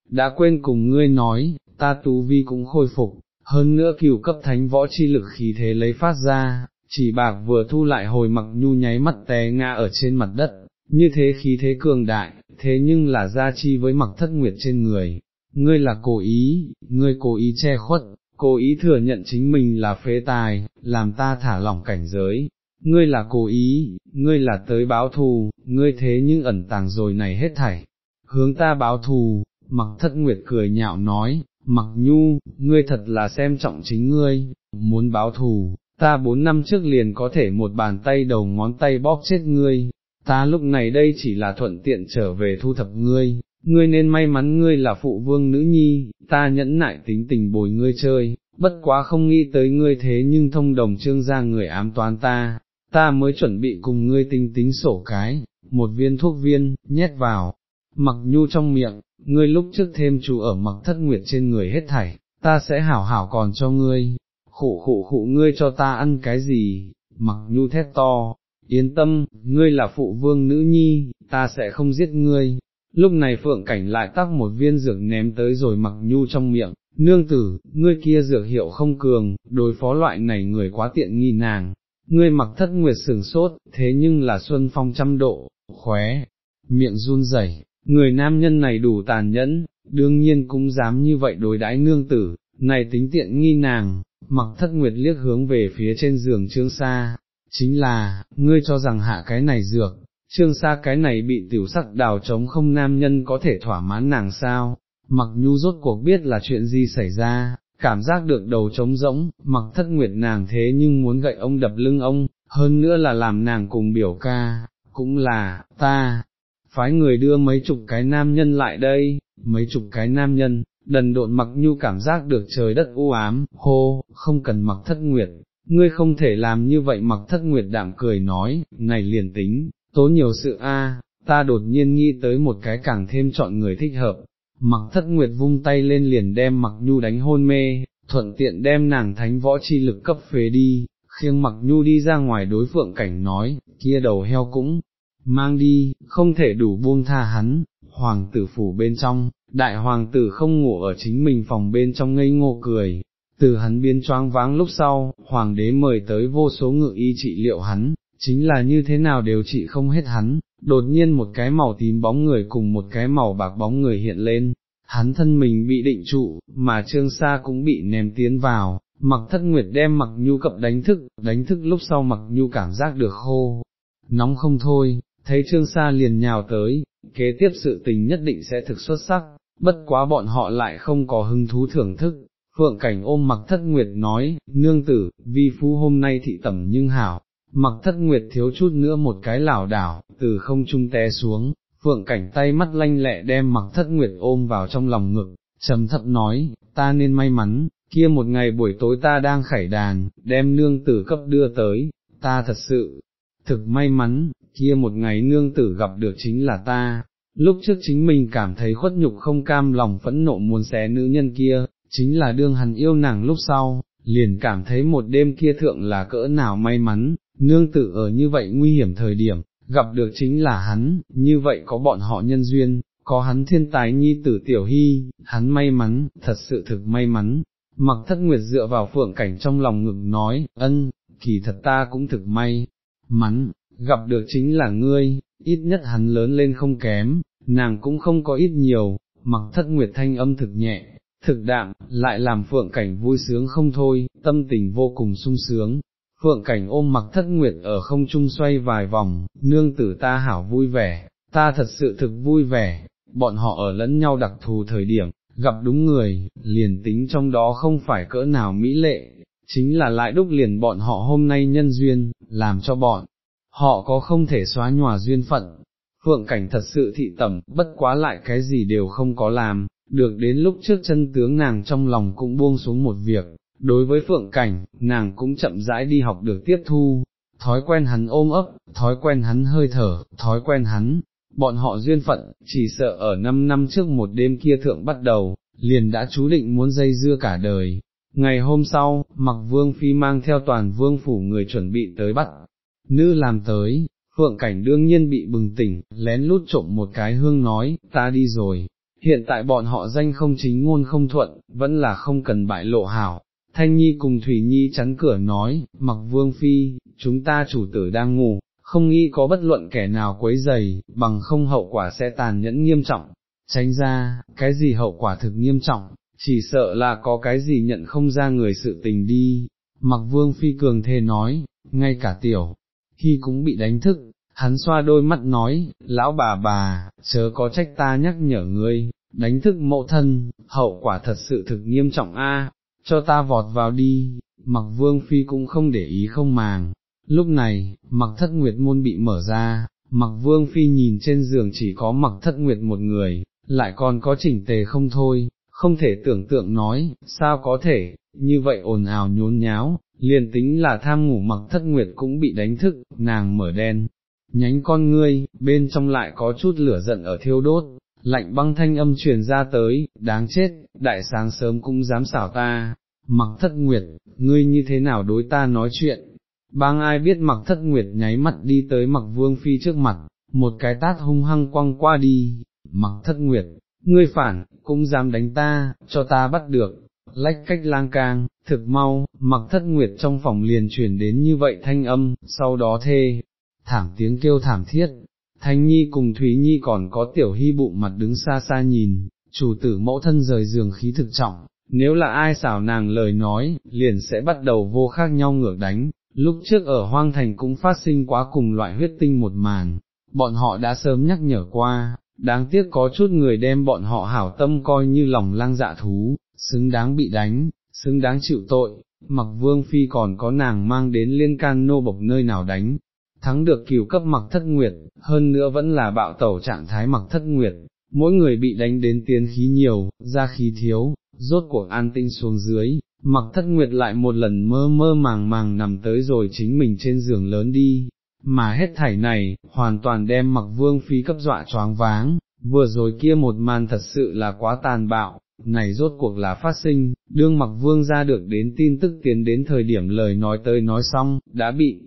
đã quên cùng ngươi nói, ta tú vi cũng khôi phục, hơn nữa cửu cấp thánh võ chi lực khí thế lấy phát ra, chỉ bạc vừa thu lại hồi mặc nhu nháy mắt té ngã ở trên mặt đất, như thế khí thế cường đại, thế nhưng là gia chi với mặc thất nguyệt trên người, ngươi là cố ý, ngươi cố ý che khuất, cố ý thừa nhận chính mình là phế tài, làm ta thả lỏng cảnh giới, ngươi là cố ý, ngươi là tới báo thù, ngươi thế nhưng ẩn tàng rồi này hết thảy, hướng ta báo thù, mặc thất nguyệt cười nhạo nói, mặc nhu, ngươi thật là xem trọng chính ngươi, muốn báo thù, ta bốn năm trước liền có thể một bàn tay đầu ngón tay bóp chết ngươi, ta lúc này đây chỉ là thuận tiện trở về thu thập ngươi, ngươi nên may mắn ngươi là phụ vương nữ nhi, ta nhẫn nại tính tình bồi ngươi chơi, bất quá không nghĩ tới ngươi thế nhưng thông đồng trương ra người ám toán ta, ta mới chuẩn bị cùng ngươi tinh tính sổ cái, một viên thuốc viên, nhét vào, mặc nhu trong miệng, ngươi lúc trước thêm chú ở mặc thất nguyệt trên người hết thảy, ta sẽ hảo hảo còn cho ngươi, khụ khụ khụ ngươi cho ta ăn cái gì, mặc nhu thét to, yên tâm, ngươi là phụ vương nữ nhi, ta sẽ không giết ngươi. Lúc này phượng cảnh lại tắc một viên dược ném tới rồi mặc nhu trong miệng, nương tử, ngươi kia dược hiệu không cường, đối phó loại này người quá tiện nghi nàng, ngươi mặc thất nguyệt sừng sốt, thế nhưng là xuân phong trăm độ, khóe, miệng run rẩy, người nam nhân này đủ tàn nhẫn, đương nhiên cũng dám như vậy đối đãi nương tử, này tính tiện nghi nàng, mặc thất nguyệt liếc hướng về phía trên giường trương xa, chính là, ngươi cho rằng hạ cái này dược, trương xa cái này bị tiểu sắc đào trống không nam nhân có thể thỏa mãn nàng sao, mặc nhu rốt cuộc biết là chuyện gì xảy ra, cảm giác được đầu trống rỗng, mặc thất nguyệt nàng thế nhưng muốn gậy ông đập lưng ông, hơn nữa là làm nàng cùng biểu ca, cũng là, ta, phái người đưa mấy chục cái nam nhân lại đây, mấy chục cái nam nhân, đần độn mặc nhu cảm giác được trời đất u ám, hô, không cần mặc thất nguyệt, ngươi không thể làm như vậy mặc thất nguyệt đạm cười nói, này liền tính, tố nhiều sự a, ta đột nhiên nghĩ tới một cái càng thêm chọn người thích hợp, mặc thất nguyệt vung tay lên liền đem mặc nhu đánh hôn mê, thuận tiện đem nàng thánh võ chi lực cấp phế đi, khiêng mặc nhu đi ra ngoài đối phượng cảnh nói, kia đầu heo cũng, mang đi, không thể đủ buông tha hắn, hoàng tử phủ bên trong, đại hoàng tử không ngủ ở chính mình phòng bên trong ngây ngô cười, từ hắn biến choáng váng lúc sau, hoàng đế mời tới vô số ngự y trị liệu hắn, chính là như thế nào đều trị không hết hắn, đột nhiên một cái màu tím bóng người cùng một cái màu bạc bóng người hiện lên, hắn thân mình bị định trụ, mà trương sa cũng bị ném tiến vào, mặc thất nguyệt đem mặc nhu cập đánh thức, đánh thức lúc sau mặc nhu cảm giác được khô, nóng không thôi, thấy trương sa liền nhào tới, kế tiếp sự tình nhất định sẽ thực xuất sắc, bất quá bọn họ lại không có hứng thú thưởng thức. Phượng cảnh ôm mặc thất nguyệt nói, nương tử, vi phu hôm nay thị tẩm nhưng hảo, mặc thất nguyệt thiếu chút nữa một cái lảo đảo, từ không trung té xuống, phượng cảnh tay mắt lanh lẹ đem mặc thất nguyệt ôm vào trong lòng ngực, trầm thấp nói, ta nên may mắn, kia một ngày buổi tối ta đang khải đàn, đem nương tử cấp đưa tới, ta thật sự, thực may mắn, kia một ngày nương tử gặp được chính là ta, lúc trước chính mình cảm thấy khuất nhục không cam lòng phẫn nộ muốn xé nữ nhân kia, chính là đương hắn yêu nàng lúc sau, liền cảm thấy một đêm kia thượng là cỡ nào may mắn, nương tử ở như vậy nguy hiểm thời điểm, gặp được chính là hắn, như vậy có bọn họ nhân duyên, có hắn thiên tài nhi tử tiểu hy, hắn may mắn, thật sự thực may mắn. Mặc thất nguyệt dựa vào phượng cảnh trong lòng ngực nói, ân, kỳ thật ta cũng thực may, mắn, gặp được chính là ngươi, ít nhất hắn lớn lên không kém, nàng cũng không có ít nhiều, mặc thất nguyệt thanh âm thực nhẹ, thực đạm, lại làm phượng cảnh vui sướng không thôi, tâm tình vô cùng sung sướng. Phượng cảnh ôm mặc thất nguyệt ở không trung xoay vài vòng, nương tử ta hảo vui vẻ, ta thật sự thực vui vẻ, bọn họ ở lẫn nhau đặc thù thời điểm, gặp đúng người, liền tính trong đó không phải cỡ nào mỹ lệ, chính là lại đúc liền bọn họ hôm nay nhân duyên, làm cho bọn họ có không thể xóa nhòa duyên phận. Phượng cảnh thật sự thị tẩm, bất quá lại cái gì đều không có làm, được đến lúc trước chân tướng nàng trong lòng cũng buông xuống một việc, đối với phượng cảnh, nàng cũng chậm rãi đi học được tiếp thu, thói quen hắn ôm ấp, thói quen hắn hơi thở, thói quen hắn, bọn họ duyên phận, chỉ sợ ở năm năm trước một đêm kia thượng bắt đầu, liền đã chú định muốn dây dưa cả đời. Ngày hôm sau, mặc vương phi mang theo toàn vương phủ người chuẩn bị tới bắt, nữ làm tới, phượng cảnh đương nhiên bị bừng tỉnh, lén lút trộm một cái hương nói, ta đi rồi, hiện tại bọn họ danh không chính ngôn không thuận, vẫn là không cần bại lộ hảo. Thanh Nhi cùng Thủy Nhi chắn cửa nói, mặc vương phi, chúng ta chủ tử đang ngủ, không nghĩ có bất luận kẻ nào quấy dày, bằng không hậu quả sẽ tàn nhẫn nghiêm trọng. Tránh ra, cái gì hậu quả thực nghiêm trọng, chỉ sợ là có cái gì nhận không ra người sự tình đi. Mặc vương phi cường thề nói, ngay cả tiểu, khi cũng bị đánh thức, hắn xoa đôi mắt nói, lão bà bà, chớ có trách ta nhắc nhở ngươi, đánh thức mộ thân, hậu quả thật sự thực nghiêm trọng a, cho ta vọt vào đi, mặc vương phi cũng không để ý không màng. Lúc này, mặc thất nguyệt môn bị mở ra, mặc vương phi nhìn trên giường chỉ có mặc thất nguyệt một người, lại còn có chỉnh tề không thôi, không thể tưởng tượng nói, sao có thể, như vậy ồn ào nhốn nháo, liền tính là tham ngủ mặc thất nguyệt cũng bị đánh thức, nàng mở đen, nhánh con ngươi, bên trong lại có chút lửa giận ở thiêu đốt, lạnh băng thanh âm truyền ra tới, đáng chết, đại sáng sớm cũng dám xảo ta, mặc thất nguyệt, ngươi như thế nào đối ta nói chuyện, bang ai biết mặc thất nguyệt nháy mắt đi tới mặc vương phi trước mặt, một cái tát hung hăng quăng qua đi, mặc thất nguyệt, ngươi phản, cũng dám đánh ta, cho ta bắt được, lách cách lang cang, thực mau, mặc thất nguyệt trong phòng liền truyền đến như vậy thanh âm, sau đó thê, thảm tiếng kêu thảm thiết, Thanh Nhi cùng Thúy Nhi còn có tiểu hy bụng mặt đứng xa xa nhìn, chủ tử mẫu thân rời giường khí thực trọng, nếu là ai xảo nàng lời nói, liền sẽ bắt đầu vô khác nhau ngược đánh, lúc trước ở hoang thành cũng phát sinh quá cùng loại huyết tinh một màn, bọn họ đã sớm nhắc nhở qua, đáng tiếc có chút người đem bọn họ hảo tâm coi như lòng lang dạ thú, xứng đáng bị đánh, xứng đáng chịu tội, mặc vương phi còn có nàng mang đến liên can nô bộc nơi nào đánh, thắng được cửu cấp mặc thất nguyệt, hơn nữa vẫn là bạo tẩu trạng thái mặc thất nguyệt, mỗi người bị đánh đến tiến khí nhiều, ra khí thiếu, rốt cuộc an tinh xuống dưới, mặc thất nguyệt lại một lần mơ mơ màng màng nằm tới rồi chính mình trên giường lớn đi, mà hết thảy này, hoàn toàn đem mặc vương phi cấp dọa choáng váng, vừa rồi kia một màn thật sự là quá tàn bạo, này rốt cuộc là phát sinh, đương mặc vương ra được đến tin tức tiến đến thời điểm lời nói tới nói xong, đã bị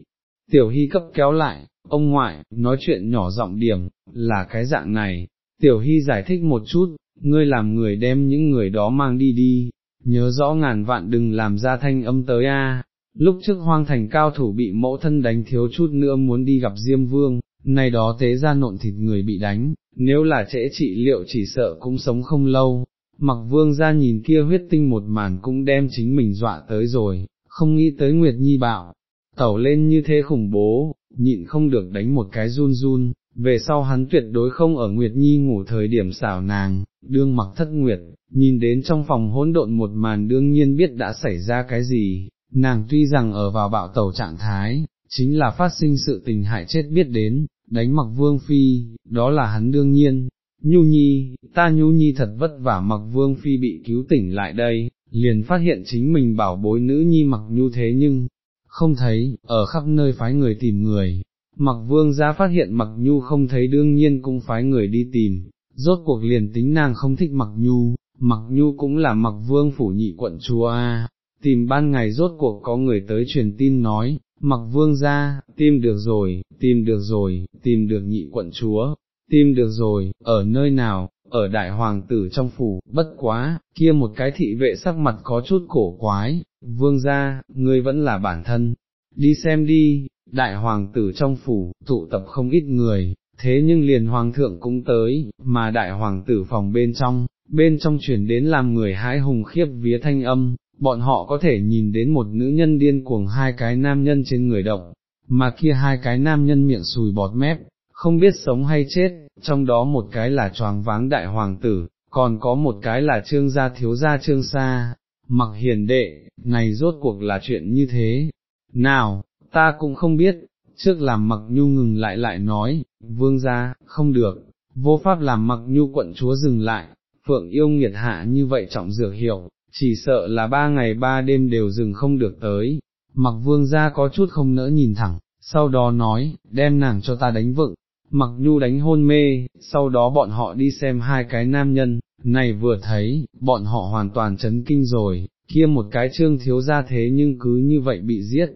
tiểu hy cấp kéo lại, ông ngoại, nói chuyện nhỏ giọng điểm, là cái dạng này, tiểu hy giải thích một chút, ngươi làm người đem những người đó mang đi đi, nhớ rõ ngàn vạn đừng làm ra thanh âm tới a. Lúc trước hoang thành cao thủ bị mẫu thân đánh thiếu chút nữa muốn đi gặp Diêm Vương, nay đó tế ra nộn thịt người bị đánh, nếu là trễ trị liệu chỉ sợ cũng sống không lâu, mặc vương ra nhìn kia huyết tinh một màn cũng đem chính mình dọa tới rồi, không nghĩ tới Nguyệt Nhi bảo tẩu lên như thế khủng bố, nhịn không được đánh một cái run run, về sau hắn tuyệt đối không ở Nguyệt Nhi ngủ thời điểm xảo nàng, đương mặc thất Nguyệt, nhìn đến trong phòng hỗn độn một màn đương nhiên biết đã xảy ra cái gì, nàng tuy rằng ở vào bạo tẩu trạng thái, chính là phát sinh sự tình hại chết biết đến, đánh mặc vương phi, đó là hắn đương nhiên. Nhu Nhi, ta Nhu Nhi thật vất vả mặc vương phi bị cứu tỉnh lại đây, liền phát hiện chính mình bảo bối nữ Nhi mặc Nhu thế nhưng, không thấy, ở khắp nơi phái người tìm người, mặc vương ra phát hiện mặc Nhu không thấy đương nhiên cũng phái người đi tìm, rốt cuộc liền tính nàng không thích mặc Nhu, mặc Nhu cũng là mặc vương phủ nhị quận chúa a. tìm ban ngày rốt cuộc có người tới truyền tin nói, mặc vương ra, tìm được rồi, tìm được rồi, tìm được nhị quận chúa, tìm được rồi, ở nơi nào, ở đại hoàng tử trong phủ, bất quá, kia một cái thị vệ sắc mặt có chút cổ quái, vương ra, ngươi vẫn là bản thân, đi xem đi, đại hoàng tử trong phủ, tụ tập không ít người, thế nhưng liền hoàng thượng cũng tới, mà đại hoàng tử phòng bên trong, bên trong chuyển đến làm người hãi hùng khiếp vía thanh âm, bọn họ có thể nhìn đến một nữ nhân điên cuồng hai cái nam nhân trên người động, mà kia hai cái nam nhân miệng sùi bọt mép, không biết sống hay chết, trong đó một cái là choáng váng đại hoàng tử, còn có một cái là trương gia thiếu gia trương sa, mặc hiền đệ, này rốt cuộc là chuyện như thế, nào, ta cũng không biết, trước làm mặc nhu ngừng lại lại nói, vương gia, không được, vô pháp làm mặc nhu quận chúa dừng lại, phượng yêu nghiệt hạ như vậy trọng dược hiểu, chỉ sợ là ba ngày ba đêm đều dừng không được tới, mặc vương gia có chút không nỡ nhìn thẳng, sau đó nói, đem nàng cho ta đánh vựng, mặc nhu đánh hôn mê, sau đó bọn họ đi xem hai cái nam nhân, này vừa thấy, bọn họ hoàn toàn chấn kinh rồi, kia một cái trương thiếu ra thế nhưng cứ như vậy bị giết,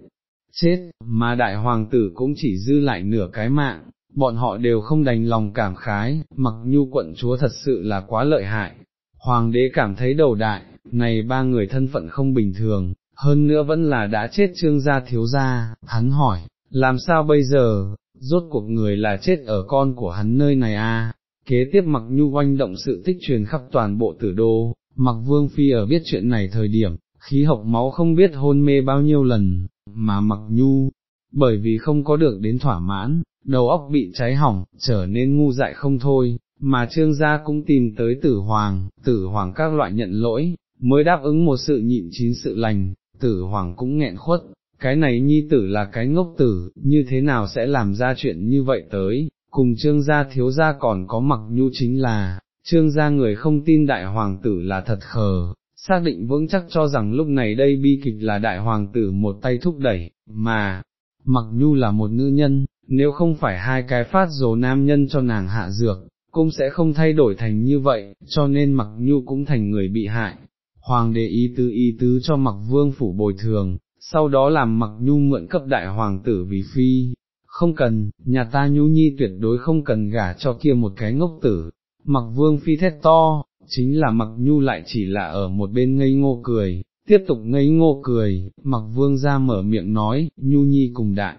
chết, mà đại hoàng tử cũng chỉ dư lại nửa cái mạng, bọn họ đều không đành lòng cảm khái, mặc nhu quận chúa thật sự là quá lợi hại. Hoàng đế cảm thấy đầu đại, này ba người thân phận không bình thường, hơn nữa vẫn là đã chết trương gia thiếu gia, hắn hỏi, làm sao bây giờ, rốt cuộc người là chết ở con của hắn nơi này à, kế tiếp mặc nhu oanh động sự tích truyền khắp toàn bộ tử đô, mặc vương phi ở biết chuyện này thời điểm, khí học máu không biết hôn mê bao nhiêu lần, mà mặc nhu, bởi vì không có được đến thỏa mãn, đầu óc bị cháy hỏng, trở nên ngu dại không thôi, mà trương gia cũng tìm tới tử hoàng, tử hoàng các loại nhận lỗi, mới đáp ứng một sự nhịn chín sự lành, tử hoàng cũng nghẹn khuất, cái này nhi tử là cái ngốc tử, như thế nào sẽ làm ra chuyện như vậy tới, cùng trương gia thiếu gia còn có mặc nhu chính là, trương gia người không tin đại hoàng tử là thật khờ, xác định vững chắc cho rằng lúc này đây bi kịch là đại hoàng tử một tay thúc đẩy, mà, mặc nhu là một nữ nhân, nếu không phải hai cái phát dồ nam nhân cho nàng hạ dược, cũng sẽ không thay đổi thành như vậy, cho nên mặc nhu cũng thành người bị hại. Hoàng đế ý tứ ý tứ cho mặc vương phủ bồi thường, sau đó làm mặc nhu mượn cấp đại hoàng tử vì phi, không cần, nhà ta nhu nhi tuyệt đối không cần gả cho kia một cái ngốc tử, mặc vương phi thét to, chính là mặc nhu lại chỉ là ở một bên ngây ngô cười, tiếp tục ngây ngô cười, mặc vương ra mở miệng nói, nhu nhi cùng đại.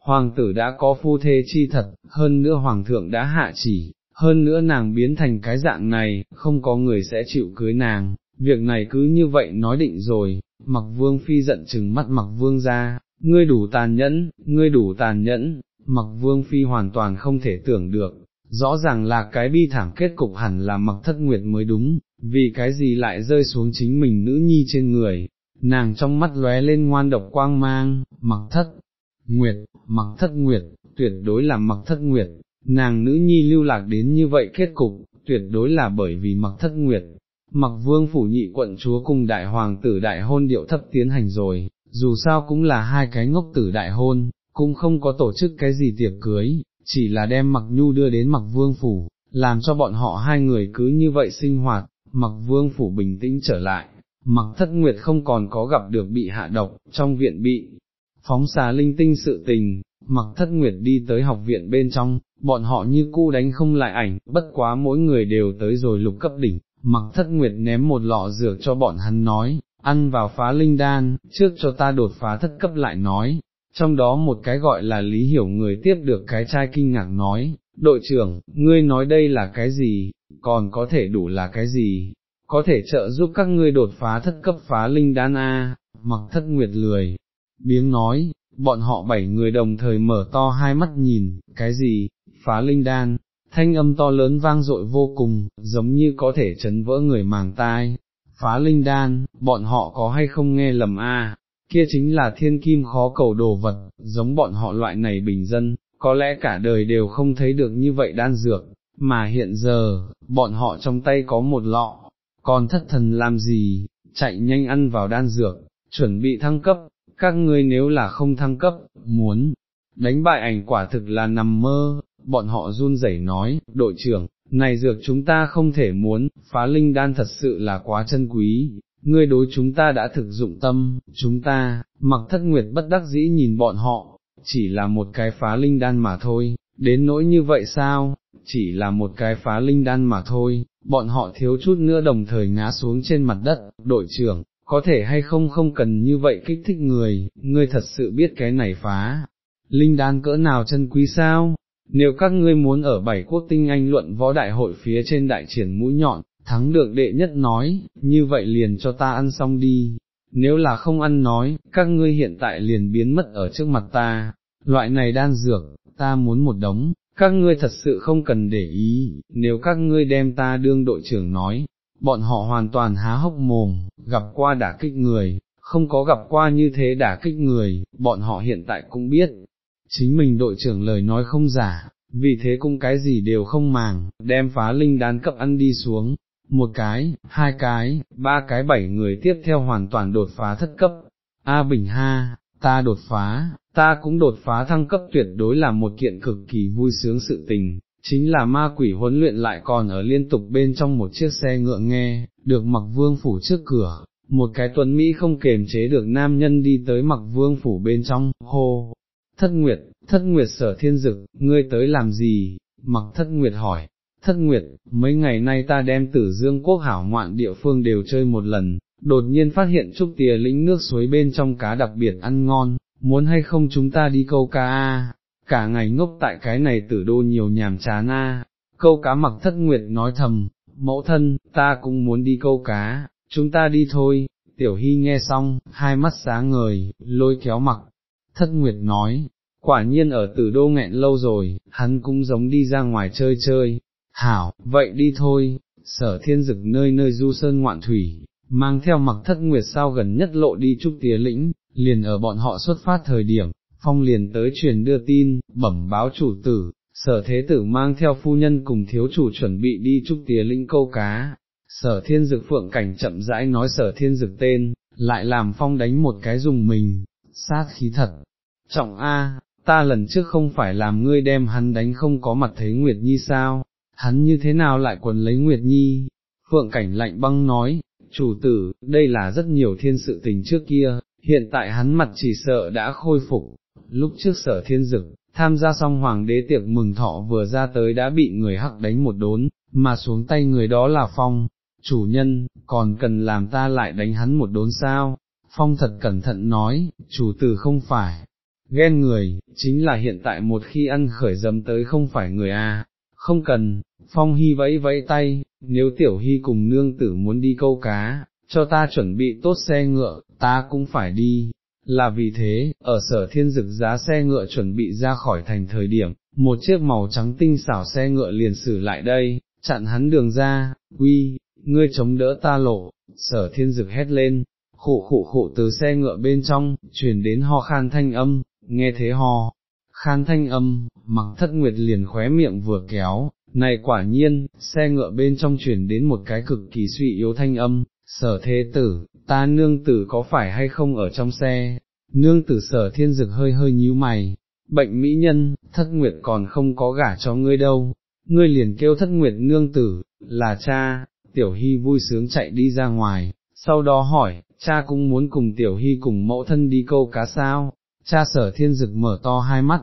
hoàng tử đã có phu thê chi thật, hơn nữa hoàng thượng đã hạ chỉ, hơn nữa nàng biến thành cái dạng này, không có người sẽ chịu cưới nàng, việc này cứ như vậy nói định rồi, mặc vương phi giận chừng mắt mặc vương ra, ngươi đủ tàn nhẫn, ngươi đủ tàn nhẫn, mặc vương phi hoàn toàn không thể tưởng được, rõ ràng là cái bi thảm kết cục hẳn là mặc thất nguyệt mới đúng, vì cái gì lại rơi xuống chính mình nữ nhi trên người, nàng trong mắt lóe lên ngoan độc quang mang, mặc thất, nguyệt, mặc thất nguyệt, tuyệt đối là mặc thất nguyệt, nàng nữ nhi lưu lạc đến như vậy kết cục, tuyệt đối là bởi vì mặc thất nguyệt. Mặc vương phủ nhị quận chúa cùng đại hoàng tử đại hôn điệu thấp tiến hành rồi, dù sao cũng là hai cái ngốc tử đại hôn, cũng không có tổ chức cái gì tiệc cưới, chỉ là đem mặc nhu đưa đến mặc vương phủ, làm cho bọn họ hai người cứ như vậy sinh hoạt, mặc vương phủ bình tĩnh trở lại, mặc thất nguyệt không còn có gặp được bị hạ độc, trong viện bị phóng xà linh tinh sự tình, mặc thất nguyệt đi tới học viện bên trong, bọn họ như cu đánh không lại ảnh, bất quá mỗi người đều tới rồi lục cấp đỉnh, mặc thất nguyệt ném một lọ dược cho bọn hắn nói, ăn vào phá linh đan, trước cho ta đột phá thất cấp lại nói, trong đó một cái gọi là lý hiểu người tiếp được cái trai kinh ngạc nói, đội trưởng, ngươi nói đây là cái gì, còn có thể đủ là cái gì, có thể trợ giúp các ngươi đột phá thất cấp phá linh đan A, mặc thất nguyệt lười, biếng nói, bọn họ bảy người đồng thời mở to hai mắt nhìn, cái gì, phá linh đan, thanh âm to lớn vang dội vô cùng, giống như có thể chấn vỡ người màng tai, phá linh đan, bọn họ có hay không nghe lầm a? kia chính là thiên kim khó cầu đồ vật, giống bọn họ loại này bình dân, có lẽ cả đời đều không thấy được như vậy đan dược, mà hiện giờ, bọn họ trong tay có một lọ, còn thất thần làm gì, chạy nhanh ăn vào đan dược, chuẩn bị thăng cấp, các ngươi nếu là không thăng cấp, muốn đánh bại ảnh quả thực là nằm mơ, bọn họ run rẩy nói, đội trưởng, này dược chúng ta không thể muốn, phá linh đan thật sự là quá chân quý, ngươi đối chúng ta đã thực dụng tâm, chúng ta, mặc thất nguyệt bất đắc dĩ nhìn bọn họ, chỉ là một cái phá linh đan mà thôi, đến nỗi như vậy sao, chỉ là một cái phá linh đan mà thôi, bọn họ thiếu chút nữa đồng thời ngã xuống trên mặt đất, đội trưởng, có thể hay không không cần như vậy kích thích người, ngươi thật sự biết cái này phá, linh đan cỡ nào chân quý sao, nếu các ngươi muốn ở bảy quốc tinh anh luận võ đại hội phía trên đại triển mũi nhọn, thắng được đệ nhất nói, như vậy liền cho ta ăn xong đi, nếu là không ăn nói, các ngươi hiện tại liền biến mất ở trước mặt ta, loại này đan dược, ta muốn một đống, các ngươi thật sự không cần để ý, nếu các ngươi đem ta đương đội trưởng nói, bọn họ hoàn toàn há hốc mồm, gặp qua đả kích người, không có gặp qua như thế đả kích người, bọn họ hiện tại cũng biết, chính mình đội trưởng lời nói không giả, vì thế cũng cái gì đều không màng, đem phá linh đán cấp ăn đi xuống, một cái, hai cái, ba cái bảy người tiếp theo hoàn toàn đột phá thất cấp, A Bình Ha, ta đột phá, ta cũng đột phá thăng cấp tuyệt đối là một kiện cực kỳ vui sướng sự tình, chính là ma quỷ huấn luyện lại còn ở liên tục bên trong một chiếc xe ngựa nghe, được mặc vương phủ trước cửa, một cái tuấn Mỹ không kềm chế được nam nhân đi tới mặc vương phủ bên trong, hô, thất nguyệt, thất nguyệt sở thiên dực, ngươi tới làm gì, mặc thất nguyệt hỏi, thất nguyệt, mấy ngày nay ta đem tử dương quốc hảo ngoạn địa phương đều chơi một lần, đột nhiên phát hiện trúc tìa lĩnh nước suối bên trong cá đặc biệt ăn ngon, muốn hay không chúng ta đi câu cá a? cả ngày ngốc tại cái này tử đô nhiều nhàm chán a. câu cá mặc thất nguyệt nói thầm, mẫu thân, ta cũng muốn đi câu cá, chúng ta đi thôi, tiểu hy nghe xong, hai mắt sáng ngời, lôi kéo mặc, thất nguyệt nói, quả nhiên ở tử đô nghẹn lâu rồi, hắn cũng giống đi ra ngoài chơi chơi, hảo, vậy đi thôi, sở thiên dực nơi nơi du sơn ngoạn thủy, mang theo mặc thất nguyệt sao gần nhất lộ đi trúc tía lĩnh, liền ở bọn họ xuất phát thời điểm, phong liền tới truyền đưa tin, bẩm báo chủ tử, sở thế tử mang theo phu nhân cùng thiếu chủ chuẩn bị đi trúc tía lĩnh câu cá, sở thiên dực phượng cảnh chậm rãi nói sở thiên dực tên, lại làm phong đánh một cái dùng mình, sát khí thật, trọng A, ta lần trước không phải làm ngươi đem hắn đánh không có mặt thấy Nguyệt Nhi sao, hắn như thế nào lại quần lấy Nguyệt Nhi, phượng cảnh lạnh băng nói, chủ tử, đây là rất nhiều thiên sự tình trước kia, hiện tại hắn mặt chỉ sợ đã khôi phục, lúc trước sở thiên dực, tham gia xong hoàng đế tiệc mừng thọ vừa ra tới đã bị người hắc đánh một đốn, mà xuống tay người đó là phong, chủ nhân, còn cần làm ta lại đánh hắn một đốn sao, phong thật cẩn thận nói, chủ tử không phải, ghen người, chính là hiện tại một khi ăn khởi dầm tới không phải người a, không cần, phong hy vẫy vẫy tay, nếu tiểu hy cùng nương tử muốn đi câu cá, cho ta chuẩn bị tốt xe ngựa, ta cũng phải đi. Là vì thế, ở sở thiên dực giá xe ngựa chuẩn bị ra khỏi thành thời điểm, một chiếc màu trắng tinh xảo xe ngựa liền xử lại đây, chặn hắn đường ra, uy, ngươi chống đỡ ta lộ, sở thiên dực hét lên, khụ khụ khụ từ xe ngựa bên trong, truyền đến ho khan thanh âm, nghe thế ho, khan thanh âm, mặc thất nguyệt liền khóe miệng vừa kéo, này quả nhiên, xe ngựa bên trong truyền đến một cái cực kỳ suy yếu thanh âm, sở thế tử, ta nương tử có phải hay không ở trong xe, nương tử sở thiên dực hơi hơi nhíu mày, bệnh mỹ nhân, thất nguyệt còn không có gả cho ngươi đâu, ngươi liền kêu thất nguyệt nương tử, là cha, tiểu hy vui sướng chạy đi ra ngoài, sau đó hỏi, cha cũng muốn cùng tiểu hy cùng mẫu thân đi câu cá sao, cha sở thiên dực mở to hai mắt,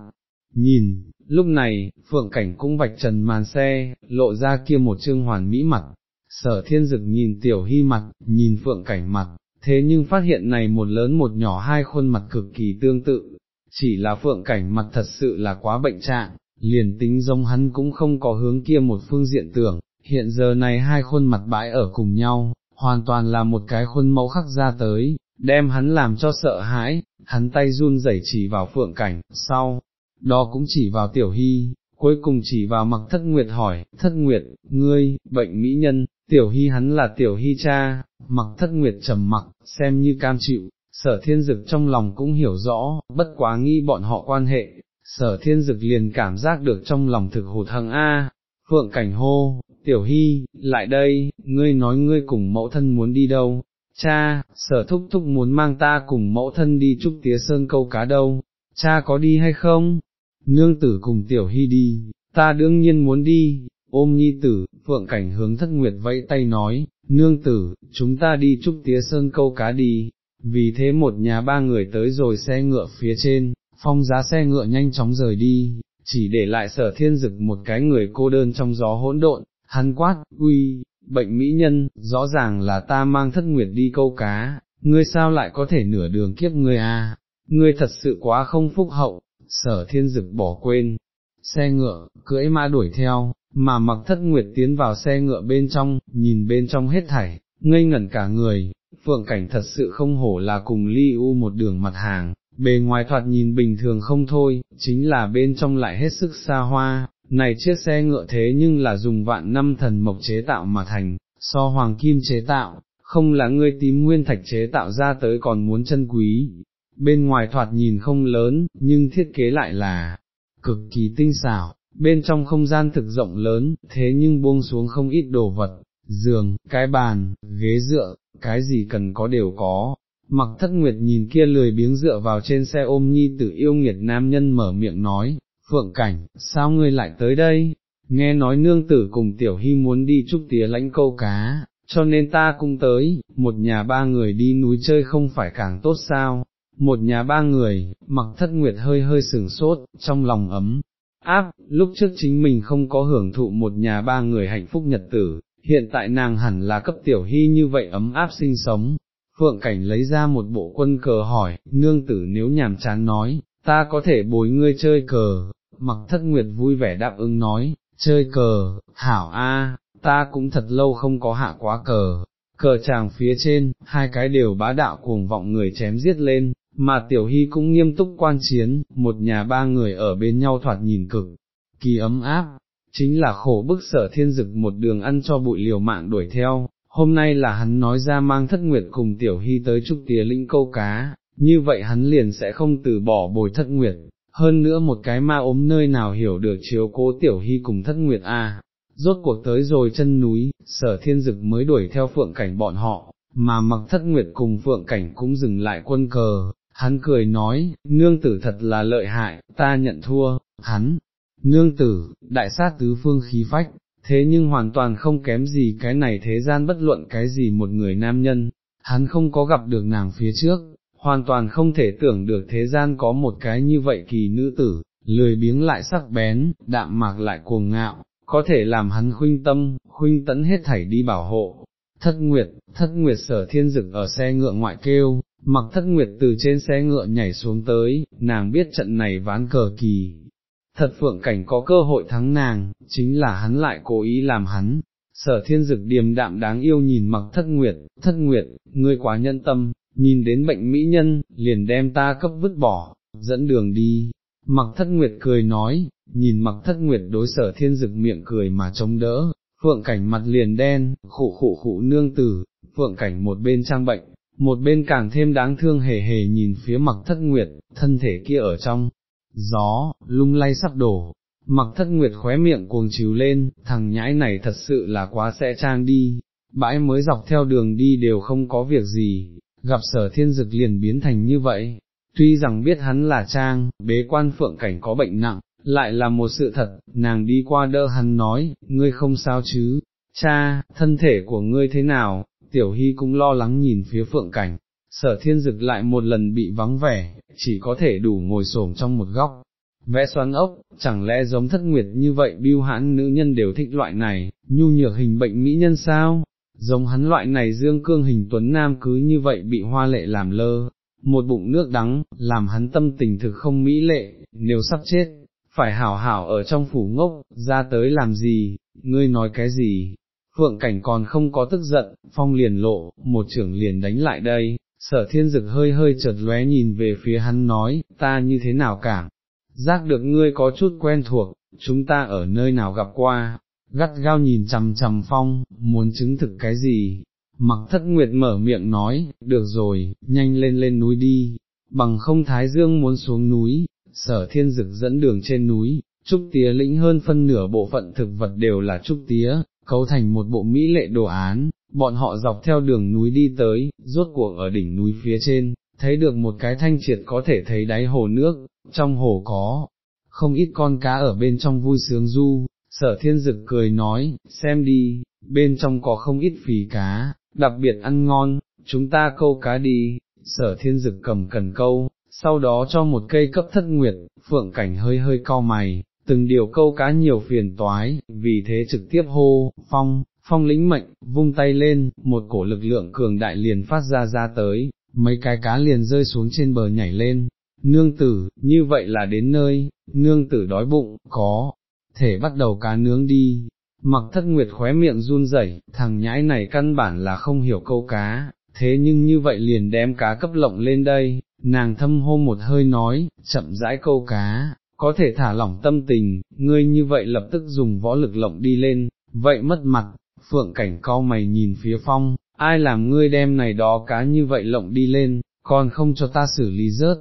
nhìn, lúc này, phượng cảnh cũng vạch trần màn xe, lộ ra kia một trương hoàn mỹ mặt, sở thiên dực nhìn tiểu hy mặt, nhìn phượng cảnh mặt, thế nhưng phát hiện này một lớn một nhỏ hai khuôn mặt cực kỳ tương tự, chỉ là phượng cảnh mặt thật sự là quá bệnh trạng, liền tính giống hắn cũng không có hướng kia một phương diện tưởng, hiện giờ này hai khuôn mặt bãi ở cùng nhau, hoàn toàn là một cái khuôn mẫu khắc ra tới, đem hắn làm cho sợ hãi, hắn tay run rẩy chỉ vào phượng cảnh, sau, đó cũng chỉ vào tiểu hy, cuối cùng chỉ vào mặc thất nguyệt hỏi, thất nguyệt, ngươi, bệnh mỹ nhân, tiểu hy hắn là tiểu hy cha, mặc thất nguyệt trầm mặc, xem như cam chịu, sở thiên dực trong lòng cũng hiểu rõ, bất quá nghi bọn họ quan hệ, sở thiên dực liền cảm giác được trong lòng thực hụt thằng A, phượng cảnh hô, tiểu hy, lại đây, ngươi nói ngươi cùng mẫu thân muốn đi đâu, cha, sở thúc thúc muốn mang ta cùng mẫu thân đi trúc tía sơn câu cá đâu, cha có đi hay không, nương tử cùng tiểu hy đi, ta đương nhiên muốn đi, ôm nhi tử, phượng cảnh hướng thất nguyệt vẫy tay nói, nương tử, chúng ta đi trúc tía sơn câu cá đi, vì thế một nhà ba người tới rồi xe ngựa phía trên, phong giá xe ngựa nhanh chóng rời đi, chỉ để lại sở thiên dực một cái người cô đơn trong gió hỗn độn, hắn quát, uy, bệnh mỹ nhân, rõ ràng là ta mang thất nguyệt đi câu cá, ngươi sao lại có thể nửa đường kiếp ngươi à, ngươi thật sự quá không phúc hậu, sở thiên dực bỏ quên, xe ngựa, cưỡi mã đuổi theo, mà mặc thất nguyệt tiến vào xe ngựa bên trong, nhìn bên trong hết thảy, ngây ngẩn cả người, phượng cảnh thật sự không hổ là cùng ly u một đường mặt hàng, bề ngoài thoạt nhìn bình thường không thôi, chính là bên trong lại hết sức xa hoa, này chiếc xe ngựa thế nhưng là dùng vạn năm thần mộc chế tạo mà thành, so hoàng kim chế tạo, không là ngươi tím nguyên thạch chế tạo ra tới còn muốn chân quý, bên ngoài thoạt nhìn không lớn, nhưng thiết kế lại là cực kỳ tinh xảo, bên trong không gian thực rộng lớn, thế nhưng buông xuống không ít đồ vật, giường, cái bàn, ghế dựa, cái gì cần có đều có. Mặc thất nguyệt nhìn kia lười biếng dựa vào trên xe ôm nhi tử yêu nghiệt nam nhân mở miệng nói, Phượng Cảnh, sao ngươi lại tới đây? Nghe nói nương tử cùng tiểu hy muốn đi trúc tía lãnh câu cá, cho nên ta cũng tới, một nhà ba người đi núi chơi không phải càng tốt sao, một nhà ba người, mặc thất nguyệt hơi hơi sừng sốt, trong lòng ấm, áp, lúc trước chính mình không có hưởng thụ một nhà ba người hạnh phúc nhật tử, hiện tại nàng hẳn là cấp tiểu hy như vậy ấm áp sinh sống. Phượng Cảnh lấy ra một bộ quân cờ hỏi, nương tử nếu nhàm chán nói, ta có thể bồi ngươi chơi cờ, mặc thất nguyệt vui vẻ đáp ứng nói, chơi cờ, hảo a, ta cũng thật lâu không có hạ quá cờ, cờ chàng phía trên, hai cái đều bá đạo cuồng vọng người chém giết lên, mà tiểu hy cũng nghiêm túc quan chiến, một nhà ba người ở bên nhau thoạt nhìn cực, kỳ ấm áp, chính là khổ bức sở thiên dực một đường ăn cho bụi liều mạng đuổi theo, hôm nay là hắn nói ra mang thất nguyệt cùng tiểu hy tới trúc tía lĩnh câu cá, như vậy hắn liền sẽ không từ bỏ bồi thất nguyệt, hơn nữa một cái ma ốm nơi nào hiểu được chiếu cố tiểu hy cùng thất nguyệt a. Rốt cuộc tới rồi chân núi, sở thiên dực mới đuổi theo phượng cảnh bọn họ, mà mặc thất nguyệt cùng phượng cảnh cũng dừng lại quân cờ, hắn cười nói, nương tử thật là lợi hại, ta nhận thua, hắn, nương tử, đại sát tứ phương khí phách, thế nhưng hoàn toàn không kém gì cái này thế gian bất luận cái gì một người nam nhân, hắn không có gặp được nàng phía trước, hoàn toàn không thể tưởng được thế gian có một cái như vậy kỳ nữ tử, lười biếng lại sắc bén, đạm mạc lại cuồng ngạo, có thể làm hắn khuynh tâm, khuynh tấn hết thảy đi bảo hộ. Thất Nguyệt, Thất Nguyệt sở thiên dực ở xe ngựa ngoại kêu, mặc thất nguyệt từ trên xe ngựa nhảy xuống tới, nàng biết trận này ván cờ kỳ. Thật phượng cảnh có cơ hội thắng nàng, chính là hắn lại cố ý làm hắn. Sở thiên dực điềm đạm đáng yêu nhìn mặc thất nguyệt, thất nguyệt, ngươi quá nhân tâm, nhìn đến bệnh mỹ nhân, liền đem ta cấp vứt bỏ, dẫn đường đi. Mặc thất nguyệt cười nói, nhìn mặc thất nguyệt đối sở thiên dực miệng cười mà chống đỡ, phượng cảnh mặt liền đen, khụ khụ khụ nương tử, phượng cảnh một bên trang bệnh, một bên càng thêm đáng thương hề hề nhìn phía mặc thất nguyệt, thân thể kia ở trong, gió, lung lay sắp đổ, mặc thất nguyệt khóe miệng cuồng chiếu lên, thằng nhãi này thật sự là quá sẽ trang đi, bãi mới dọc theo đường đi đều không có việc gì, gặp sở thiên dực liền biến thành như vậy, tuy rằng biết hắn là trang, bế quan phượng cảnh có bệnh nặng, lại là một sự thật, nàng đi qua đỡ hắn nói, ngươi không sao chứ, cha, thân thể của ngươi thế nào, tiểu hy cũng lo lắng nhìn phía phượng cảnh, sở thiên dực lại một lần bị vắng vẻ, chỉ có thể đủ ngồi xổm trong một góc. Vẽ xoắn ốc, chẳng lẽ giống thất nguyệt như vậy biêu hãn nữ nhân đều thích loại này, nhu nhược hình bệnh mỹ nhân sao, giống hắn loại này dương cương hình tuấn nam cứ như vậy bị hoa lệ làm lơ, một bụng nước đắng, làm hắn tâm tình thực không mỹ lệ, nếu sắp chết, phải hảo hảo ở trong phủ ngốc, ra tới làm gì, ngươi nói cái gì, phượng cảnh còn không có tức giận, phong liền lộ, một trưởng liền đánh lại đây, sở thiên dực hơi hơi chợt lóe nhìn về phía hắn nói, ta như thế nào cảm, giác được ngươi có chút quen thuộc, chúng ta ở nơi nào gặp qua, gắt gao nhìn chằm chằm phong, muốn chứng thực cái gì, mặc thất nguyệt mở miệng nói, được rồi, nhanh lên lên núi đi, bằng không thái dương muốn xuống núi, sở thiên dực dẫn đường trên núi, trúc tía lĩnh hơn phân nửa bộ phận thực vật đều là trúc tía, cấu thành một bộ mỹ lệ đồ án, bọn họ dọc theo đường núi đi tới, rốt cuộc ở đỉnh núi phía trên, thấy được một cái thanh triệt có thể thấy đáy hồ nước, trong hồ có, không ít con cá ở bên trong vui sướng du, sở thiên dực cười nói, xem đi, bên trong có không ít phì cá, đặc biệt ăn ngon, chúng ta câu cá đi, sở thiên dực cầm cần câu, sau đó cho một cây cấp thất nguyệt, phượng cảnh hơi hơi co mày, từng điều câu cá nhiều phiền toái, vì thế trực tiếp hô, phong, phong lĩnh mệnh, vung tay lên, một cổ lực lượng cường đại liền phát ra ra tới, mấy cái cá liền rơi xuống trên bờ nhảy lên, nương tử, như vậy là đến nơi, nương tử đói bụng, có, thể bắt đầu cá nướng đi. Mặc thất nguyệt khóe miệng run rẩy, thằng nhãi này căn bản là không hiểu câu cá, thế nhưng như vậy liền đem cá cấp lộng lên đây, nàng thâm hô một hơi nói, chậm rãi câu cá, có thể thả lỏng tâm tình, ngươi như vậy lập tức dùng võ lực lộng đi lên, vậy mất mặt, phượng cảnh cao mày nhìn phía phong, ai làm ngươi đem này đó cá như vậy lộng đi lên, còn không cho ta xử lý rớt.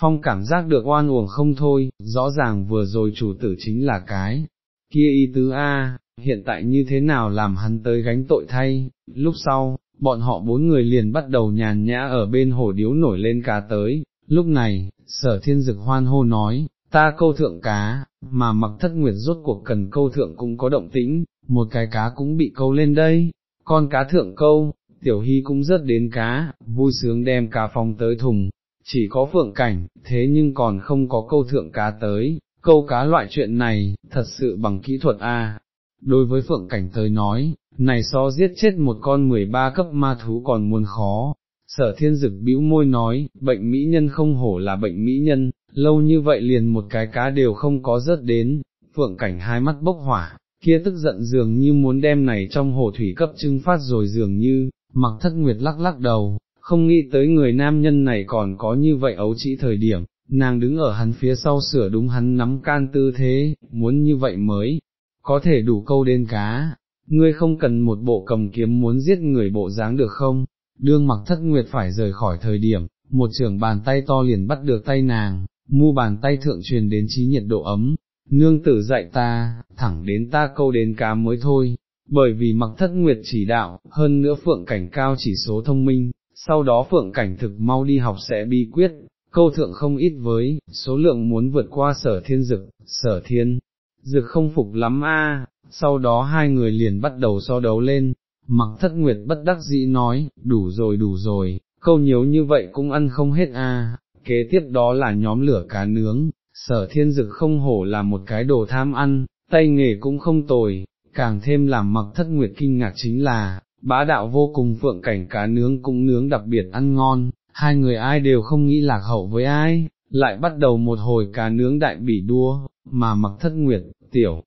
Phong cảm giác được oan uổng không thôi, rõ ràng vừa rồi chủ tử chính là cái, kia y tứ A, hiện tại như thế nào làm hắn tới gánh tội thay, lúc sau, bọn họ bốn người liền bắt đầu nhàn nhã ở bên hồ điếu nổi lên cá tới, lúc này, sở thiên dực hoan hô nói, ta câu thượng cá, mà mặc thất nguyệt rốt cuộc cần câu thượng cũng có động tĩnh, một cái cá cũng bị câu lên đây, con cá thượng câu, tiểu hy cũng rất đến cá, vui sướng đem cá phong tới thùng, chỉ có phượng cảnh, thế nhưng còn không có câu thượng cá tới, câu cá loại chuyện này, thật sự bằng kỹ thuật A. Đối với phượng cảnh tới nói, này so giết chết một con 13 cấp ma thú còn muôn khó. Sở thiên dực bĩu môi nói, bệnh mỹ nhân không hổ là bệnh mỹ nhân, lâu như vậy liền một cái cá đều không có rớt đến, phượng cảnh hai mắt bốc hỏa, kia tức giận dường như muốn đem này trong hồ thủy cấp trưng phát rồi dường như, mặc thất nguyệt lắc lắc đầu, không nghĩ tới người nam nhân này còn có như vậy ấu trĩ thời điểm, nàng đứng ở hắn phía sau sửa đúng hắn nắm can tư thế, muốn như vậy mới, có thể đủ câu đến cá, ngươi không cần một bộ cầm kiếm muốn giết người bộ dáng được không, đương mặc thất nguyệt phải rời khỏi thời điểm, một trưởng bàn tay to liền bắt được tay nàng, mu bàn tay thượng truyền đến trí nhiệt độ ấm, nương tử dạy ta, thẳng đến ta câu đến cá mới thôi, bởi vì mặc thất nguyệt chỉ đạo, hơn nữa phượng cảnh cao chỉ số thông minh, sau đó phượng cảnh thực mau đi học sẽ bi quyết, câu thượng không ít với, số lượng muốn vượt qua sở thiên dực, sở thiên, dực không phục lắm a. sau đó hai người liền bắt đầu so đấu lên, mặc thất nguyệt bất đắc dĩ nói, đủ rồi đủ rồi, câu nhiều như vậy cũng ăn không hết a. kế tiếp đó là nhóm lửa cá nướng, sở thiên dực không hổ là một cái đồ tham ăn, tay nghề cũng không tồi, càng thêm làm mặc thất nguyệt kinh ngạc chính là, bá đạo vô cùng phượng cảnh cá nướng cũng nướng đặc biệt ăn ngon, hai người ai đều không nghĩ lạc hậu với ai, lại bắt đầu một hồi cá nướng đại bỉ đua, mà mặc thất nguyệt, tiểu,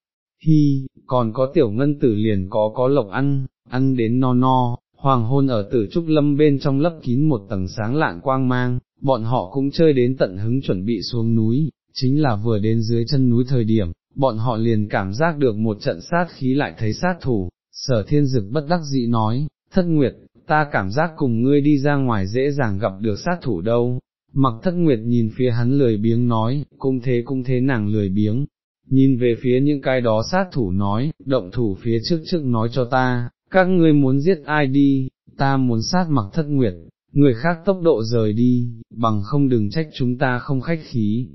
hi còn có tiểu ngân tử liền có có lộc ăn, ăn đến no no, hoàng hôn ở tử trúc lâm bên trong lấp kín một tầng sáng lạng quang mang, bọn họ cũng chơi đến tận hứng chuẩn bị xuống núi, chính là vừa đến dưới chân núi thời điểm, bọn họ liền cảm giác được một trận sát khí lại thấy sát thủ, sở thiên dực bất đắc dĩ nói, thất nguyệt, ta cảm giác cùng ngươi đi ra ngoài dễ dàng gặp được sát thủ đâu. Mặc thất nguyệt nhìn phía hắn lười biếng nói, cung thế cung thế nàng lười biếng, nhìn về phía những cái đó sát thủ nói, động thủ phía trước trước nói cho ta, các ngươi muốn giết ai đi, ta muốn sát mặc thất nguyệt, người khác tốc độ rời đi, bằng không đừng trách chúng ta không khách khí.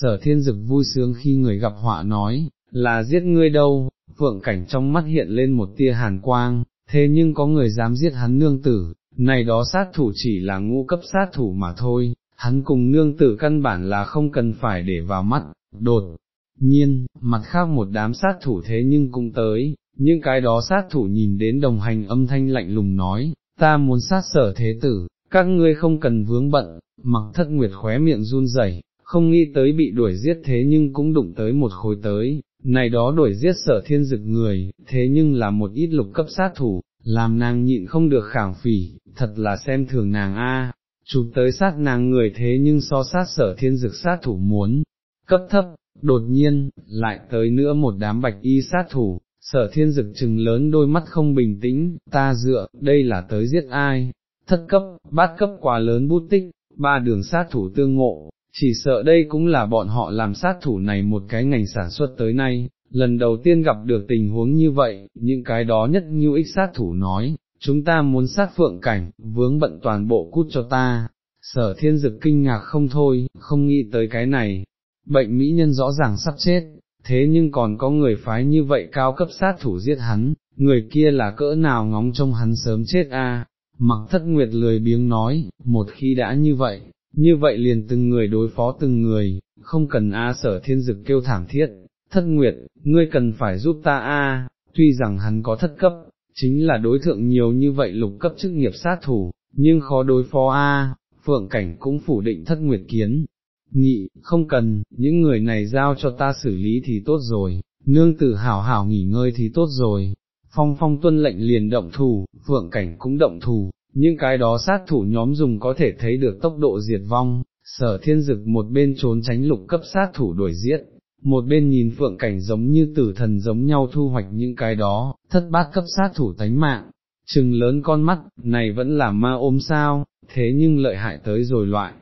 Sở thiên dực vui sướng khi người gặp họa nói, là giết ngươi đâu, phượng cảnh trong mắt hiện lên một tia hàn quang, thế nhưng có người dám giết hắn nương tử, này đó sát thủ chỉ là ngũ cấp sát thủ mà thôi, hắn cùng nương tử căn bản là không cần phải để vào mắt, đột. Nhiên, mặt khác một đám sát thủ thế nhưng cũng tới, những cái đó sát thủ nhìn đến đồng hành âm thanh lạnh lùng nói, ta muốn sát sở thế tử, các ngươi không cần vướng bận, mặc thất nguyệt khóe miệng run rẩy, không nghĩ tới bị đuổi giết thế nhưng cũng đụng tới một khối tới, này đó đuổi giết sở thiên dực người, thế nhưng là một ít lục cấp sát thủ, làm nàng nhịn không được khảng phỉ, thật là xem thường nàng a. chụp tới sát nàng người thế nhưng so sát sở thiên dực sát thủ muốn, cấp thấp, đột nhiên, lại tới nữa một đám bạch y sát thủ, sở thiên dực trừng lớn đôi mắt không bình tĩnh, ta dựa, đây là tới giết ai, thất cấp, bát cấp quá lớn bút tích, ba đường sát thủ tương ngộ, chỉ sợ đây cũng là bọn họ làm sát thủ này một cái ngành sản xuất tới nay, lần đầu tiên gặp được tình huống như vậy, những cái đó nhất như ích sát thủ nói, chúng ta muốn sát phượng cảnh, vướng bận toàn bộ cút cho ta, sở thiên dực kinh ngạc không thôi, không nghĩ tới cái này, bệnh mỹ nhân rõ ràng sắp chết, thế nhưng còn có người phái như vậy cao cấp sát thủ giết hắn, người kia là cỡ nào ngóng trông hắn sớm chết a. Mặc thất nguyệt lười biếng nói, một khi đã như vậy, như vậy liền từng người đối phó từng người, không cần a sở thiên dực kêu thảm thiết, thất nguyệt, ngươi cần phải giúp ta a. tuy rằng hắn có thất cấp, chính là đối thượng nhiều như vậy lục cấp chức nghiệp sát thủ, nhưng khó đối phó a. phượng cảnh cũng phủ định thất nguyệt kiến, nghị, không cần, những người này giao cho ta xử lý thì tốt rồi, nương tử hảo hảo nghỉ ngơi thì tốt rồi, phong phong tuân lệnh liền động thủ, phượng cảnh cũng động thủ, những cái đó sát thủ nhóm dùng có thể thấy được tốc độ diệt vong, sở thiên dực một bên trốn tránh lục cấp sát thủ đuổi giết, một bên nhìn phượng cảnh giống như tử thần giống nhau thu hoạch những cái đó, thất bát cấp sát thủ tánh mạng, trừng lớn con mắt, này vẫn là ma ôm sao, thế nhưng lợi hại tới rồi loại.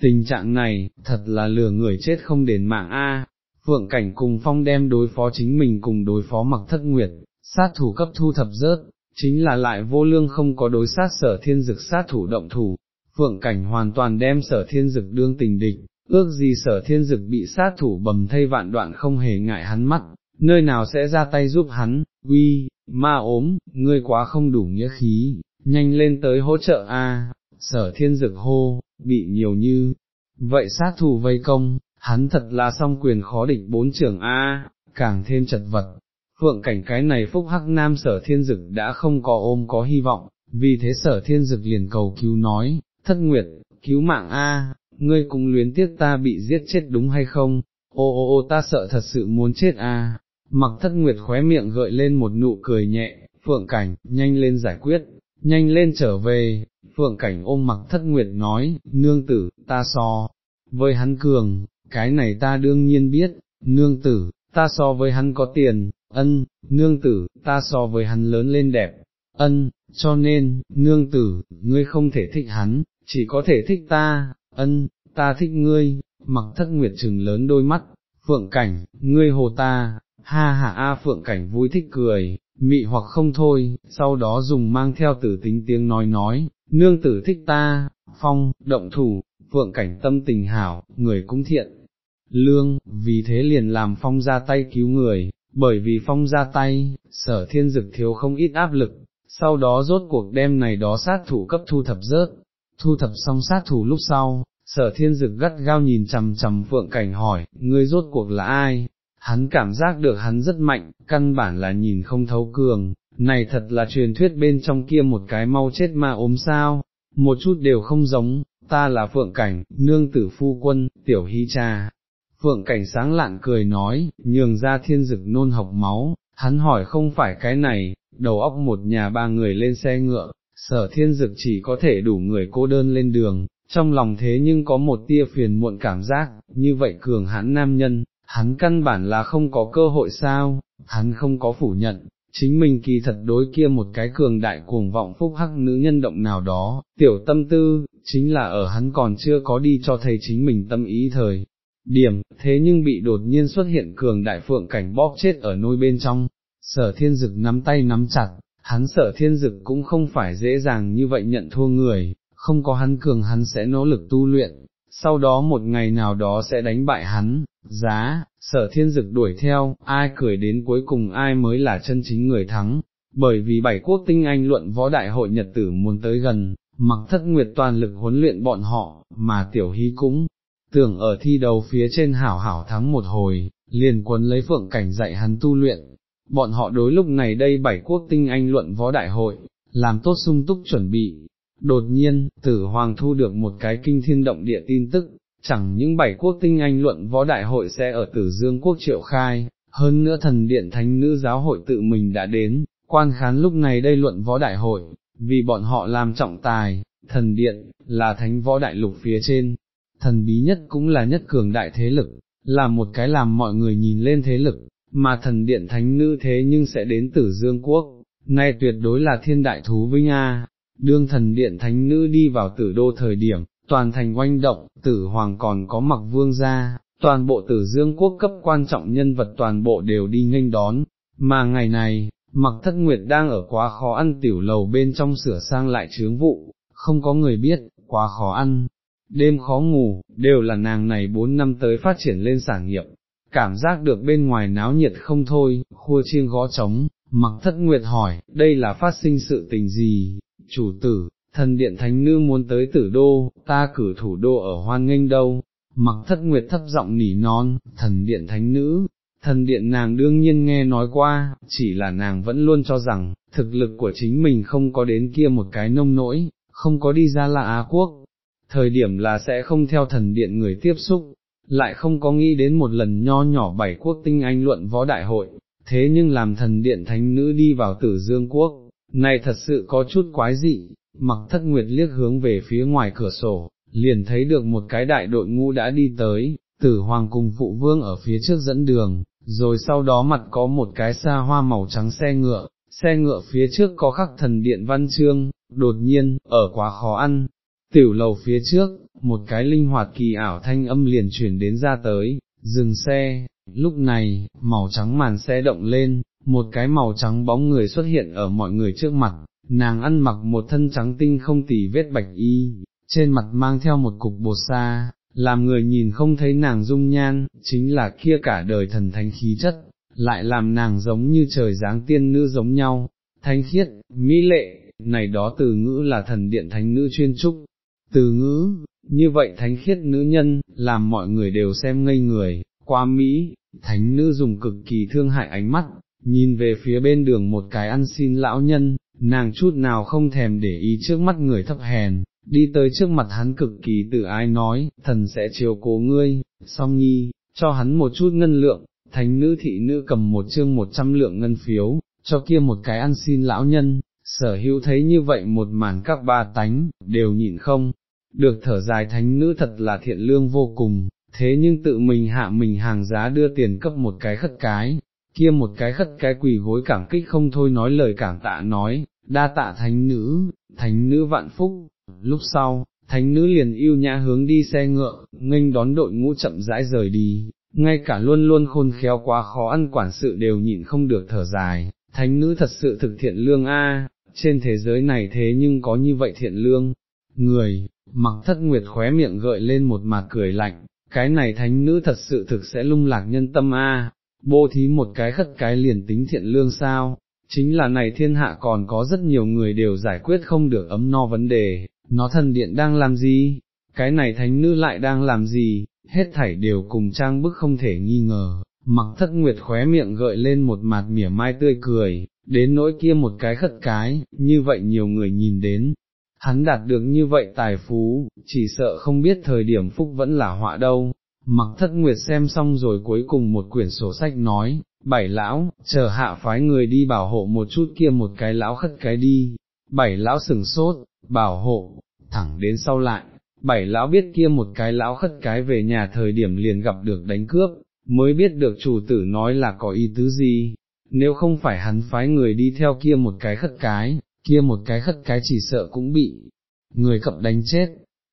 Tình trạng này, thật là lừa người chết không đền mạng A, phượng cảnh cùng phong đem đối phó chính mình cùng đối phó mặc thất nguyệt, sát thủ cấp thu thập rớt, chính là lại vô lương không có đối sát sở thiên dực sát thủ động thủ, phượng cảnh hoàn toàn đem sở thiên dực đương tình địch, ước gì sở thiên dực bị sát thủ bầm thay vạn đoạn không hề ngại hắn mắt, nơi nào sẽ ra tay giúp hắn, uy, ma ốm, ngươi quá không đủ nghĩa khí, nhanh lên tới hỗ trợ a. sở thiên dực hô, bị nhiều như, vậy sát thủ vây công, hắn thật là song quyền khó địch bốn trưởng a, càng thêm chật vật, phượng cảnh cái này phúc hắc nam sở thiên dực đã không có ôm có hy vọng, vì thế sở thiên dực liền cầu cứu nói, thất nguyệt, cứu mạng a, ngươi cũng luyến tiếc ta bị giết chết đúng hay không, ô ô ô ta sợ thật sự muốn chết a. mặc thất nguyệt khóe miệng gợi lên một nụ cười nhẹ, phượng cảnh, nhanh lên giải quyết, nhanh lên trở về, phượng cảnh ôm mặc thất nguyệt nói, nương tử, ta so, với hắn cường, cái này ta đương nhiên biết, nương tử, ta so với hắn có tiền, ân, nương tử, ta so với hắn lớn lên đẹp, ân, cho nên, nương tử, ngươi không thể thích hắn, chỉ có thể thích ta, ân, ta thích ngươi, mặc thất nguyệt trừng lớn đôi mắt, phượng cảnh, ngươi hồ ta, ha ha a phượng cảnh vui thích cười, mị hoặc không thôi, sau đó dùng mang theo tử tính tiếng nói nói, nương tử thích ta, phong, động thủ, phượng cảnh tâm tình hảo, người cũng thiện, lương, vì thế liền làm phong ra tay cứu người, bởi vì phong ra tay, sở thiên dực thiếu không ít áp lực, sau đó rốt cuộc đem này đó sát thủ cấp thu thập rớt, thu thập xong sát thủ lúc sau, sở thiên dực gắt gao nhìn chầm chầm phượng cảnh hỏi, ngươi rốt cuộc là ai? Hắn cảm giác được hắn rất mạnh, căn bản là nhìn không thấu cường, này thật là truyền thuyết bên trong kia một cái mau chết ma ốm sao, một chút đều không giống, ta là Phượng Cảnh, nương tử phu quân, tiểu hy cha. Phượng Cảnh sáng lạn cười nói, nhường ra thiên dực nôn học máu, hắn hỏi không phải cái này, đầu óc một nhà ba người lên xe ngựa, sở thiên dực chỉ có thể đủ người cô đơn lên đường, trong lòng thế nhưng có một tia phiền muộn cảm giác, như vậy cường hắn nam nhân, hắn căn bản là không có cơ hội sao, hắn không có phủ nhận, chính mình kỳ thật đối kia một cái cường đại cuồng vọng phúc hắc nữ nhân động nào đó, tiểu tâm tư, chính là ở hắn còn chưa có đi cho thầy chính mình tâm ý thời. Điểm, thế nhưng bị đột nhiên xuất hiện cường đại phượng cảnh bóp chết ở nôi bên trong, sở thiên dực nắm tay nắm chặt, hắn sở thiên dực cũng không phải dễ dàng như vậy nhận thua người, không có hắn cường hắn sẽ nỗ lực tu luyện, sau đó một ngày nào đó sẽ đánh bại hắn, giá, sở thiên dực đuổi theo, ai cười đến cuối cùng ai mới là chân chính người thắng, bởi vì bảy quốc tinh anh luận võ đại hội nhật tử muốn tới gần, mặc thất nguyệt toàn lực huấn luyện bọn họ, mà tiểu hy cũng, tưởng ở thi đấu phía trên hảo hảo thắng một hồi, liền quấn lấy phượng cảnh dạy hắn tu luyện, bọn họ đối lúc này đây bảy quốc tinh anh luận võ đại hội, làm tốt sung túc chuẩn bị. Đột nhiên, tử hoàng thu được một cái kinh thiên động địa tin tức, chẳng những bảy quốc tinh anh luận võ đại hội sẽ ở tử dương quốc triệu khai, hơn nữa thần điện thánh nữ giáo hội tự mình đã đến, quan khán lúc này đây luận võ đại hội, vì bọn họ làm trọng tài, thần điện, là thánh võ đại lục phía trên, thần bí nhất cũng là nhất cường đại thế lực, là một cái làm mọi người nhìn lên thế lực, mà thần điện thánh nữ thế nhưng sẽ đến tử dương quốc, nay tuyệt đối là thiên đại thú vinh A, đương thần điện thánh nữ đi vào tử đô thời điểm, toàn thành oanh động, tử hoàng còn có mặc vương gia, toàn bộ tử dương quốc cấp quan trọng nhân vật toàn bộ đều đi nghênh đón, mà ngày này, mặc thất nguyệt đang ở quá khó ăn tiểu lầu bên trong sửa sang lại chướng vụ, không có người biết, quá khó ăn, đêm khó ngủ, đều là nàng này bốn năm tới phát triển lên sản nghiệp, cảm giác được bên ngoài náo nhiệt không thôi, khua chiêng gõ trống, mặc thất nguyệt hỏi, đây là phát sinh sự tình gì, chủ tử, thần điện thánh nữ muốn tới tử đô, ta cử thủ đô ở hoan nghênh đâu, mặc thất nguyệt thấp giọng nỉ non, thần điện thánh nữ, thần điện nàng đương nhiên nghe nói qua, chỉ là nàng vẫn luôn cho rằng, thực lực của chính mình không có đến kia một cái nông nỗi, không có đi ra là Á quốc, thời điểm là sẽ không theo thần điện người tiếp xúc, lại không có nghĩ đến một lần nho nhỏ bảy quốc tinh anh luận võ đại hội, thế nhưng làm thần điện thánh nữ đi vào tử dương quốc, này thật sự có chút quái dị, mặc thất nguyệt liếc hướng về phía ngoài cửa sổ, liền thấy được một cái đại đội ngũ đã đi tới, tử hoàng cùng phụ vương ở phía trước dẫn đường, rồi sau đó mặt có một cái xa hoa màu trắng xe ngựa, xe ngựa phía trước có khắc thần điện văn chương, đột nhiên, ở quá khó ăn, tiểu lầu phía trước, một cái linh hoạt kỳ ảo thanh âm liền chuyển đến ra tới, dừng xe, lúc này, màu trắng màn xe động lên, một cái màu trắng bóng người xuất hiện ở mọi người trước mặt, nàng ăn mặc một thân trắng tinh không tì vết bạch y, trên mặt mang theo một cục bột sa, làm người nhìn không thấy nàng dung nhan, chính là kia cả đời thần thánh khí chất, lại làm nàng giống như trời dáng tiên nữ giống nhau, thanh khiết, mỹ lệ, này đó từ ngữ là thần điện thánh nữ chuyên trúc, từ ngữ, như vậy thánh khiết nữ nhân, làm mọi người đều xem ngây người, qua Mỹ, thánh nữ dùng cực kỳ thương hại ánh mắt, nhìn về phía bên đường một cái ăn xin lão nhân, nàng chút nào không thèm để ý trước mắt người thấp hèn, đi tới trước mặt hắn cực kỳ tự ái nói, thần sẽ chiều cố ngươi, song nhi, cho hắn một chút ngân lượng, thánh nữ thị nữ cầm một chương một trăm lượng ngân phiếu, cho kia một cái ăn xin lão nhân, sở hữu thấy như vậy một màn các ba tánh, đều nhịn không, được thở dài thánh nữ thật là thiện lương vô cùng, thế nhưng tự mình hạ mình hàng giá đưa tiền cấp một cái khất cái, kia một cái khất cái quỳ gối cảm kích không thôi nói lời cảm tạ nói, đa tạ thánh nữ, thánh nữ vạn phúc, lúc sau, thánh nữ liền yêu nhã hướng đi xe ngựa, nghênh đón đội ngũ chậm rãi rời đi, ngay cả luôn luôn khôn khéo quá khó ăn quản sự đều nhịn không được thở dài, thánh nữ thật sự thực thiện lương a, trên thế giới này thế nhưng có như vậy thiện lương, người, mặc thất nguyệt khóe miệng gợi lên một mặt cười lạnh, cái này thánh nữ thật sự thực sẽ lung lạc nhân tâm a, bô thí một cái khất cái liền tính thiện lương sao, chính là này thiên hạ còn có rất nhiều người đều giải quyết không được ấm no vấn đề, nó thần điện đang làm gì, cái này thánh nữ lại đang làm gì, hết thảy đều cùng trang bức không thể nghi ngờ, mặc thất nguyệt khóe miệng gợi lên một mặt mỉa mai tươi cười, đến nỗi kia một cái khất cái, như vậy nhiều người nhìn đến, hắn đạt được như vậy tài phú, chỉ sợ không biết thời điểm phúc vẫn là họa đâu. Mặc thất nguyệt xem xong rồi cuối cùng một quyển sổ sách nói, bảy lão, chờ hạ phái người đi bảo hộ một chút kia một cái lão khất cái đi, bảy lão sừng sốt, bảo hộ, thẳng đến sau lại, bảy lão biết kia một cái lão khất cái về nhà thời điểm liền gặp được đánh cướp, mới biết được chủ tử nói là có ý tứ gì, nếu không phải hắn phái người đi theo kia một cái khất cái, kia một cái khất cái chỉ sợ cũng bị người cập đánh chết.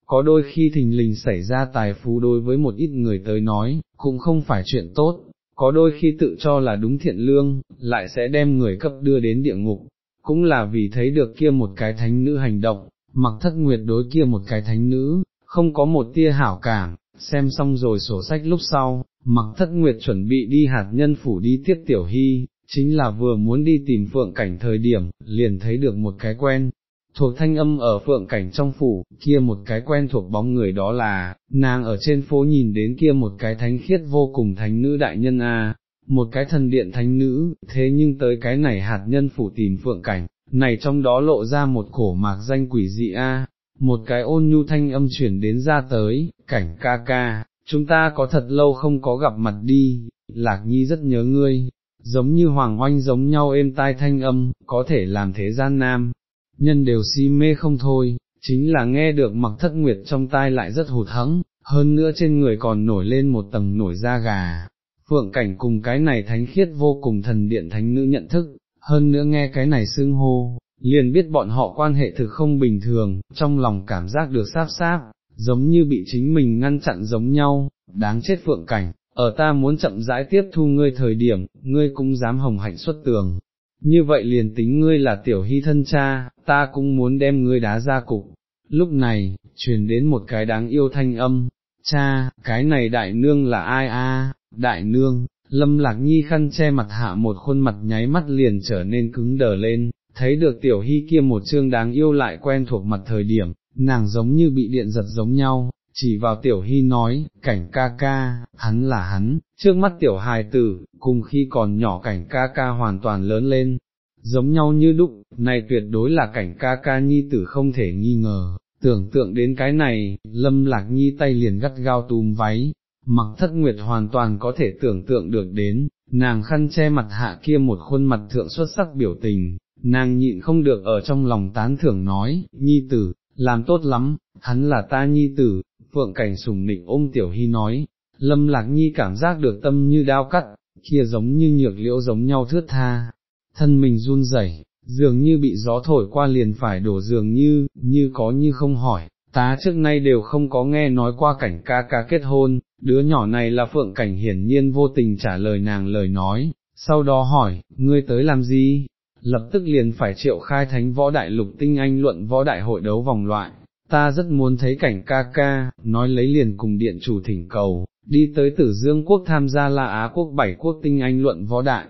Có đôi khi thình lình xảy ra tài phú đối với một ít người tới nói, cũng không phải chuyện tốt, có đôi khi tự cho là đúng thiện lương, lại sẽ đem người cấp đưa đến địa ngục, cũng là vì thấy được kia một cái thánh nữ hành động, mặc thất nguyệt đối kia một cái thánh nữ, không có một tia hảo cảm, xem xong rồi sổ sách lúc sau, mặc thất nguyệt chuẩn bị đi hạt nhân phủ đi tiếp tiểu hy, chính là vừa muốn đi tìm phượng cảnh thời điểm, liền thấy được một cái quen, thuộc thanh âm ở phượng cảnh trong phủ, kia một cái quen thuộc bóng người đó là, nàng ở trên phố nhìn đến kia một cái thánh khiết vô cùng thánh nữ đại nhân a, một cái thần điện thánh nữ, thế nhưng tới cái này hạt nhân phủ tìm phượng cảnh, này trong đó lộ ra một cổ mạc danh quỷ dị a, một cái ôn nhu thanh âm chuyển đến ra tới, cảnh ca ca, chúng ta có thật lâu không có gặp mặt đi, lạc nhi rất nhớ ngươi, giống như hoàng oanh giống nhau êm tai thanh âm, có thể làm thế gian nam, nhân đều si mê không thôi, chính là nghe được mặc thất nguyệt trong tai lại rất hụt hẫng, hơn nữa trên người còn nổi lên một tầng nổi da gà. Phượng cảnh cùng cái này thánh khiết vô cùng thần điện thánh nữ nhận thức, hơn nữa nghe cái này xưng hô, liền biết bọn họ quan hệ thực không bình thường, trong lòng cảm giác được sáp sáp, giống như bị chính mình ngăn chặn giống nhau, đáng chết phượng cảnh, ở ta muốn chậm rãi tiếp thu ngươi thời điểm, ngươi cũng dám hồng hạnh xuất tường. Như vậy liền tính ngươi là tiểu hy thân cha, ta cũng muốn đem ngươi đá ra cục. Lúc này, truyền đến một cái đáng yêu thanh âm, cha, cái này đại nương là ai a? đại nương, lâm lạc nhi khăn che mặt hạ một khuôn mặt nháy mắt liền trở nên cứng đờ lên, thấy được tiểu hy kia một chương đáng yêu lại quen thuộc mặt thời điểm, nàng giống như bị điện giật giống nhau, chỉ vào tiểu hy nói, cảnh ca ca, hắn là hắn, trước mắt tiểu hài tử, cùng khi còn nhỏ cảnh ca ca hoàn toàn lớn lên, giống nhau như đúc, này tuyệt đối là cảnh ca ca nhi tử không thể nghi ngờ, tưởng tượng đến cái này, lâm lạc nhi tay liền gắt gao túm váy, mặc thất nguyệt hoàn toàn có thể tưởng tượng được đến, nàng khăn che mặt hạ kia một khuôn mặt thượng xuất sắc biểu tình, nàng nhịn không được ở trong lòng tán thưởng nói, nhi tử, làm tốt lắm, hắn là ta nhi tử, phượng cảnh sùng nịnh ôm tiểu hy nói, lâm lạc nhi cảm giác được tâm như đao cắt, kia giống như nhược liễu giống nhau thướt tha, thân mình run rẩy, dường như bị gió thổi qua liền phải đổ dường như, như có như không hỏi, tá trước nay đều không có nghe nói qua cảnh ca ca kết hôn, đứa nhỏ này là phượng cảnh hiển nhiên vô tình trả lời nàng lời nói, sau đó hỏi, ngươi tới làm gì, lập tức liền phải triệu khai thánh võ đại lục tinh anh luận võ đại hội đấu vòng loại, ta rất muốn thấy cảnh ca ca, nói lấy liền cùng điện chủ thỉnh cầu, đi tới tử dương quốc tham gia La Á quốc bảy quốc tinh anh luận võ đại.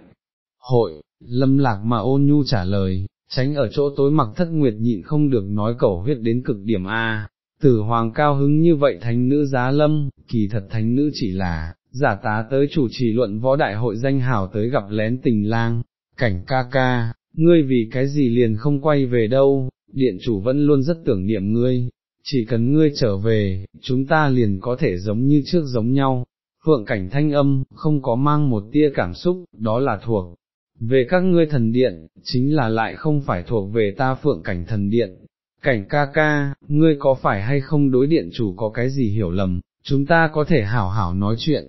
Hội, lâm lạc mà ôn nhu trả lời, tránh ở chỗ tối mặc thất nguyệt nhịn không được nói cẩu huyết đến cực điểm A, tử hoàng cao hứng như vậy thánh nữ giá lâm, kỳ thật thánh nữ chỉ là, giả tá tới chủ trì luận võ đại hội danh hảo tới gặp lén tình lang, cảnh ca ca, ngươi vì cái gì liền không quay về đâu, điện chủ vẫn luôn rất tưởng niệm ngươi, chỉ cần ngươi trở về, chúng ta liền có thể giống như trước giống nhau. Phượng cảnh thanh âm, không có mang một tia cảm xúc, đó là thuộc về các ngươi thần điện, chính là lại không phải thuộc về ta phượng cảnh thần điện. Cảnh ca ca, ngươi có phải hay không đối điện chủ có cái gì hiểu lầm, chúng ta có thể hảo hảo nói chuyện,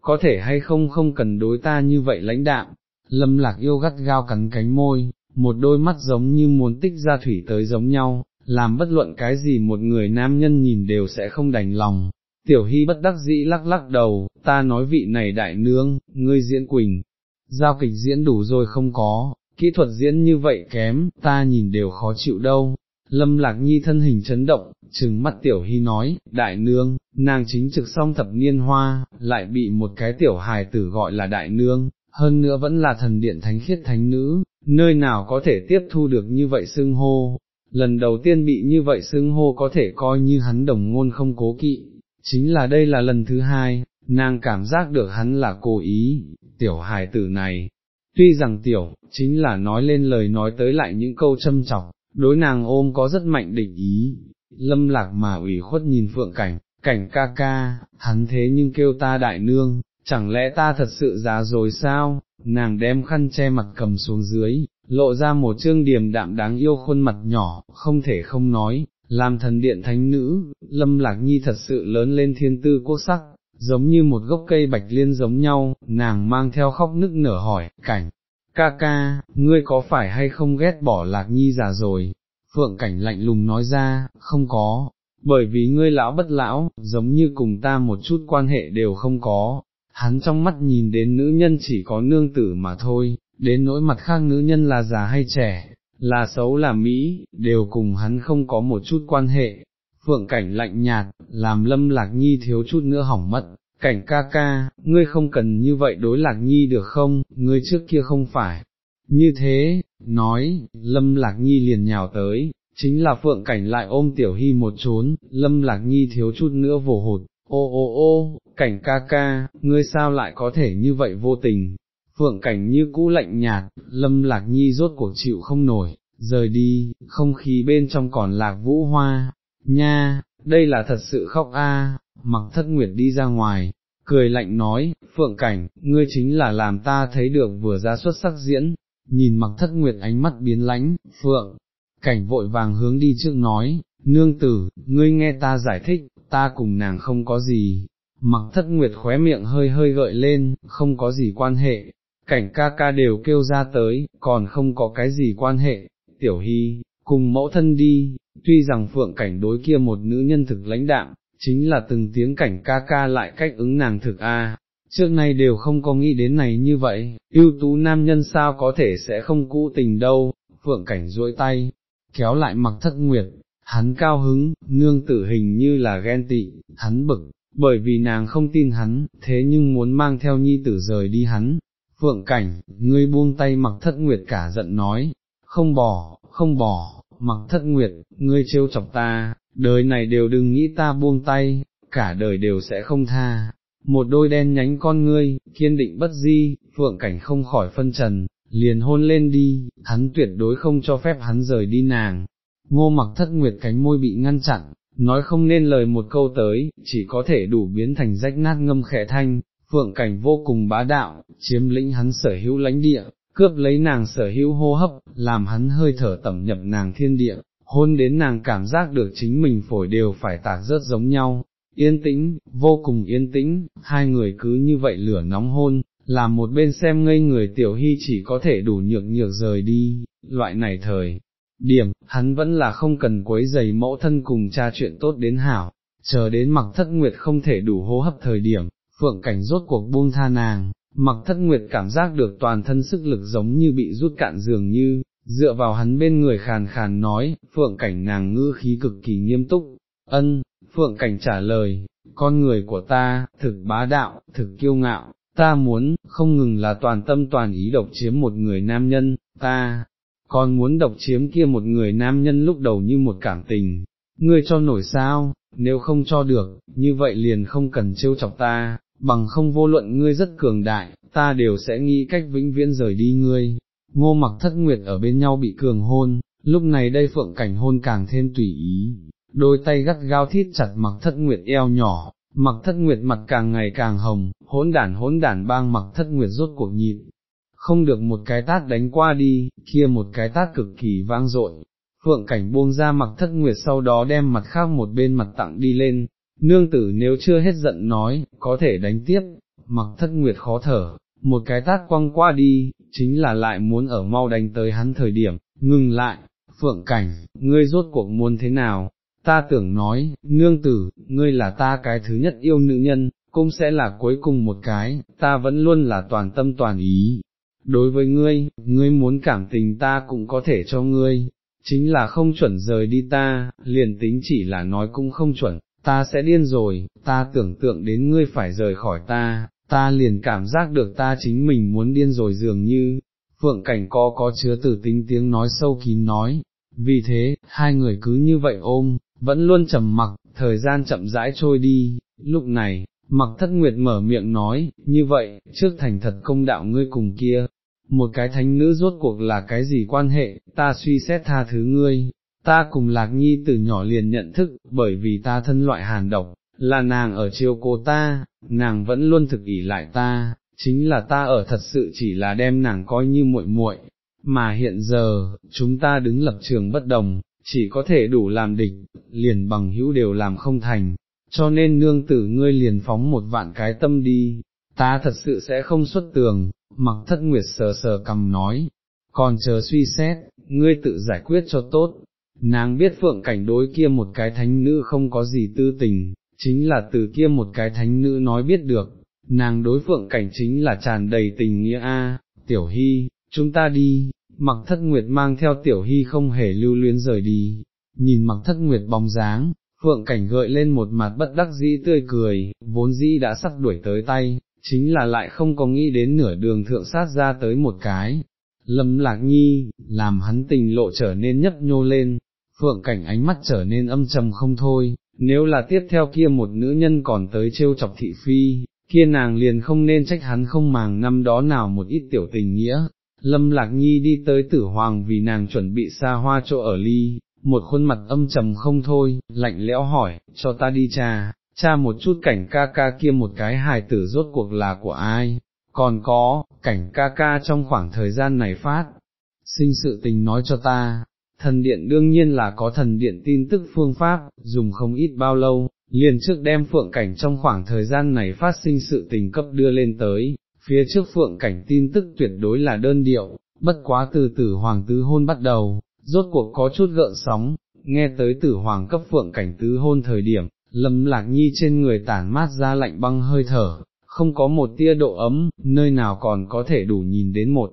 có thể hay không không cần đối ta như vậy lãnh đạm, lâm lạc yêu gắt gao cắn cánh môi, một đôi mắt giống như muốn tích ra thủy tới giống nhau, làm bất luận cái gì một người nam nhân nhìn đều sẽ không đành lòng. Tiểu hy bất đắc dĩ lắc lắc đầu, ta nói vị này đại nương, ngươi diễn quỳnh, giao kịch diễn đủ rồi không có, kỹ thuật diễn như vậy kém, ta nhìn đều khó chịu đâu. Lâm lạc nhi thân hình chấn động, trừng mắt tiểu hy nói, đại nương, nàng chính trực song thập niên hoa, lại bị một cái tiểu hài tử gọi là đại nương, hơn nữa vẫn là thần điện thánh khiết thánh nữ, nơi nào có thể tiếp thu được như vậy xưng hô, lần đầu tiên bị như vậy xưng hô có thể coi như hắn đồng ngôn không cố kỵ, chính là đây là lần thứ hai, nàng cảm giác được hắn là cố ý, tiểu hài tử này, tuy rằng tiểu, chính là nói lên lời nói tới lại những câu châm chọc, đối nàng ôm có rất mạnh định ý, lâm lạc mà ủy khuất nhìn phượng cảnh, cảnh ca ca, hắn thế nhưng kêu ta đại nương, chẳng lẽ ta thật sự già rồi sao, nàng đem khăn che mặt cầm xuống dưới, lộ ra một trương điềm đạm đáng yêu khuôn mặt nhỏ, không thể không nói, làm thần điện thánh nữ, lâm lạc nhi thật sự lớn lên thiên tư quốc sắc, giống như một gốc cây bạch liên giống nhau, nàng mang theo khóc nức nở hỏi, cảnh, ca ca, ngươi có phải hay không ghét bỏ lạc nhi già rồi, phượng cảnh lạnh lùng nói ra, không có, bởi vì ngươi lão bất lão, giống như cùng ta một chút quan hệ đều không có, hắn trong mắt nhìn đến nữ nhân chỉ có nương tử mà thôi, đến nỗi mặt khác nữ nhân là già hay trẻ, là xấu là Mỹ, đều cùng hắn không có một chút quan hệ. Phượng cảnh lạnh nhạt, làm lâm lạc nhi thiếu chút nữa hỏng mất, cảnh ca ca, ngươi không cần như vậy đối lạc nhi được không, ngươi trước kia không phải. Như thế, nói, lâm lạc nhi liền nhào tới, chính là phượng cảnh lại ôm tiểu hy một trốn, lâm lạc nhi thiếu chút nữa vồ hụt, ô ô ô, cảnh ca ca, ngươi sao lại có thể như vậy vô tình, phượng cảnh như cũ lạnh nhạt, lâm lạc nhi rốt cuộc chịu không nổi, rời đi, không khí bên trong còn lạc vũ hoa, nha, đây là thật sự khóc a. mặc thất nguyệt đi ra ngoài, cười lạnh nói, phượng cảnh, ngươi chính là làm ta thấy được vừa ra xuất sắc diễn, nhìn mặc thất nguyệt ánh mắt biến lánh, phượng, cảnh vội vàng hướng đi trước nói, nương tử, ngươi nghe ta giải thích, ta cùng nàng không có gì, mặc thất nguyệt khóe miệng hơi hơi gợi lên, không có gì quan hệ, cảnh ca ca đều kêu ra tới, còn không có cái gì quan hệ, tiểu hy, cùng mẫu thân đi, tuy rằng phượng cảnh đối kia một nữ nhân thực lãnh đạm, chính là từng tiếng cảnh ca ca lại cách ứng nàng thực a. Trước nay đều không có nghĩ đến này như vậy, ưu tú nam nhân sao có thể sẽ không cũ tình đâu, phượng cảnh duỗi tay, kéo lại mặc thất nguyệt, hắn cao hứng, nương tử hình như là ghen tị, hắn bực, bởi vì nàng không tin hắn, thế nhưng muốn mang theo nhi tử rời đi hắn. Phượng cảnh, ngươi buông tay mặc thất nguyệt cả giận nói, không bỏ, không bỏ, mặc thất nguyệt, ngươi trêu chọc ta, đời này đều đừng nghĩ ta buông tay, cả đời đều sẽ không tha. Một đôi đen nhánh con ngươi, kiên định bất di, phượng cảnh không khỏi phân trần, liền hôn lên đi, hắn tuyệt đối không cho phép hắn rời đi nàng. Ngô mặc thất nguyệt cánh môi bị ngăn chặn, nói không nên lời một câu tới, chỉ có thể đủ biến thành rách nát ngâm khẽ thanh, phượng cảnh vô cùng bá đạo, chiếm lĩnh hắn sở hữu lãnh địa, cướp lấy nàng sở hữu hô hấp, làm hắn hơi thở tẩm nhập nàng thiên địa, hôn đến nàng cảm giác được chính mình phổi đều phải tạc rớt giống nhau, yên tĩnh, vô cùng yên tĩnh, hai người cứ như vậy lửa nóng hôn, làm một bên xem ngây người tiểu hy chỉ có thể đủ nhược nhược rời đi, loại này thời. Điểm, hắn vẫn là không cần quấy giày mẫu thân cùng cha chuyện tốt đến hảo, chờ đến mặc thất nguyệt không thể đủ hô hấp thời điểm, phượng cảnh rốt cuộc buông tha nàng, mặc thất nguyệt cảm giác được toàn thân sức lực giống như bị rút cạn dường như, dựa vào hắn bên người khàn khàn nói, phượng cảnh nàng ngư khí cực kỳ nghiêm túc, ân, phượng cảnh trả lời, con người của ta, thực bá đạo, thực kiêu ngạo, ta muốn, không ngừng là toàn tâm toàn ý độc chiếm một người nam nhân, ta, còn muốn độc chiếm kia một người nam nhân lúc đầu như một cảm tình, ngươi cho nổi sao, nếu không cho được, như vậy liền không cần trêu chọc ta, bằng không vô luận ngươi rất cường đại, ta đều sẽ nghĩ cách vĩnh viễn rời đi ngươi. Ngô mặc thất nguyệt ở bên nhau bị cường hôn, lúc này đây phượng cảnh hôn càng thêm tùy ý, đôi tay gắt gao thít chặt mặc thất nguyệt eo nhỏ, mặc thất nguyệt mặt càng ngày càng hồng, hỗn đản hỗn đản bang mặc thất nguyệt rốt cuộc nhịn, không được một cái tát đánh qua đi, kia một cái tát cực kỳ vang dội. Phượng cảnh buông ra mặc thất nguyệt sau đó đem mặt khác một bên mặt tặng đi lên, nương tử nếu chưa hết giận nói, có thể đánh tiếp, mặc thất nguyệt khó thở, một cái tát quăng qua đi, chính là lại muốn ở mau đánh tới hắn thời điểm, ngừng lại, phượng cảnh, ngươi rốt cuộc muốn thế nào, ta tưởng nói, nương tử, ngươi là ta cái thứ nhất yêu nữ nhân, cũng sẽ là cuối cùng một cái, ta vẫn luôn là toàn tâm toàn ý. Đối với ngươi, ngươi muốn cảm tình ta cũng có thể cho ngươi, chính là không chuẩn rời đi ta, liền tính chỉ là nói cũng không chuẩn, ta sẽ điên rồi, ta tưởng tượng đến ngươi phải rời khỏi ta, ta liền cảm giác được ta chính mình muốn điên rồi dường như, phượng cảnh co có chứa tử tính tiếng nói sâu kín nói, vì thế, hai người cứ như vậy ôm, vẫn luôn trầm mặc, thời gian chậm rãi trôi đi, lúc này, mặc thất nguyệt mở miệng nói, như vậy, trước thành thật công đạo ngươi cùng kia, một cái thánh nữ rốt cuộc là cái gì quan hệ, ta suy xét tha thứ ngươi, ta cùng lạc nhi từ nhỏ liền nhận thức, bởi vì ta thân loại hàn độc, là nàng ở chiều cô ta, nàng vẫn luôn thực ỷ lại ta, chính là ta ở thật sự chỉ là đem nàng coi như muội muội, mà hiện giờ, chúng ta đứng lập trường bất đồng, chỉ có thể đủ làm địch, liền bằng hữu đều làm không thành, cho nên nương tử ngươi liền phóng một vạn cái tâm đi, ta thật sự sẽ không xuất tường, mặc thất nguyệt sờ sờ cầm nói, còn chờ suy xét, ngươi tự giải quyết cho tốt. Nàng biết phượng cảnh đối kia một cái thánh nữ không có gì tư tình, chính là từ kia một cái thánh nữ nói biết được, nàng đối phượng cảnh chính là tràn đầy tình nghĩa a. tiểu hy, chúng ta đi, mặc thất nguyệt mang theo tiểu hy không hề lưu luyến rời đi, nhìn mặc thất nguyệt bóng dáng, phượng cảnh gợi lên một mặt bất đắc dĩ tươi cười, vốn dĩ đã sắp đuổi tới tay, chính là lại không có nghĩ đến nửa đường thượng sát ra tới một cái. Lâm lạc nhi, làm hắn tình lộ trở nên nhấp nhô lên, phượng cảnh ánh mắt trở nên âm trầm không thôi, nếu là tiếp theo kia một nữ nhân còn tới trêu chọc thị phi, kia nàng liền không nên trách hắn không màng năm đó nào một ít tiểu tình nghĩa. Lâm Lạc Nhi đi tới tử hoàng vì nàng chuẩn bị xa hoa chỗ ở ly, một khuôn mặt âm trầm không thôi, lạnh lẽo hỏi, cho ta đi trà, cha một chút cảnh ca ca kia một cái hài tử rốt cuộc là của ai, còn có, cảnh ca ca trong khoảng thời gian này phát, sinh sự tình nói cho ta, thần điện đương nhiên là có thần điện tin tức phương pháp, dùng không ít bao lâu, liền trước đem phượng cảnh trong khoảng thời gian này phát sinh sự tình cấp đưa lên tới, phía trước phượng cảnh tin tức tuyệt đối là đơn điệu, bất quá từ tử hoàng tứ hôn bắt đầu, rốt cuộc có chút gợn sóng, nghe tới tử hoàng cấp phượng cảnh tứ hôn thời điểm, lâm lạc nhi trên người tản mát ra lạnh băng hơi thở, không có một tia độ ấm, nơi nào còn có thể đủ nhìn đến một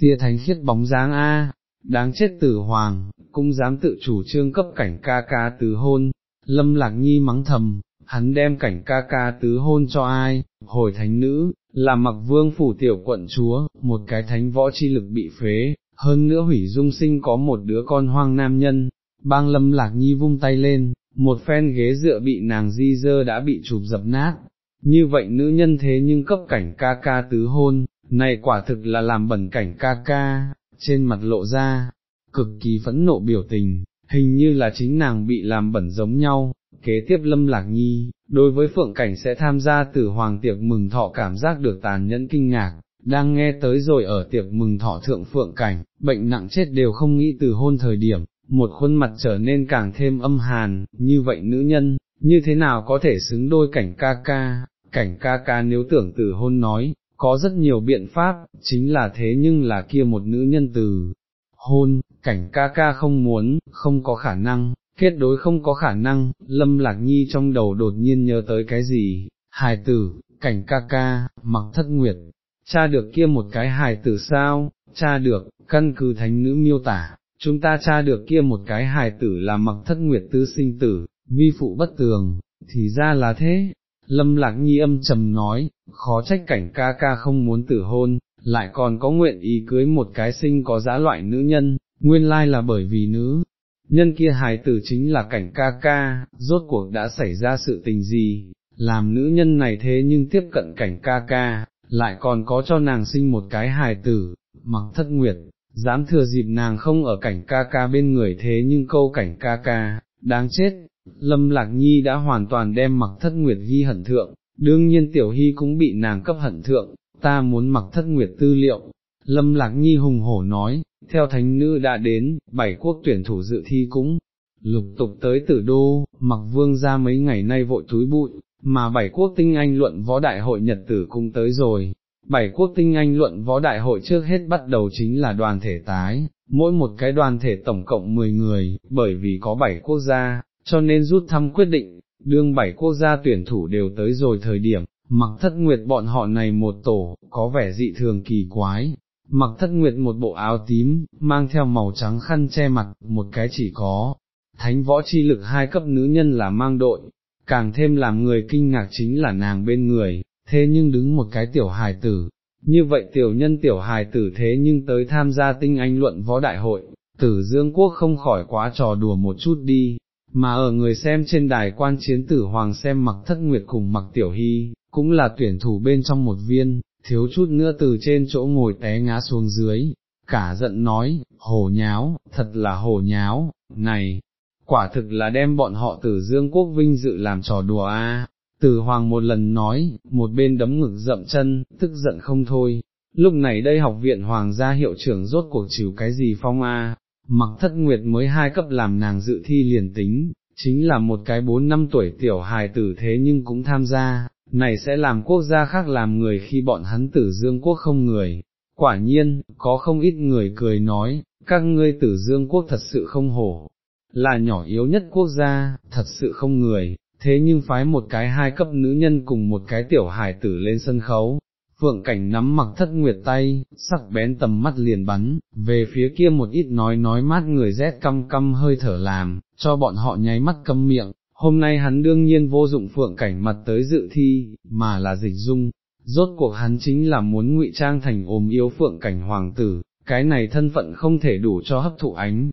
tia thánh khiết bóng dáng a. Đáng chết tử hoàng, cũng dám tự chủ trương cấp cảnh ca ca tứ hôn, lâm lạc nhi mắng thầm, hắn đem cảnh ca ca tứ hôn cho ai, hồi thánh nữ, là mặc vương phủ tiểu quận chúa, một cái thánh võ chi lực bị phế, hơn nữa hủy dung sinh có một đứa con hoang nam nhân, bang lâm lạc nhi vung tay lên, một phen ghế dựa bị nàng di dơ đã bị chụp dập nát, như vậy nữ nhân thế nhưng cấp cảnh ca ca tứ hôn, này quả thực là làm bẩn cảnh ca ca, trên mặt lộ ra, cực kỳ phẫn nộ biểu tình, hình như là chính nàng bị làm bẩn giống nhau, kế tiếp lâm lạc nhi, đối với phượng cảnh sẽ tham gia tử hoàng tiệc mừng thọ cảm giác được tàn nhẫn kinh ngạc, đang nghe tới rồi ở tiệc mừng thọ thượng phượng cảnh, bệnh nặng chết đều không nghĩ từ hôn thời điểm, một khuôn mặt trở nên càng thêm âm hàn, như vậy nữ nhân, như thế nào có thể xứng đôi cảnh ca ca, cảnh ca ca nếu tưởng từ hôn nói, có rất nhiều biện pháp, chính là thế nhưng là kia một nữ nhân từ hôn, cảnh ca ca không muốn, không có khả năng, kết đối không có khả năng, lâm lạc nhi trong đầu đột nhiên nhớ tới cái gì, hài tử, cảnh ca ca, mặc thất nguyệt, cha được kia một cái hài tử sao, cha được, căn cứ thánh nữ miêu tả, chúng ta tra được kia một cái hài tử là mặc thất nguyệt tư sinh tử, vi phụ bất tường, thì ra là thế. Lâm lạc nhi âm trầm nói, khó trách cảnh ca ca không muốn tử hôn, lại còn có nguyện ý cưới một cái sinh có giá loại nữ nhân, nguyên lai là bởi vì nữ, nhân kia hài tử chính là cảnh ca ca, rốt cuộc đã xảy ra sự tình gì, làm nữ nhân này thế nhưng tiếp cận cảnh ca ca, lại còn có cho nàng sinh một cái hài tử, mặc thất nguyệt, dám thừa dịp nàng không ở cảnh ca ca bên người thế nhưng câu cảnh ca ca, đáng chết, lâm lạc nhi đã hoàn toàn đem mặc thất nguyệt ghi hận thượng, đương nhiên tiểu hy cũng bị nàng cấp hận thượng, ta muốn mặc thất nguyệt tư liệu. Lâm Lạc Nhi hùng hổ nói, theo thánh nữ đã đến, bảy quốc tuyển thủ dự thi cũng, lục tục tới tử đô, mặc vương ra mấy ngày nay vội túi bụi, mà bảy quốc tinh anh luận võ đại hội nhật tử cũng tới rồi. Bảy quốc tinh anh luận võ đại hội trước hết bắt đầu chính là đoàn thể tái, mỗi một cái đoàn thể tổng cộng 10 người, bởi vì có bảy quốc gia, cho nên rút thăm quyết định, đương bảy quốc gia tuyển thủ đều tới rồi thời điểm, mặc thất nguyệt bọn họ này một tổ, có vẻ dị thường kỳ quái, mặc thất nguyệt một bộ áo tím, mang theo màu trắng khăn che mặt, một cái chỉ có, thánh võ chi lực hai cấp nữ nhân là mang đội, càng thêm làm người kinh ngạc chính là nàng bên người, thế nhưng đứng một cái tiểu hài tử, như vậy tiểu nhân tiểu hài tử thế nhưng tới tham gia tinh anh luận võ đại hội, tử dương quốc không khỏi quá trò đùa một chút đi, mà ở người xem trên đài quan chiến tử hoàng xem mặc thất nguyệt cùng mặc tiểu hy, cũng là tuyển thủ bên trong một viên, thiếu chút nữa từ trên chỗ ngồi té ngã xuống dưới, cả giận nói, hồ nháo, thật là hồ nháo, này, quả thực là đem bọn họ tử dương quốc vinh dự làm trò đùa a. Tử hoàng một lần nói, một bên đấm ngực dậm chân, tức giận không thôi, lúc này đây học viện hoàng gia hiệu trưởng rốt cuộc chịu cái gì phong a, mặc thất nguyệt mới hai cấp làm nàng dự thi liền tính, chính là một cái bốn năm tuổi tiểu hài tử thế nhưng cũng tham gia, này sẽ làm quốc gia khác làm người khi bọn hắn tử dương quốc không người. Quả nhiên, có không ít người cười nói, các ngươi tử dương quốc thật sự không hổ, là nhỏ yếu nhất quốc gia, thật sự không người, thế nhưng phái một cái hai cấp nữ nhân cùng một cái tiểu hải tử lên sân khấu, phượng cảnh nắm mặc thất nguyệt tay, sắc bén tầm mắt liền bắn, về phía kia một ít nói nói mát người rét căm căm hơi thở làm, cho bọn họ nháy mắt câm miệng, hôm nay hắn đương nhiên vô dụng phượng cảnh mặt tới dự thi, mà là dịch dung, rốt cuộc hắn chính là muốn ngụy trang thành ôm yếu phượng cảnh hoàng tử, cái này thân phận không thể đủ cho hấp thụ ánh.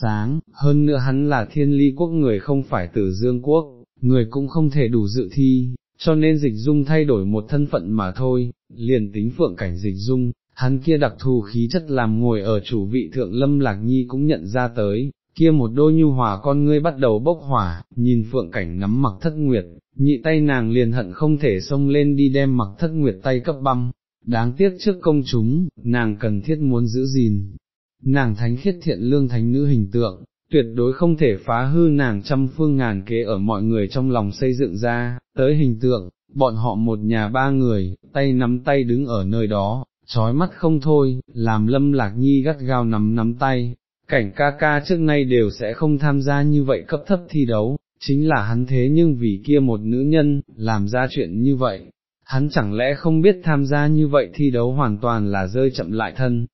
Sáng, hơn nữa hắn là thiên ly quốc người không phải từ dương quốc, người cũng không thể đủ dự thi, cho nên dịch dung thay đổi một thân phận mà thôi, liền tính phượng cảnh dịch dung, hắn kia đặc thù khí chất làm ngồi ở chủ vị thượng lâm lạc nhi cũng nhận ra tới, kia một đôi nhu hòa con ngươi bắt đầu bốc hỏa, nhìn phượng cảnh nắm mặc thất nguyệt, nhị tay nàng liền hận không thể xông lên đi đem mặc thất nguyệt tay cấp băm, đáng tiếc trước công chúng, nàng cần thiết muốn giữ gìn. Nàng thánh khiết thiện lương thánh nữ hình tượng, tuyệt đối không thể phá hư nàng trăm phương ngàn kế ở mọi người trong lòng xây dựng ra, tới hình tượng, bọn họ một nhà ba người, tay nắm tay đứng ở nơi đó, trói mắt không thôi, làm lâm lạc nhi gắt gao nắm nắm tay, cảnh ca ca trước nay đều sẽ không tham gia như vậy cấp thấp thi đấu, chính là hắn thế nhưng vì kia một nữ nhân, làm ra chuyện như vậy, hắn chẳng lẽ không biết tham gia như vậy thi đấu hoàn toàn là rơi chậm lại thân,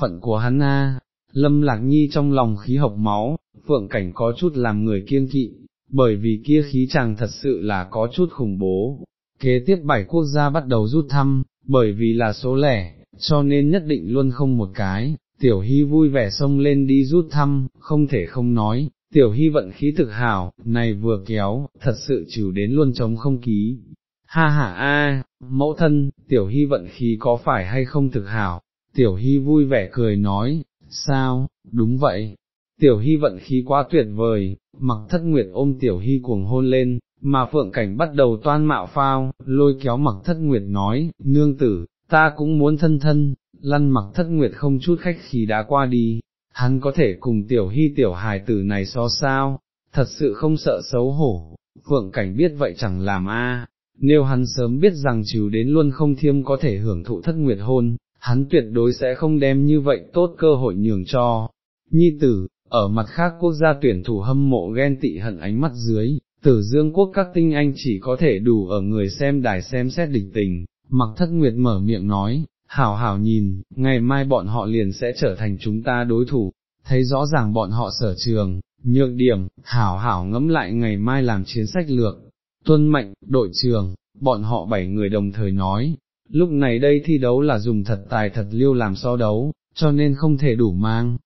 phận của hắn a. Lâm Lạc Nhi trong lòng khí học máu, phượng cảnh có chút làm người kiêng kỵ, bởi vì kia khí chàng thật sự là có chút khủng bố. Kế tiếp bảy quốc gia bắt đầu rút thăm, bởi vì là số lẻ, cho nên nhất định luôn không một cái, tiểu hy vui vẻ xông lên đi rút thăm, không thể không nói, tiểu hy vận khí thực hảo, này vừa kéo, thật sự chịu đến luôn chống không ký. Ha ha a, mẫu thân, tiểu hy vận khí có phải hay không thực hảo, tiểu hy vui vẻ cười nói, sao, đúng vậy, tiểu hy vận khí quá tuyệt vời, mặc thất nguyệt ôm tiểu hy cuồng hôn lên, mà phượng cảnh bắt đầu toan mạo phao, lôi kéo mặc thất nguyệt nói, nương tử, ta cũng muốn thân thân, lăn mặc thất nguyệt không chút khách khí đã qua đi, hắn có thể cùng tiểu hy tiểu hài tử này so sao, thật sự không sợ xấu hổ, phượng cảnh biết vậy chẳng làm a. Nếu hắn sớm biết rằng chiều đến luôn không thiêm có thể hưởng thụ thất nguyệt hôn, hắn tuyệt đối sẽ không đem như vậy tốt cơ hội nhường cho. Nhi tử, ở mặt khác quốc gia tuyển thủ hâm mộ ghen tị hận ánh mắt dưới, tử dương quốc các tinh anh chỉ có thể đủ ở người xem đài xem xét địch tình, mặc thất nguyệt mở miệng nói, hảo hảo nhìn, ngày mai bọn họ liền sẽ trở thành chúng ta đối thủ, thấy rõ ràng bọn họ sở trường, nhược điểm, hảo hảo ngẫm lại ngày mai làm chiến sách lược, tuân mệnh, đội trường, bọn họ bảy người đồng thời nói, lúc này đây thi đấu là dùng thật tài thật liêu làm so đấu, cho nên không thể đủ mang.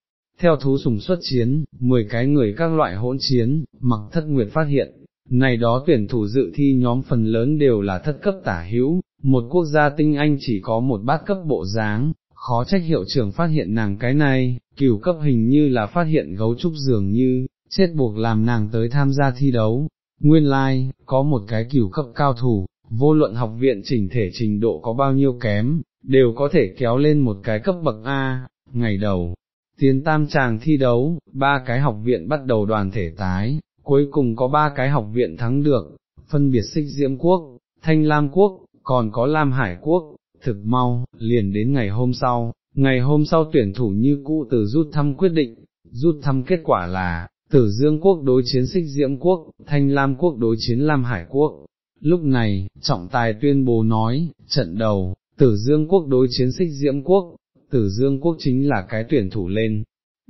Theo thú sùng xuất chiến, 10 cái người các loại hỗn chiến, mặc thất nguyệt phát hiện, này đó tuyển thủ dự thi nhóm phần lớn đều là thất cấp tả hữu, một quốc gia tinh anh chỉ có một bát cấp bộ dáng, khó trách hiệu trưởng phát hiện nàng cái này, cửu cấp hình như là phát hiện gấu trúc dường như, chết buộc làm nàng tới tham gia thi đấu. Nguyên lai, like, có một cái cửu cấp cao thủ, vô luận học viện chỉnh thể trình độ có bao nhiêu kém, đều có thể kéo lên một cái cấp bậc A, ngày đầu. Tiến tam tràng thi đấu, ba cái học viện bắt đầu đoàn thể tái, cuối cùng có ba cái học viện thắng được, phân biệt xích diễm quốc, thanh lam quốc, còn có lam hải quốc, thực mau, liền đến ngày hôm sau, ngày hôm sau tuyển thủ như cũ từ rút thăm quyết định, rút thăm kết quả là, tử dương quốc đối chiến xích diễm quốc, thanh lam quốc đối chiến lam hải quốc, Lúc này, trọng tài tuyên bố nói, trận đầu, tử dương quốc đối chiến xích diễm quốc, tử dương quốc chính là cái tuyển thủ lên,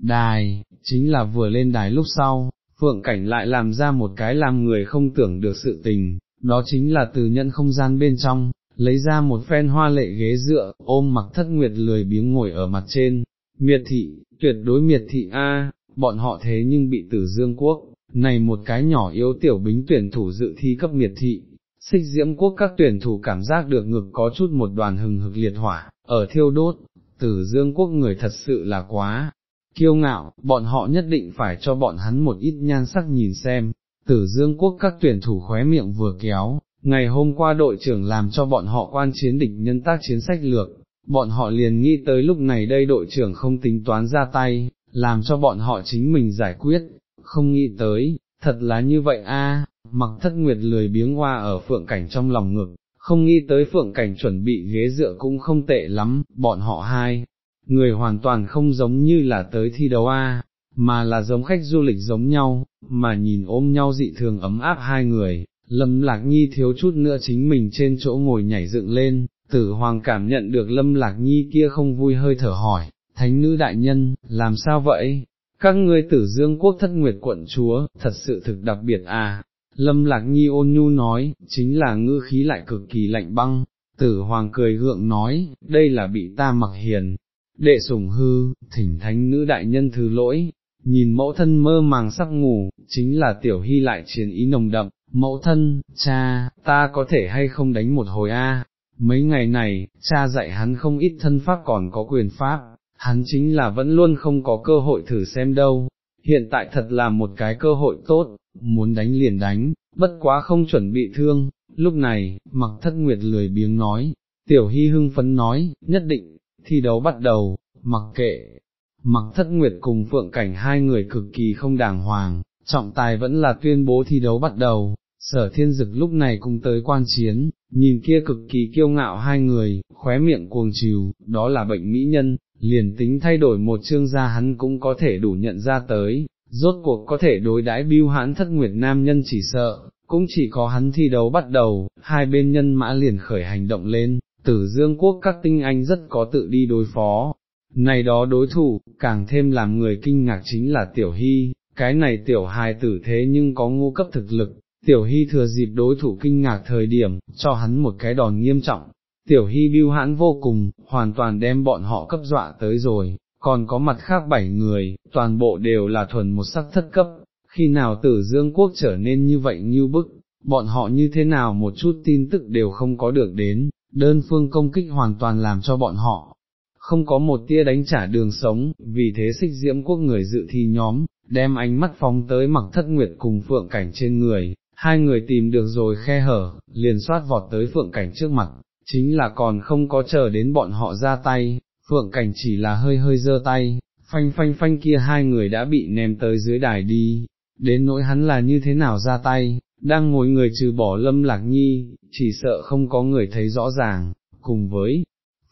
đài, chính là vừa lên đài lúc sau, phượng cảnh lại làm ra một cái làm người không tưởng được sự tình, đó chính là từ nhận không gian bên trong, lấy ra một phen hoa lệ ghế dựa, ôm mặc thất nguyệt lười biếng ngồi ở mặt trên, miệt thị, tuyệt đối miệt thị A, bọn họ thế nhưng bị tử dương quốc, này một cái nhỏ yếu tiểu bính tuyển thủ dự thi cấp miệt thị, xích diễm quốc các tuyển thủ cảm giác được ngực có chút một đoàn hừng hực liệt hỏa, ở thiêu đốt, tử dương quốc người thật sự là quá, kiêu ngạo, bọn họ nhất định phải cho bọn hắn một ít nhan sắc nhìn xem, tử dương quốc các tuyển thủ khóe miệng vừa kéo, ngày hôm qua đội trưởng làm cho bọn họ quan chiến địch nhân tác chiến sách lược, bọn họ liền nghĩ tới lúc này đây đội trưởng không tính toán ra tay, làm cho bọn họ chính mình giải quyết, không nghĩ tới, thật là như vậy a mặc thất nguyệt lười biếng hoa ở phượng cảnh trong lòng ngực, không nghĩ tới phượng cảnh chuẩn bị ghế dựa cũng không tệ lắm, bọn họ hai, người hoàn toàn không giống như là tới thi đấu a, mà là giống khách du lịch giống nhau, mà nhìn ôm nhau dị thường ấm áp hai người, lâm lạc nhi thiếu chút nữa chính mình trên chỗ ngồi nhảy dựng lên, tử hoàng cảm nhận được lâm lạc nhi kia không vui hơi thở hỏi, thánh nữ đại nhân, làm sao vậy? Các ngươi tử dương quốc thất nguyệt quận chúa, thật sự thực đặc biệt à, lâm lạc nhi ôn nhu nói, chính là ngữ khí lại cực kỳ lạnh băng, tử hoàng cười gượng nói, đây là bị ta mặc hiền, đệ sủng hư, thỉnh thánh nữ đại nhân thứ lỗi, nhìn mẫu thân mơ màng sắc ngủ, chính là tiểu hy lại chiến ý nồng đậm, mẫu thân, cha, ta có thể hay không đánh một hồi a? mấy ngày này, cha dạy hắn không ít thân pháp còn có quyền pháp, hắn chính là vẫn luôn không có cơ hội thử xem đâu, hiện tại thật là một cái cơ hội tốt, muốn đánh liền đánh, bất quá không chuẩn bị thương, lúc này, mặc thất nguyệt lười biếng nói, tiểu hy hưng phấn nói, nhất định, thi đấu bắt đầu, mặc kệ, mặc thất nguyệt cùng phượng cảnh hai người cực kỳ không đàng hoàng, trọng tài vẫn là tuyên bố thi đấu bắt đầu, sở thiên dực lúc này cũng tới quan chiến, nhìn kia cực kỳ kiêu ngạo hai người, khóe miệng cuồng chiều, đó là bệnh mỹ nhân, liền tính thay đổi một chương gia hắn cũng có thể đủ nhận ra tới, rốt cuộc có thể đối đãi biêu hãn thất nguyệt nam nhân chỉ sợ, cũng chỉ có hắn thi đấu bắt đầu, hai bên nhân mã liền khởi hành động lên, tử dương quốc các tinh anh rất có tự đi đối phó. Này đó đối thủ, càng thêm làm người kinh ngạc chính là tiểu hy, cái này tiểu hài tử thế nhưng có ngu cấp thực lực, tiểu hy thừa dịp đối thủ kinh ngạc thời điểm, cho hắn một cái đòn nghiêm trọng, tiểu hy biêu hãn vô cùng, hoàn toàn đem bọn họ cấp dọa tới rồi, còn có mặt khác bảy người, toàn bộ đều là thuần một sắc thất cấp, khi nào tử dương quốc trở nên như vậy như bức, bọn họ như thế nào một chút tin tức đều không có được đến, đơn phương công kích hoàn toàn làm cho bọn họ. Không có một tia đánh trả đường sống, vì thế xích diễm quốc người dự thi nhóm, đem ánh mắt phóng tới mặc thất nguyệt cùng phượng cảnh trên người, hai người tìm được rồi khe hở, liền soát vọt tới phượng cảnh trước mặt, chính là còn không có chờ đến bọn họ ra tay, phượng cảnh chỉ là hơi hơi giơ tay, phanh phanh phanh kia hai người đã bị ném tới dưới đài đi, đến nỗi hắn là như thế nào ra tay, đang ngồi người trừ bỏ lâm lạc nhi, chỉ sợ không có người thấy rõ ràng, cùng với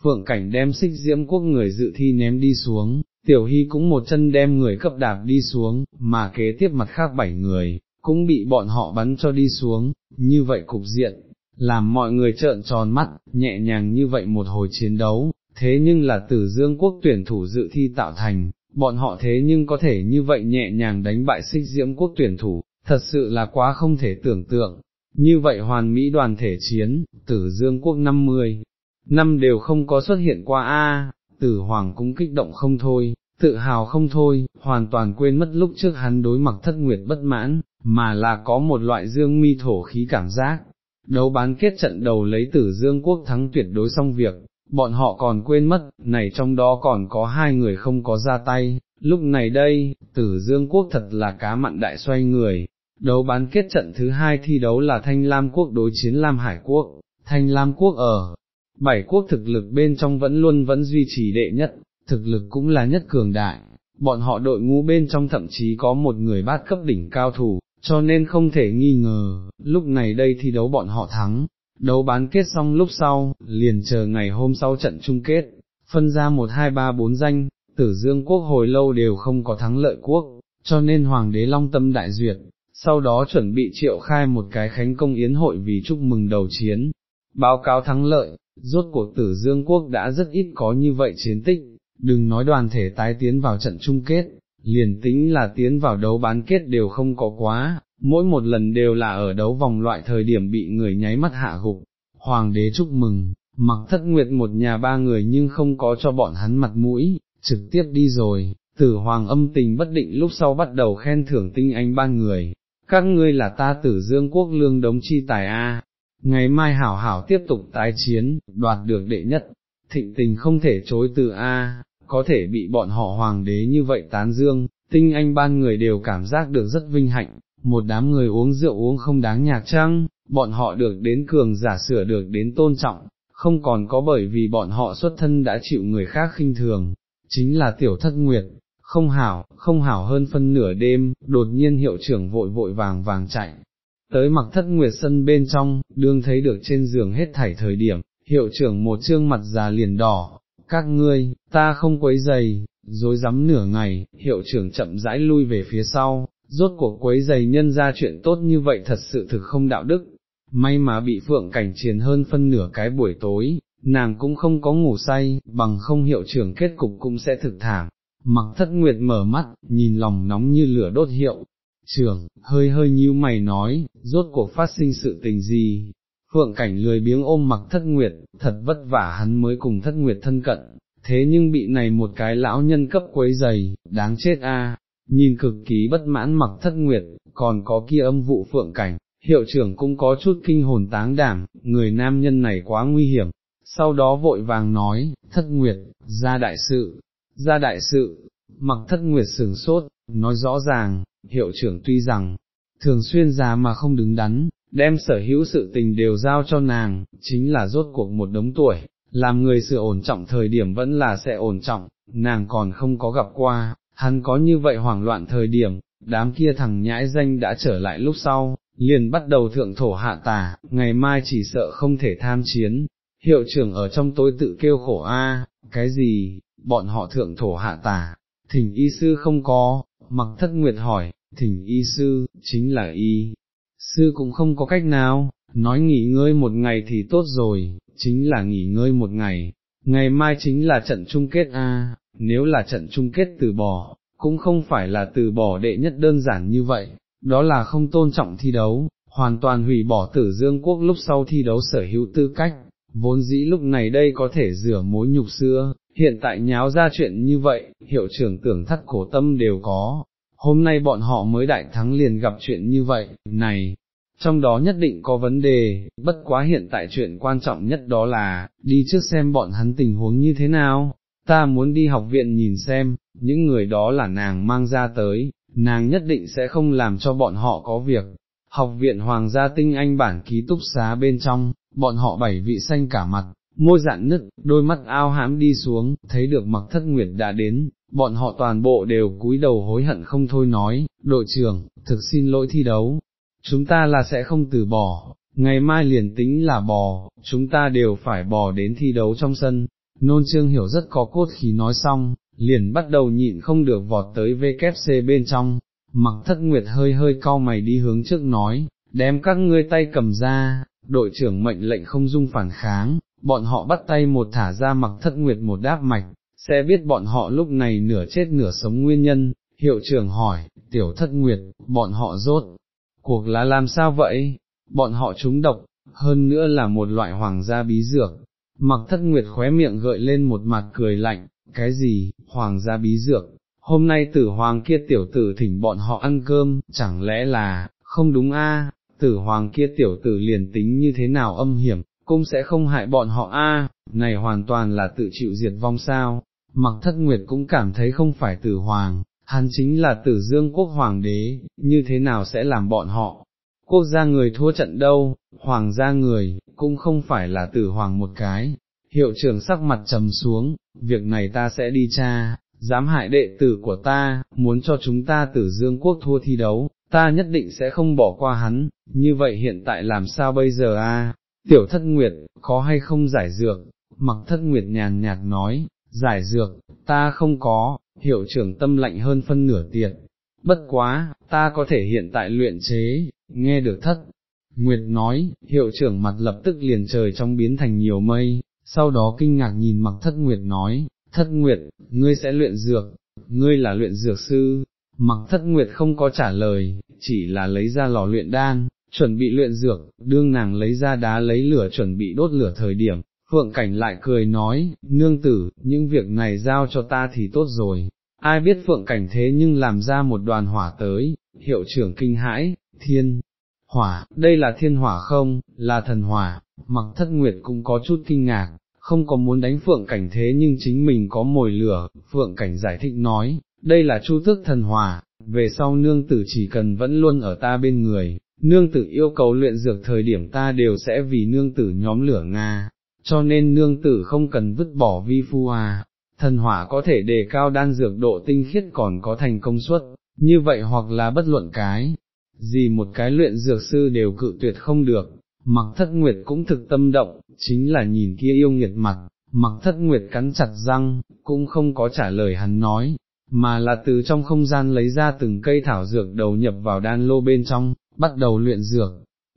phượng cảnh đem xích diễm quốc người dự thi ném đi xuống, tiểu hy cũng một chân đem người cấp đạp đi xuống, mà kế tiếp mặt khác bảy người, cũng bị bọn họ bắn cho đi xuống, như vậy cục diện, làm mọi người trợn tròn mắt, nhẹ nhàng như vậy một hồi chiến đấu, thế nhưng là tử dương quốc tuyển thủ dự thi tạo thành, bọn họ thế nhưng có thể như vậy nhẹ nhàng đánh bại xích diễm quốc tuyển thủ, thật sự là quá không thể tưởng tượng. Như vậy hoàn mỹ đoàn thể chiến, tử dương quốc 50, năm đều không có xuất hiện qua a tử hoàng cũng kích động không thôi, tự hào không thôi, hoàn toàn quên mất lúc trước hắn đối mặt thất nguyệt bất mãn, mà là có một loại dương mi thổ khí cảm giác. Đấu bán kết trận đầu lấy tử dương quốc thắng tuyệt đối xong việc, bọn họ còn quên mất, này trong đó còn có hai người không có ra tay, lúc này đây, tử dương quốc thật là cá mặn đại xoay người. Đấu bán kết trận thứ hai thi đấu là Thanh Lam quốc đối chiến Lam Hải quốc, Thanh Lam quốc ở, bảy quốc thực lực bên trong vẫn luôn vẫn duy trì đệ nhất, thực lực cũng là nhất cường đại, bọn họ đội ngũ bên trong thậm chí có một người bát cấp đỉnh cao thủ, cho nên không thể nghi ngờ, lúc này đây thi đấu bọn họ thắng, đấu bán kết xong lúc sau, liền chờ ngày hôm sau trận chung kết, phân ra một hai ba bốn danh, tử dương quốc hồi lâu đều không có thắng lợi quốc, cho nên Hoàng đế Long Tâm đại duyệt, sau đó chuẩn bị triệu khai một cái khánh công yến hội vì chúc mừng đầu chiến, báo cáo thắng lợi, rốt cuộc tử dương quốc đã rất ít có như vậy chiến tích, đừng nói đoàn thể tái tiến vào trận chung kết, liền tính là tiến vào đấu bán kết đều không có quá, mỗi một lần đều là ở đấu vòng loại thời điểm bị người nháy mắt hạ gục. Hoàng đế chúc mừng, mặc thất nguyệt một nhà ba người nhưng không có cho bọn hắn mặt mũi, trực tiếp đi rồi, tử hoàng âm tình bất định lúc sau bắt đầu khen thưởng tinh anh ban người, các ngươi là ta tử dương quốc lương đống chi tài A, ngày mai hảo hảo tiếp tục tái chiến, đoạt được đệ nhất, thịnh tình không thể chối từ A, có thể bị bọn họ hoàng đế như vậy tán dương, tinh anh ban người đều cảm giác được rất vinh hạnh, một đám người uống rượu uống không đáng nhạc trăng, bọn họ được đến cường giả sửa được đến tôn trọng, không còn có bởi vì bọn họ xuất thân đã chịu người khác khinh thường, chính là tiểu thất nguyệt, không hảo, không hảo hơn phân nửa đêm, đột nhiên hiệu trưởng vội vội vàng vàng chạy. Tới mặc thất nguyệt sân bên trong, đương thấy được trên giường hết thảy thời điểm, hiệu trưởng một trương mặt già liền đỏ, các ngươi, ta không quấy giày, dối rắm nửa ngày, hiệu trưởng chậm rãi lui về phía sau, rốt cuộc quấy giày nhân ra chuyện tốt như vậy thật sự thực không đạo đức, may mà bị phượng cảnh chiến hơn phân nửa cái buổi tối, nàng cũng không có ngủ say, bằng không hiệu trưởng kết cục cũng sẽ thực thảm. Mặc thất nguyệt mở mắt, nhìn lòng nóng như lửa đốt hiệu, trưởng, hơi hơi nhíu mày nói, rốt cuộc phát sinh sự tình gì, phượng cảnh lười biếng ôm mặc thất nguyệt, thật vất vả hắn mới cùng thất nguyệt thân cận, thế nhưng bị này một cái lão nhân cấp quấy dày, đáng chết a. nhìn cực kỳ bất mãn mặc thất nguyệt, còn có kia âm vụ phượng cảnh, hiệu trưởng cũng có chút kinh hồn táng đảm, người nam nhân này quá nguy hiểm, sau đó vội vàng nói, thất nguyệt, ra đại sự, ra đại sự, mặc thất nguyệt sừng sốt, nói rõ ràng, hiệu trưởng tuy rằng, thường xuyên già mà không đứng đắn, đem sở hữu sự tình đều giao cho nàng, chính là rốt cuộc một đống tuổi, làm người sự ổn trọng thời điểm vẫn là sẽ ổn trọng, nàng còn không có gặp qua, hắn có như vậy hoảng loạn thời điểm, đám kia thằng nhãi danh đã trở lại lúc sau, liền bắt đầu thượng thổ hạ tà, ngày mai chỉ sợ không thể tham chiến, hiệu trưởng ở trong tối tự kêu khổ a, cái gì, bọn họ thượng thổ hạ tà, thỉnh y sư không có, mặc thất nguyệt hỏi, thỉnh y sư, chính là y, sư cũng không có cách nào, nói nghỉ ngơi một ngày thì tốt rồi, chính là nghỉ ngơi một ngày, ngày mai chính là trận chung kết a. nếu là trận chung kết từ bỏ, cũng không phải là từ bỏ đệ nhất đơn giản như vậy, đó là không tôn trọng thi đấu, hoàn toàn hủy bỏ tử dương quốc lúc sau thi đấu sở hữu tư cách, vốn dĩ lúc này đây có thể rửa mối nhục xưa, hiện tại nháo ra chuyện như vậy, hiệu trưởng tưởng thắt cổ tâm đều có, hôm nay bọn họ mới đại thắng liền gặp chuyện như vậy, này, trong đó nhất định có vấn đề, bất quá hiện tại chuyện quan trọng nhất đó là, đi trước xem bọn hắn tình huống như thế nào, ta muốn đi học viện nhìn xem, những người đó là nàng mang ra tới, nàng nhất định sẽ không làm cho bọn họ có việc. Học viện Hoàng gia tinh anh bản ký túc xá bên trong, bọn họ bảy vị xanh cả mặt, môi dạn nứt, đôi mắt ao hãm đi xuống, thấy được mặc thất nguyệt đã đến, bọn họ toàn bộ đều cúi đầu hối hận không thôi nói, đội trưởng, thực xin lỗi thi đấu, chúng ta là sẽ không từ bỏ, ngày mai liền tính là bò, chúng ta đều phải bò đến thi đấu trong sân. Nôn trương hiểu rất có cốt khí nói xong, liền bắt đầu nhịn không được vọt tới VKC bên trong, mặc thất nguyệt hơi hơi cau mày đi hướng trước nói, đem các ngươi tay cầm ra, đội trưởng mệnh lệnh không dung phản kháng, bọn họ bắt tay một thả ra mặc thất nguyệt một đáp mạch, sẽ biết bọn họ lúc này nửa chết nửa sống nguyên nhân, hiệu trưởng hỏi, tiểu thất nguyệt, bọn họ rốt, cuộc là làm sao vậy, bọn họ trúng độc, hơn nữa là một loại hoàng gia bí dược, mặc thất nguyệt khóe miệng gợi lên một mặt cười lạnh, cái gì, hoàng gia bí dược, hôm nay tử hoàng kia tiểu tử thỉnh bọn họ ăn cơm, chẳng lẽ là, không đúng a? tử hoàng kia tiểu tử liền tính như thế nào âm hiểm, cũng sẽ không hại bọn họ a, này hoàn toàn là tự chịu diệt vong sao, mặc thất nguyệt cũng cảm thấy không phải tử hoàng, hắn chính là tử dương quốc hoàng đế, như thế nào sẽ làm bọn họ, quốc gia người thua trận đâu, hoàng gia người, cũng không phải là tử hoàng một cái, hiệu trưởng sắc mặt trầm xuống, việc này ta sẽ đi tra, dám hại đệ tử của ta, muốn cho chúng ta tử dương quốc thua thi đấu, ta nhất định sẽ không bỏ qua hắn, như vậy hiện tại làm sao bây giờ a? Tiểu thất nguyệt, có hay không giải dược, mặc thất nguyệt nhàn nhạt nói, giải dược, ta không có, hiệu trưởng tâm lạnh hơn phân nửa tiệt, bất quá, ta có thể hiện tại luyện chế, nghe được thất. Nguyệt nói, hiệu trưởng mặt lập tức liền trời trong biến thành nhiều mây, sau đó kinh ngạc nhìn mặc thất Nguyệt nói, thất Nguyệt, ngươi sẽ luyện dược, ngươi là luyện dược sư, mặc thất Nguyệt không có trả lời, chỉ là lấy ra lò luyện đan, chuẩn bị luyện dược, đương nàng lấy ra đá lấy lửa chuẩn bị đốt lửa thời điểm, Phượng Cảnh lại cười nói, nương tử, những việc này giao cho ta thì tốt rồi, ai biết Phượng Cảnh thế nhưng làm ra một đoàn hỏa tới, hiệu trưởng kinh hãi, thiên, hỏa, đây là thiên hỏa không, là thần hỏa, mặc thất nguyệt cũng có chút kinh ngạc, không có muốn đánh phượng cảnh thế nhưng chính mình có mồi lửa, phượng cảnh giải thích nói, đây là chu tước thần hỏa, về sau nương tử chỉ cần vẫn luôn ở ta bên người, nương tử yêu cầu luyện dược thời điểm ta đều sẽ vì nương tử nhóm lửa Nga, cho nên nương tử không cần vứt bỏ vi phu à, thần hỏa có thể đề cao đan dược độ tinh khiết còn có thành công suất, như vậy hoặc là bất luận cái, gì một cái luyện dược sư đều cự tuyệt không được, mặc thất nguyệt cũng thực tâm động, chính là nhìn kia yêu nghiệt mặt, mặc thất nguyệt cắn chặt răng, cũng không có trả lời hắn nói, mà là từ trong không gian lấy ra từng cây thảo dược đầu nhập vào đan lô bên trong, bắt đầu luyện dược,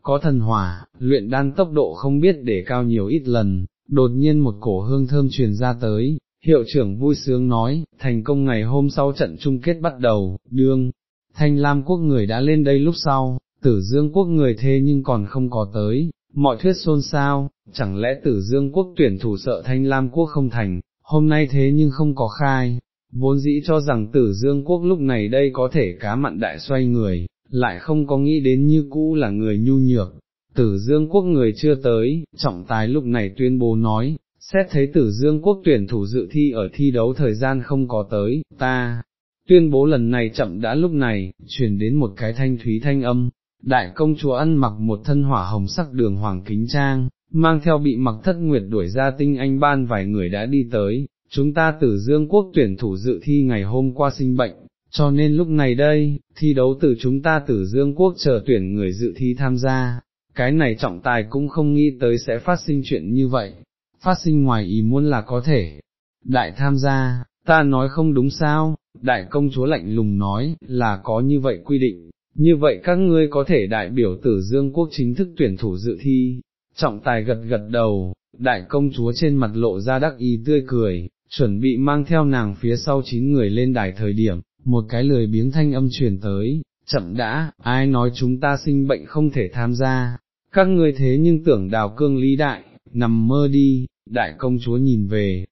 có thần hỏa, luyện đan tốc độ không biết để cao nhiều ít lần, đột nhiên một cổ hương thơm truyền ra tới, hiệu trưởng vui sướng nói, thành công ngày hôm sau trận chung kết bắt đầu, đương, thanh lam quốc người đã lên đây lúc sau, tử dương quốc người thế nhưng còn không có tới, mọi thuyết xôn xao, chẳng lẽ tử dương quốc tuyển thủ sợ thanh lam quốc không thành, hôm nay thế nhưng không có khai, vốn dĩ cho rằng tử dương quốc lúc này đây có thể cá mặn đại xoay người, lại không có nghĩ đến như cũ là người nhu nhược. Tử Dương quốc người chưa tới, trọng tài lúc này tuyên bố nói, xét thấy tử Dương quốc tuyển thủ dự thi ở thi đấu thời gian không có tới, ta, tuyên bố lần này chậm đã lúc này, truyền đến một cái thanh thúy thanh âm, đại công chúa ăn mặc một thân hỏa hồng sắc đường hoàng kính trang, mang theo bị mặc thất nguyệt đuổi ra tinh anh ban vài người đã đi tới, chúng ta tử Dương quốc tuyển thủ dự thi ngày hôm qua sinh bệnh, cho nên lúc này đây, thi đấu từ chúng ta tử dương quốc chờ tuyển người dự thi tham gia, cái này trọng tài cũng không nghĩ tới sẽ phát sinh chuyện như vậy, phát sinh ngoài ý muốn là có thể. Đại tham gia, ta nói không đúng sao, đại công chúa lạnh lùng nói, là có như vậy quy định, như vậy các ngươi có thể đại biểu tử dương quốc chính thức tuyển thủ dự thi, trọng tài gật gật đầu, đại công chúa trên mặt lộ ra đắc ý tươi cười, chuẩn bị mang theo nàng phía sau chín người lên đài thời điểm, một cái lười biếng thanh âm truyền tới, chậm đã, ai nói chúng ta sinh bệnh không thể tham gia, các ngươi thế nhưng tưởng đào cương lý đại, nằm mơ đi, đại công chúa nhìn về,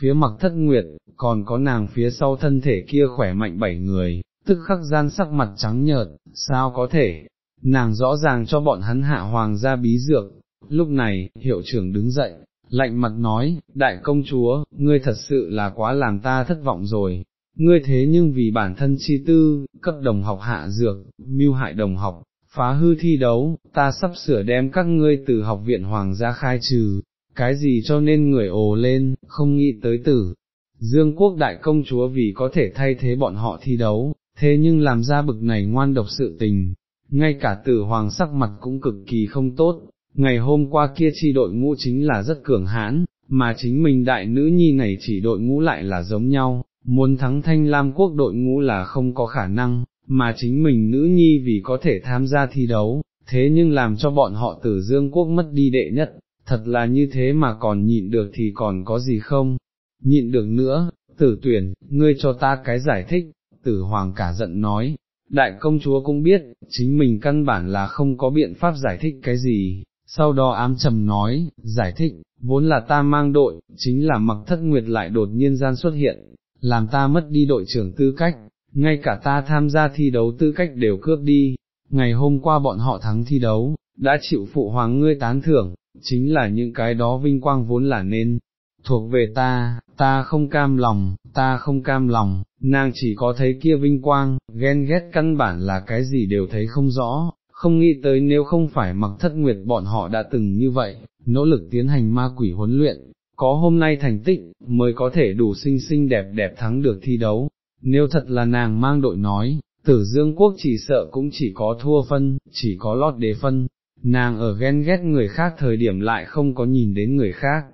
phía mặc thất nguyệt, còn có nàng phía sau thân thể kia khỏe mạnh bảy người, tức khắc gian sắc mặt trắng nhợt, sao có thể, nàng rõ ràng cho bọn hắn hạ hoàng gia bí dược, lúc này, hiệu trưởng đứng dậy, lạnh mặt nói, đại công chúa, ngươi thật sự là quá làm ta thất vọng rồi, ngươi thế nhưng vì bản thân chi tư, cấp đồng học hạ dược, mưu hại đồng học, phá hư thi đấu, ta sắp sửa đem các ngươi từ học viện hoàng gia khai trừ, cái gì cho nên người ồ lên, không nghĩ tới tử. Dương quốc đại công chúa vì có thể thay thế bọn họ thi đấu, thế nhưng làm ra bực này ngoan độc sự tình, ngay cả tử hoàng sắc mặt cũng cực kỳ không tốt, ngày hôm qua kia chi đội ngũ chính là rất cường hãn, mà chính mình đại nữ nhi này chỉ đội ngũ lại là giống nhau, muốn thắng thanh lam quốc đội ngũ là không có khả năng, mà chính mình nữ nhi vì có thể tham gia thi đấu, thế nhưng làm cho bọn họ tử dương quốc mất đi đệ nhất, thật là như thế mà còn nhịn được thì còn có gì không, nhịn được nữa, tử tuyển, ngươi cho ta cái giải thích, tử hoàng cả giận nói, đại công chúa cũng biết, chính mình căn bản là không có biện pháp giải thích cái gì, sau đó ám trầm nói, giải thích, vốn là ta mang đội, chính là mặc thất nguyệt lại đột nhiên gian xuất hiện, làm ta mất đi đội trưởng tư cách, ngay cả ta tham gia thi đấu tư cách đều cướp đi, ngày hôm qua bọn họ thắng thi đấu, đã chịu phụ hoàng ngươi tán thưởng, chính là những cái đó vinh quang vốn là nên, thuộc về ta, ta không cam lòng, ta không cam lòng, nàng chỉ có thấy kia vinh quang, ghen ghét căn bản là cái gì đều thấy không rõ, không nghĩ tới nếu không phải mặc thất nguyệt bọn họ đã từng như vậy, nỗ lực tiến hành ma quỷ huấn luyện, có hôm nay thành tích, mới có thể đủ xinh xinh đẹp đẹp thắng được thi đấu, nếu thật là nàng mang đội nói, tử dương quốc chỉ sợ cũng chỉ có thua phân, chỉ có lót đế phân, nàng ở ghen ghét người khác thời điểm lại không có nhìn đến người khác,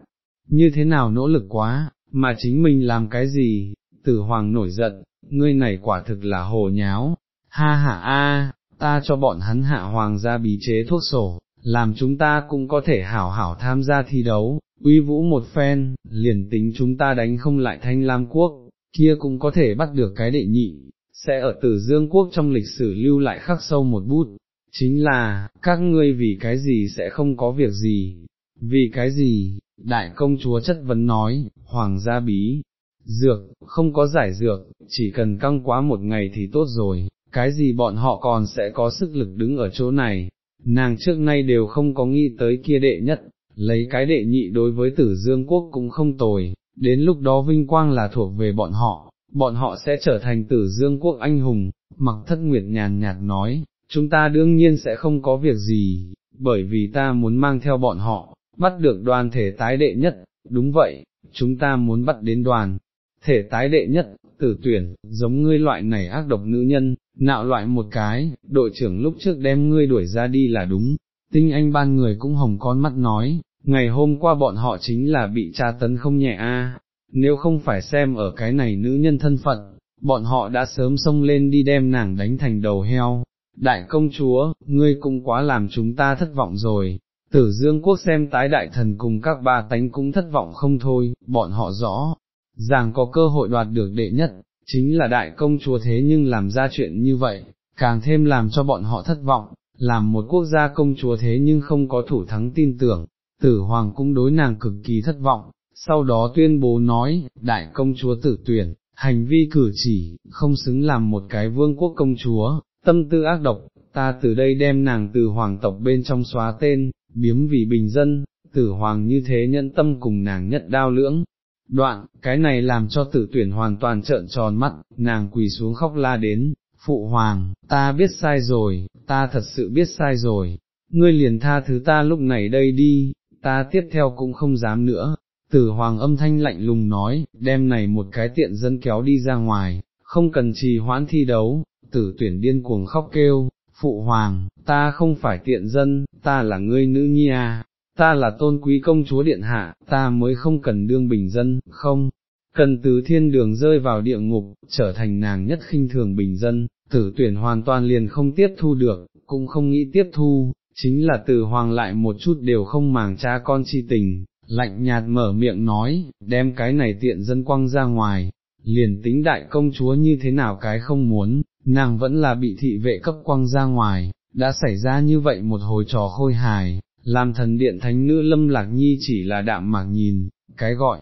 như thế nào nỗ lực quá, mà chính mình làm cái gì, tử hoàng nổi giận, ngươi này quả thực là hồ nháo, ha ha a, ta cho bọn hắn hạ hoàng ra bí chế thuốc sổ, làm chúng ta cũng có thể hảo hảo tham gia thi đấu, uy vũ một phen, liền tính chúng ta đánh không lại thanh lam quốc, kia cũng có thể bắt được cái đệ nhị, sẽ ở tử dương quốc trong lịch sử lưu lại khắc sâu một bút, chính là, các ngươi vì cái gì sẽ không có việc gì, vì cái gì, đại công chúa chất vấn nói, hoàng gia bí, dược, không có giải dược, chỉ cần căng quá một ngày thì tốt rồi, cái gì bọn họ còn sẽ có sức lực đứng ở chỗ này, nàng trước nay đều không có nghĩ tới kia đệ nhất, lấy cái đệ nhị đối với tử dương quốc cũng không tồi, đến lúc đó vinh quang là thuộc về bọn họ, bọn họ sẽ trở thành tử dương quốc anh hùng, mặc thất nguyệt nhàn nhạt nói, chúng ta đương nhiên sẽ không có việc gì, bởi vì ta muốn mang theo bọn họ, bắt được đoàn thể tái đệ nhất, đúng vậy, chúng ta muốn bắt đến đoàn thể tái đệ nhất, tử tuyển, giống ngươi loại này ác độc nữ nhân, nạo loại một cái, đội trưởng lúc trước đem ngươi đuổi ra đi là đúng, tinh anh ban người cũng hồng con mắt nói, ngày hôm qua bọn họ chính là bị tra tấn không nhẹ a. nếu không phải xem ở cái này nữ nhân thân phận, bọn họ đã sớm xông lên đi đem nàng đánh thành đầu heo. Đại công chúa, ngươi cũng quá làm chúng ta thất vọng rồi, tử dương quốc xem tái đại thần cùng các ba tánh cũng thất vọng không thôi, bọn họ rõ, ràng có cơ hội đoạt được đệ nhất, chính là đại công chúa thế nhưng làm ra chuyện như vậy, càng thêm làm cho bọn họ thất vọng, làm một quốc gia công chúa thế nhưng không có thủ thắng tin tưởng, tử hoàng cũng đối nàng cực kỳ thất vọng, sau đó tuyên bố nói, đại công chúa tử tuyển, hành vi cử chỉ, không xứng làm một cái vương quốc công chúa, tâm tư ác độc, ta từ đây đem nàng từ hoàng tộc bên trong xóa tên, biếm vì bình dân, tử hoàng như thế nhẫn tâm cùng nàng nhất đao lưỡng. Đoạn, cái này làm cho tử tuyển hoàn toàn trợn tròn mắt, nàng quỳ xuống khóc la đến, phụ hoàng, ta biết sai rồi, ta thật sự biết sai rồi, ngươi liền tha thứ ta lúc này đây đi, ta tiếp theo cũng không dám nữa. Tử hoàng âm thanh lạnh lùng nói, đem này một cái tiện dân kéo đi ra ngoài, không cần trì hoãn thi đấu, tử tuyển điên cuồng khóc kêu, phụ hoàng, ta không phải tiện dân, ta là ngươi nữ nhi à, ta là tôn quý công chúa điện hạ, ta mới không cần đương bình dân, không, cần từ thiên đường rơi vào địa ngục, trở thành nàng nhất khinh thường bình dân, tử tuyển hoàn toàn liền không tiếp thu được, cũng không nghĩ tiếp thu, chính là tử hoàng lại một chút đều không màng cha con chi tình, lạnh nhạt mở miệng nói, đem cái này tiện dân quăng ra ngoài, liền tính đại công chúa như thế nào cái không muốn, nàng vẫn là bị thị vệ cấp quăng ra ngoài, đã xảy ra như vậy một hồi trò khôi hài, làm thần điện thánh nữ lâm lạc nhi chỉ là đạm mạc nhìn, cái gọi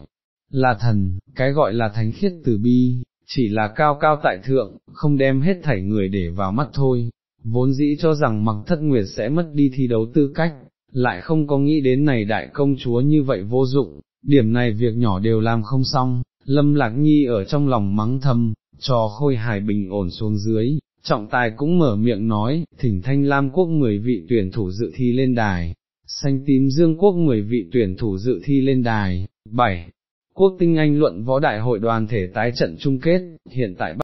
là thần, cái gọi là thánh khiết từ bi, chỉ là cao cao tại thượng, không đem hết thảy người để vào mắt thôi, vốn dĩ cho rằng mặc thất nguyệt sẽ mất đi thi đấu tư cách, lại không có nghĩ đến này đại công chúa như vậy vô dụng, điểm này việc nhỏ đều làm không xong, lâm lạc nhi ở trong lòng mắng thầm, trò khôi hài bình ổn xuống dưới, trọng tài cũng mở miệng nói, thỉnh thanh lam quốc 10 vị tuyển thủ dự thi lên đài, xanh tím dương quốc 10 vị tuyển thủ dự thi lên đài, 7. Quốc tinh anh luận võ đại hội đoàn thể tái trận chung kết, hiện tại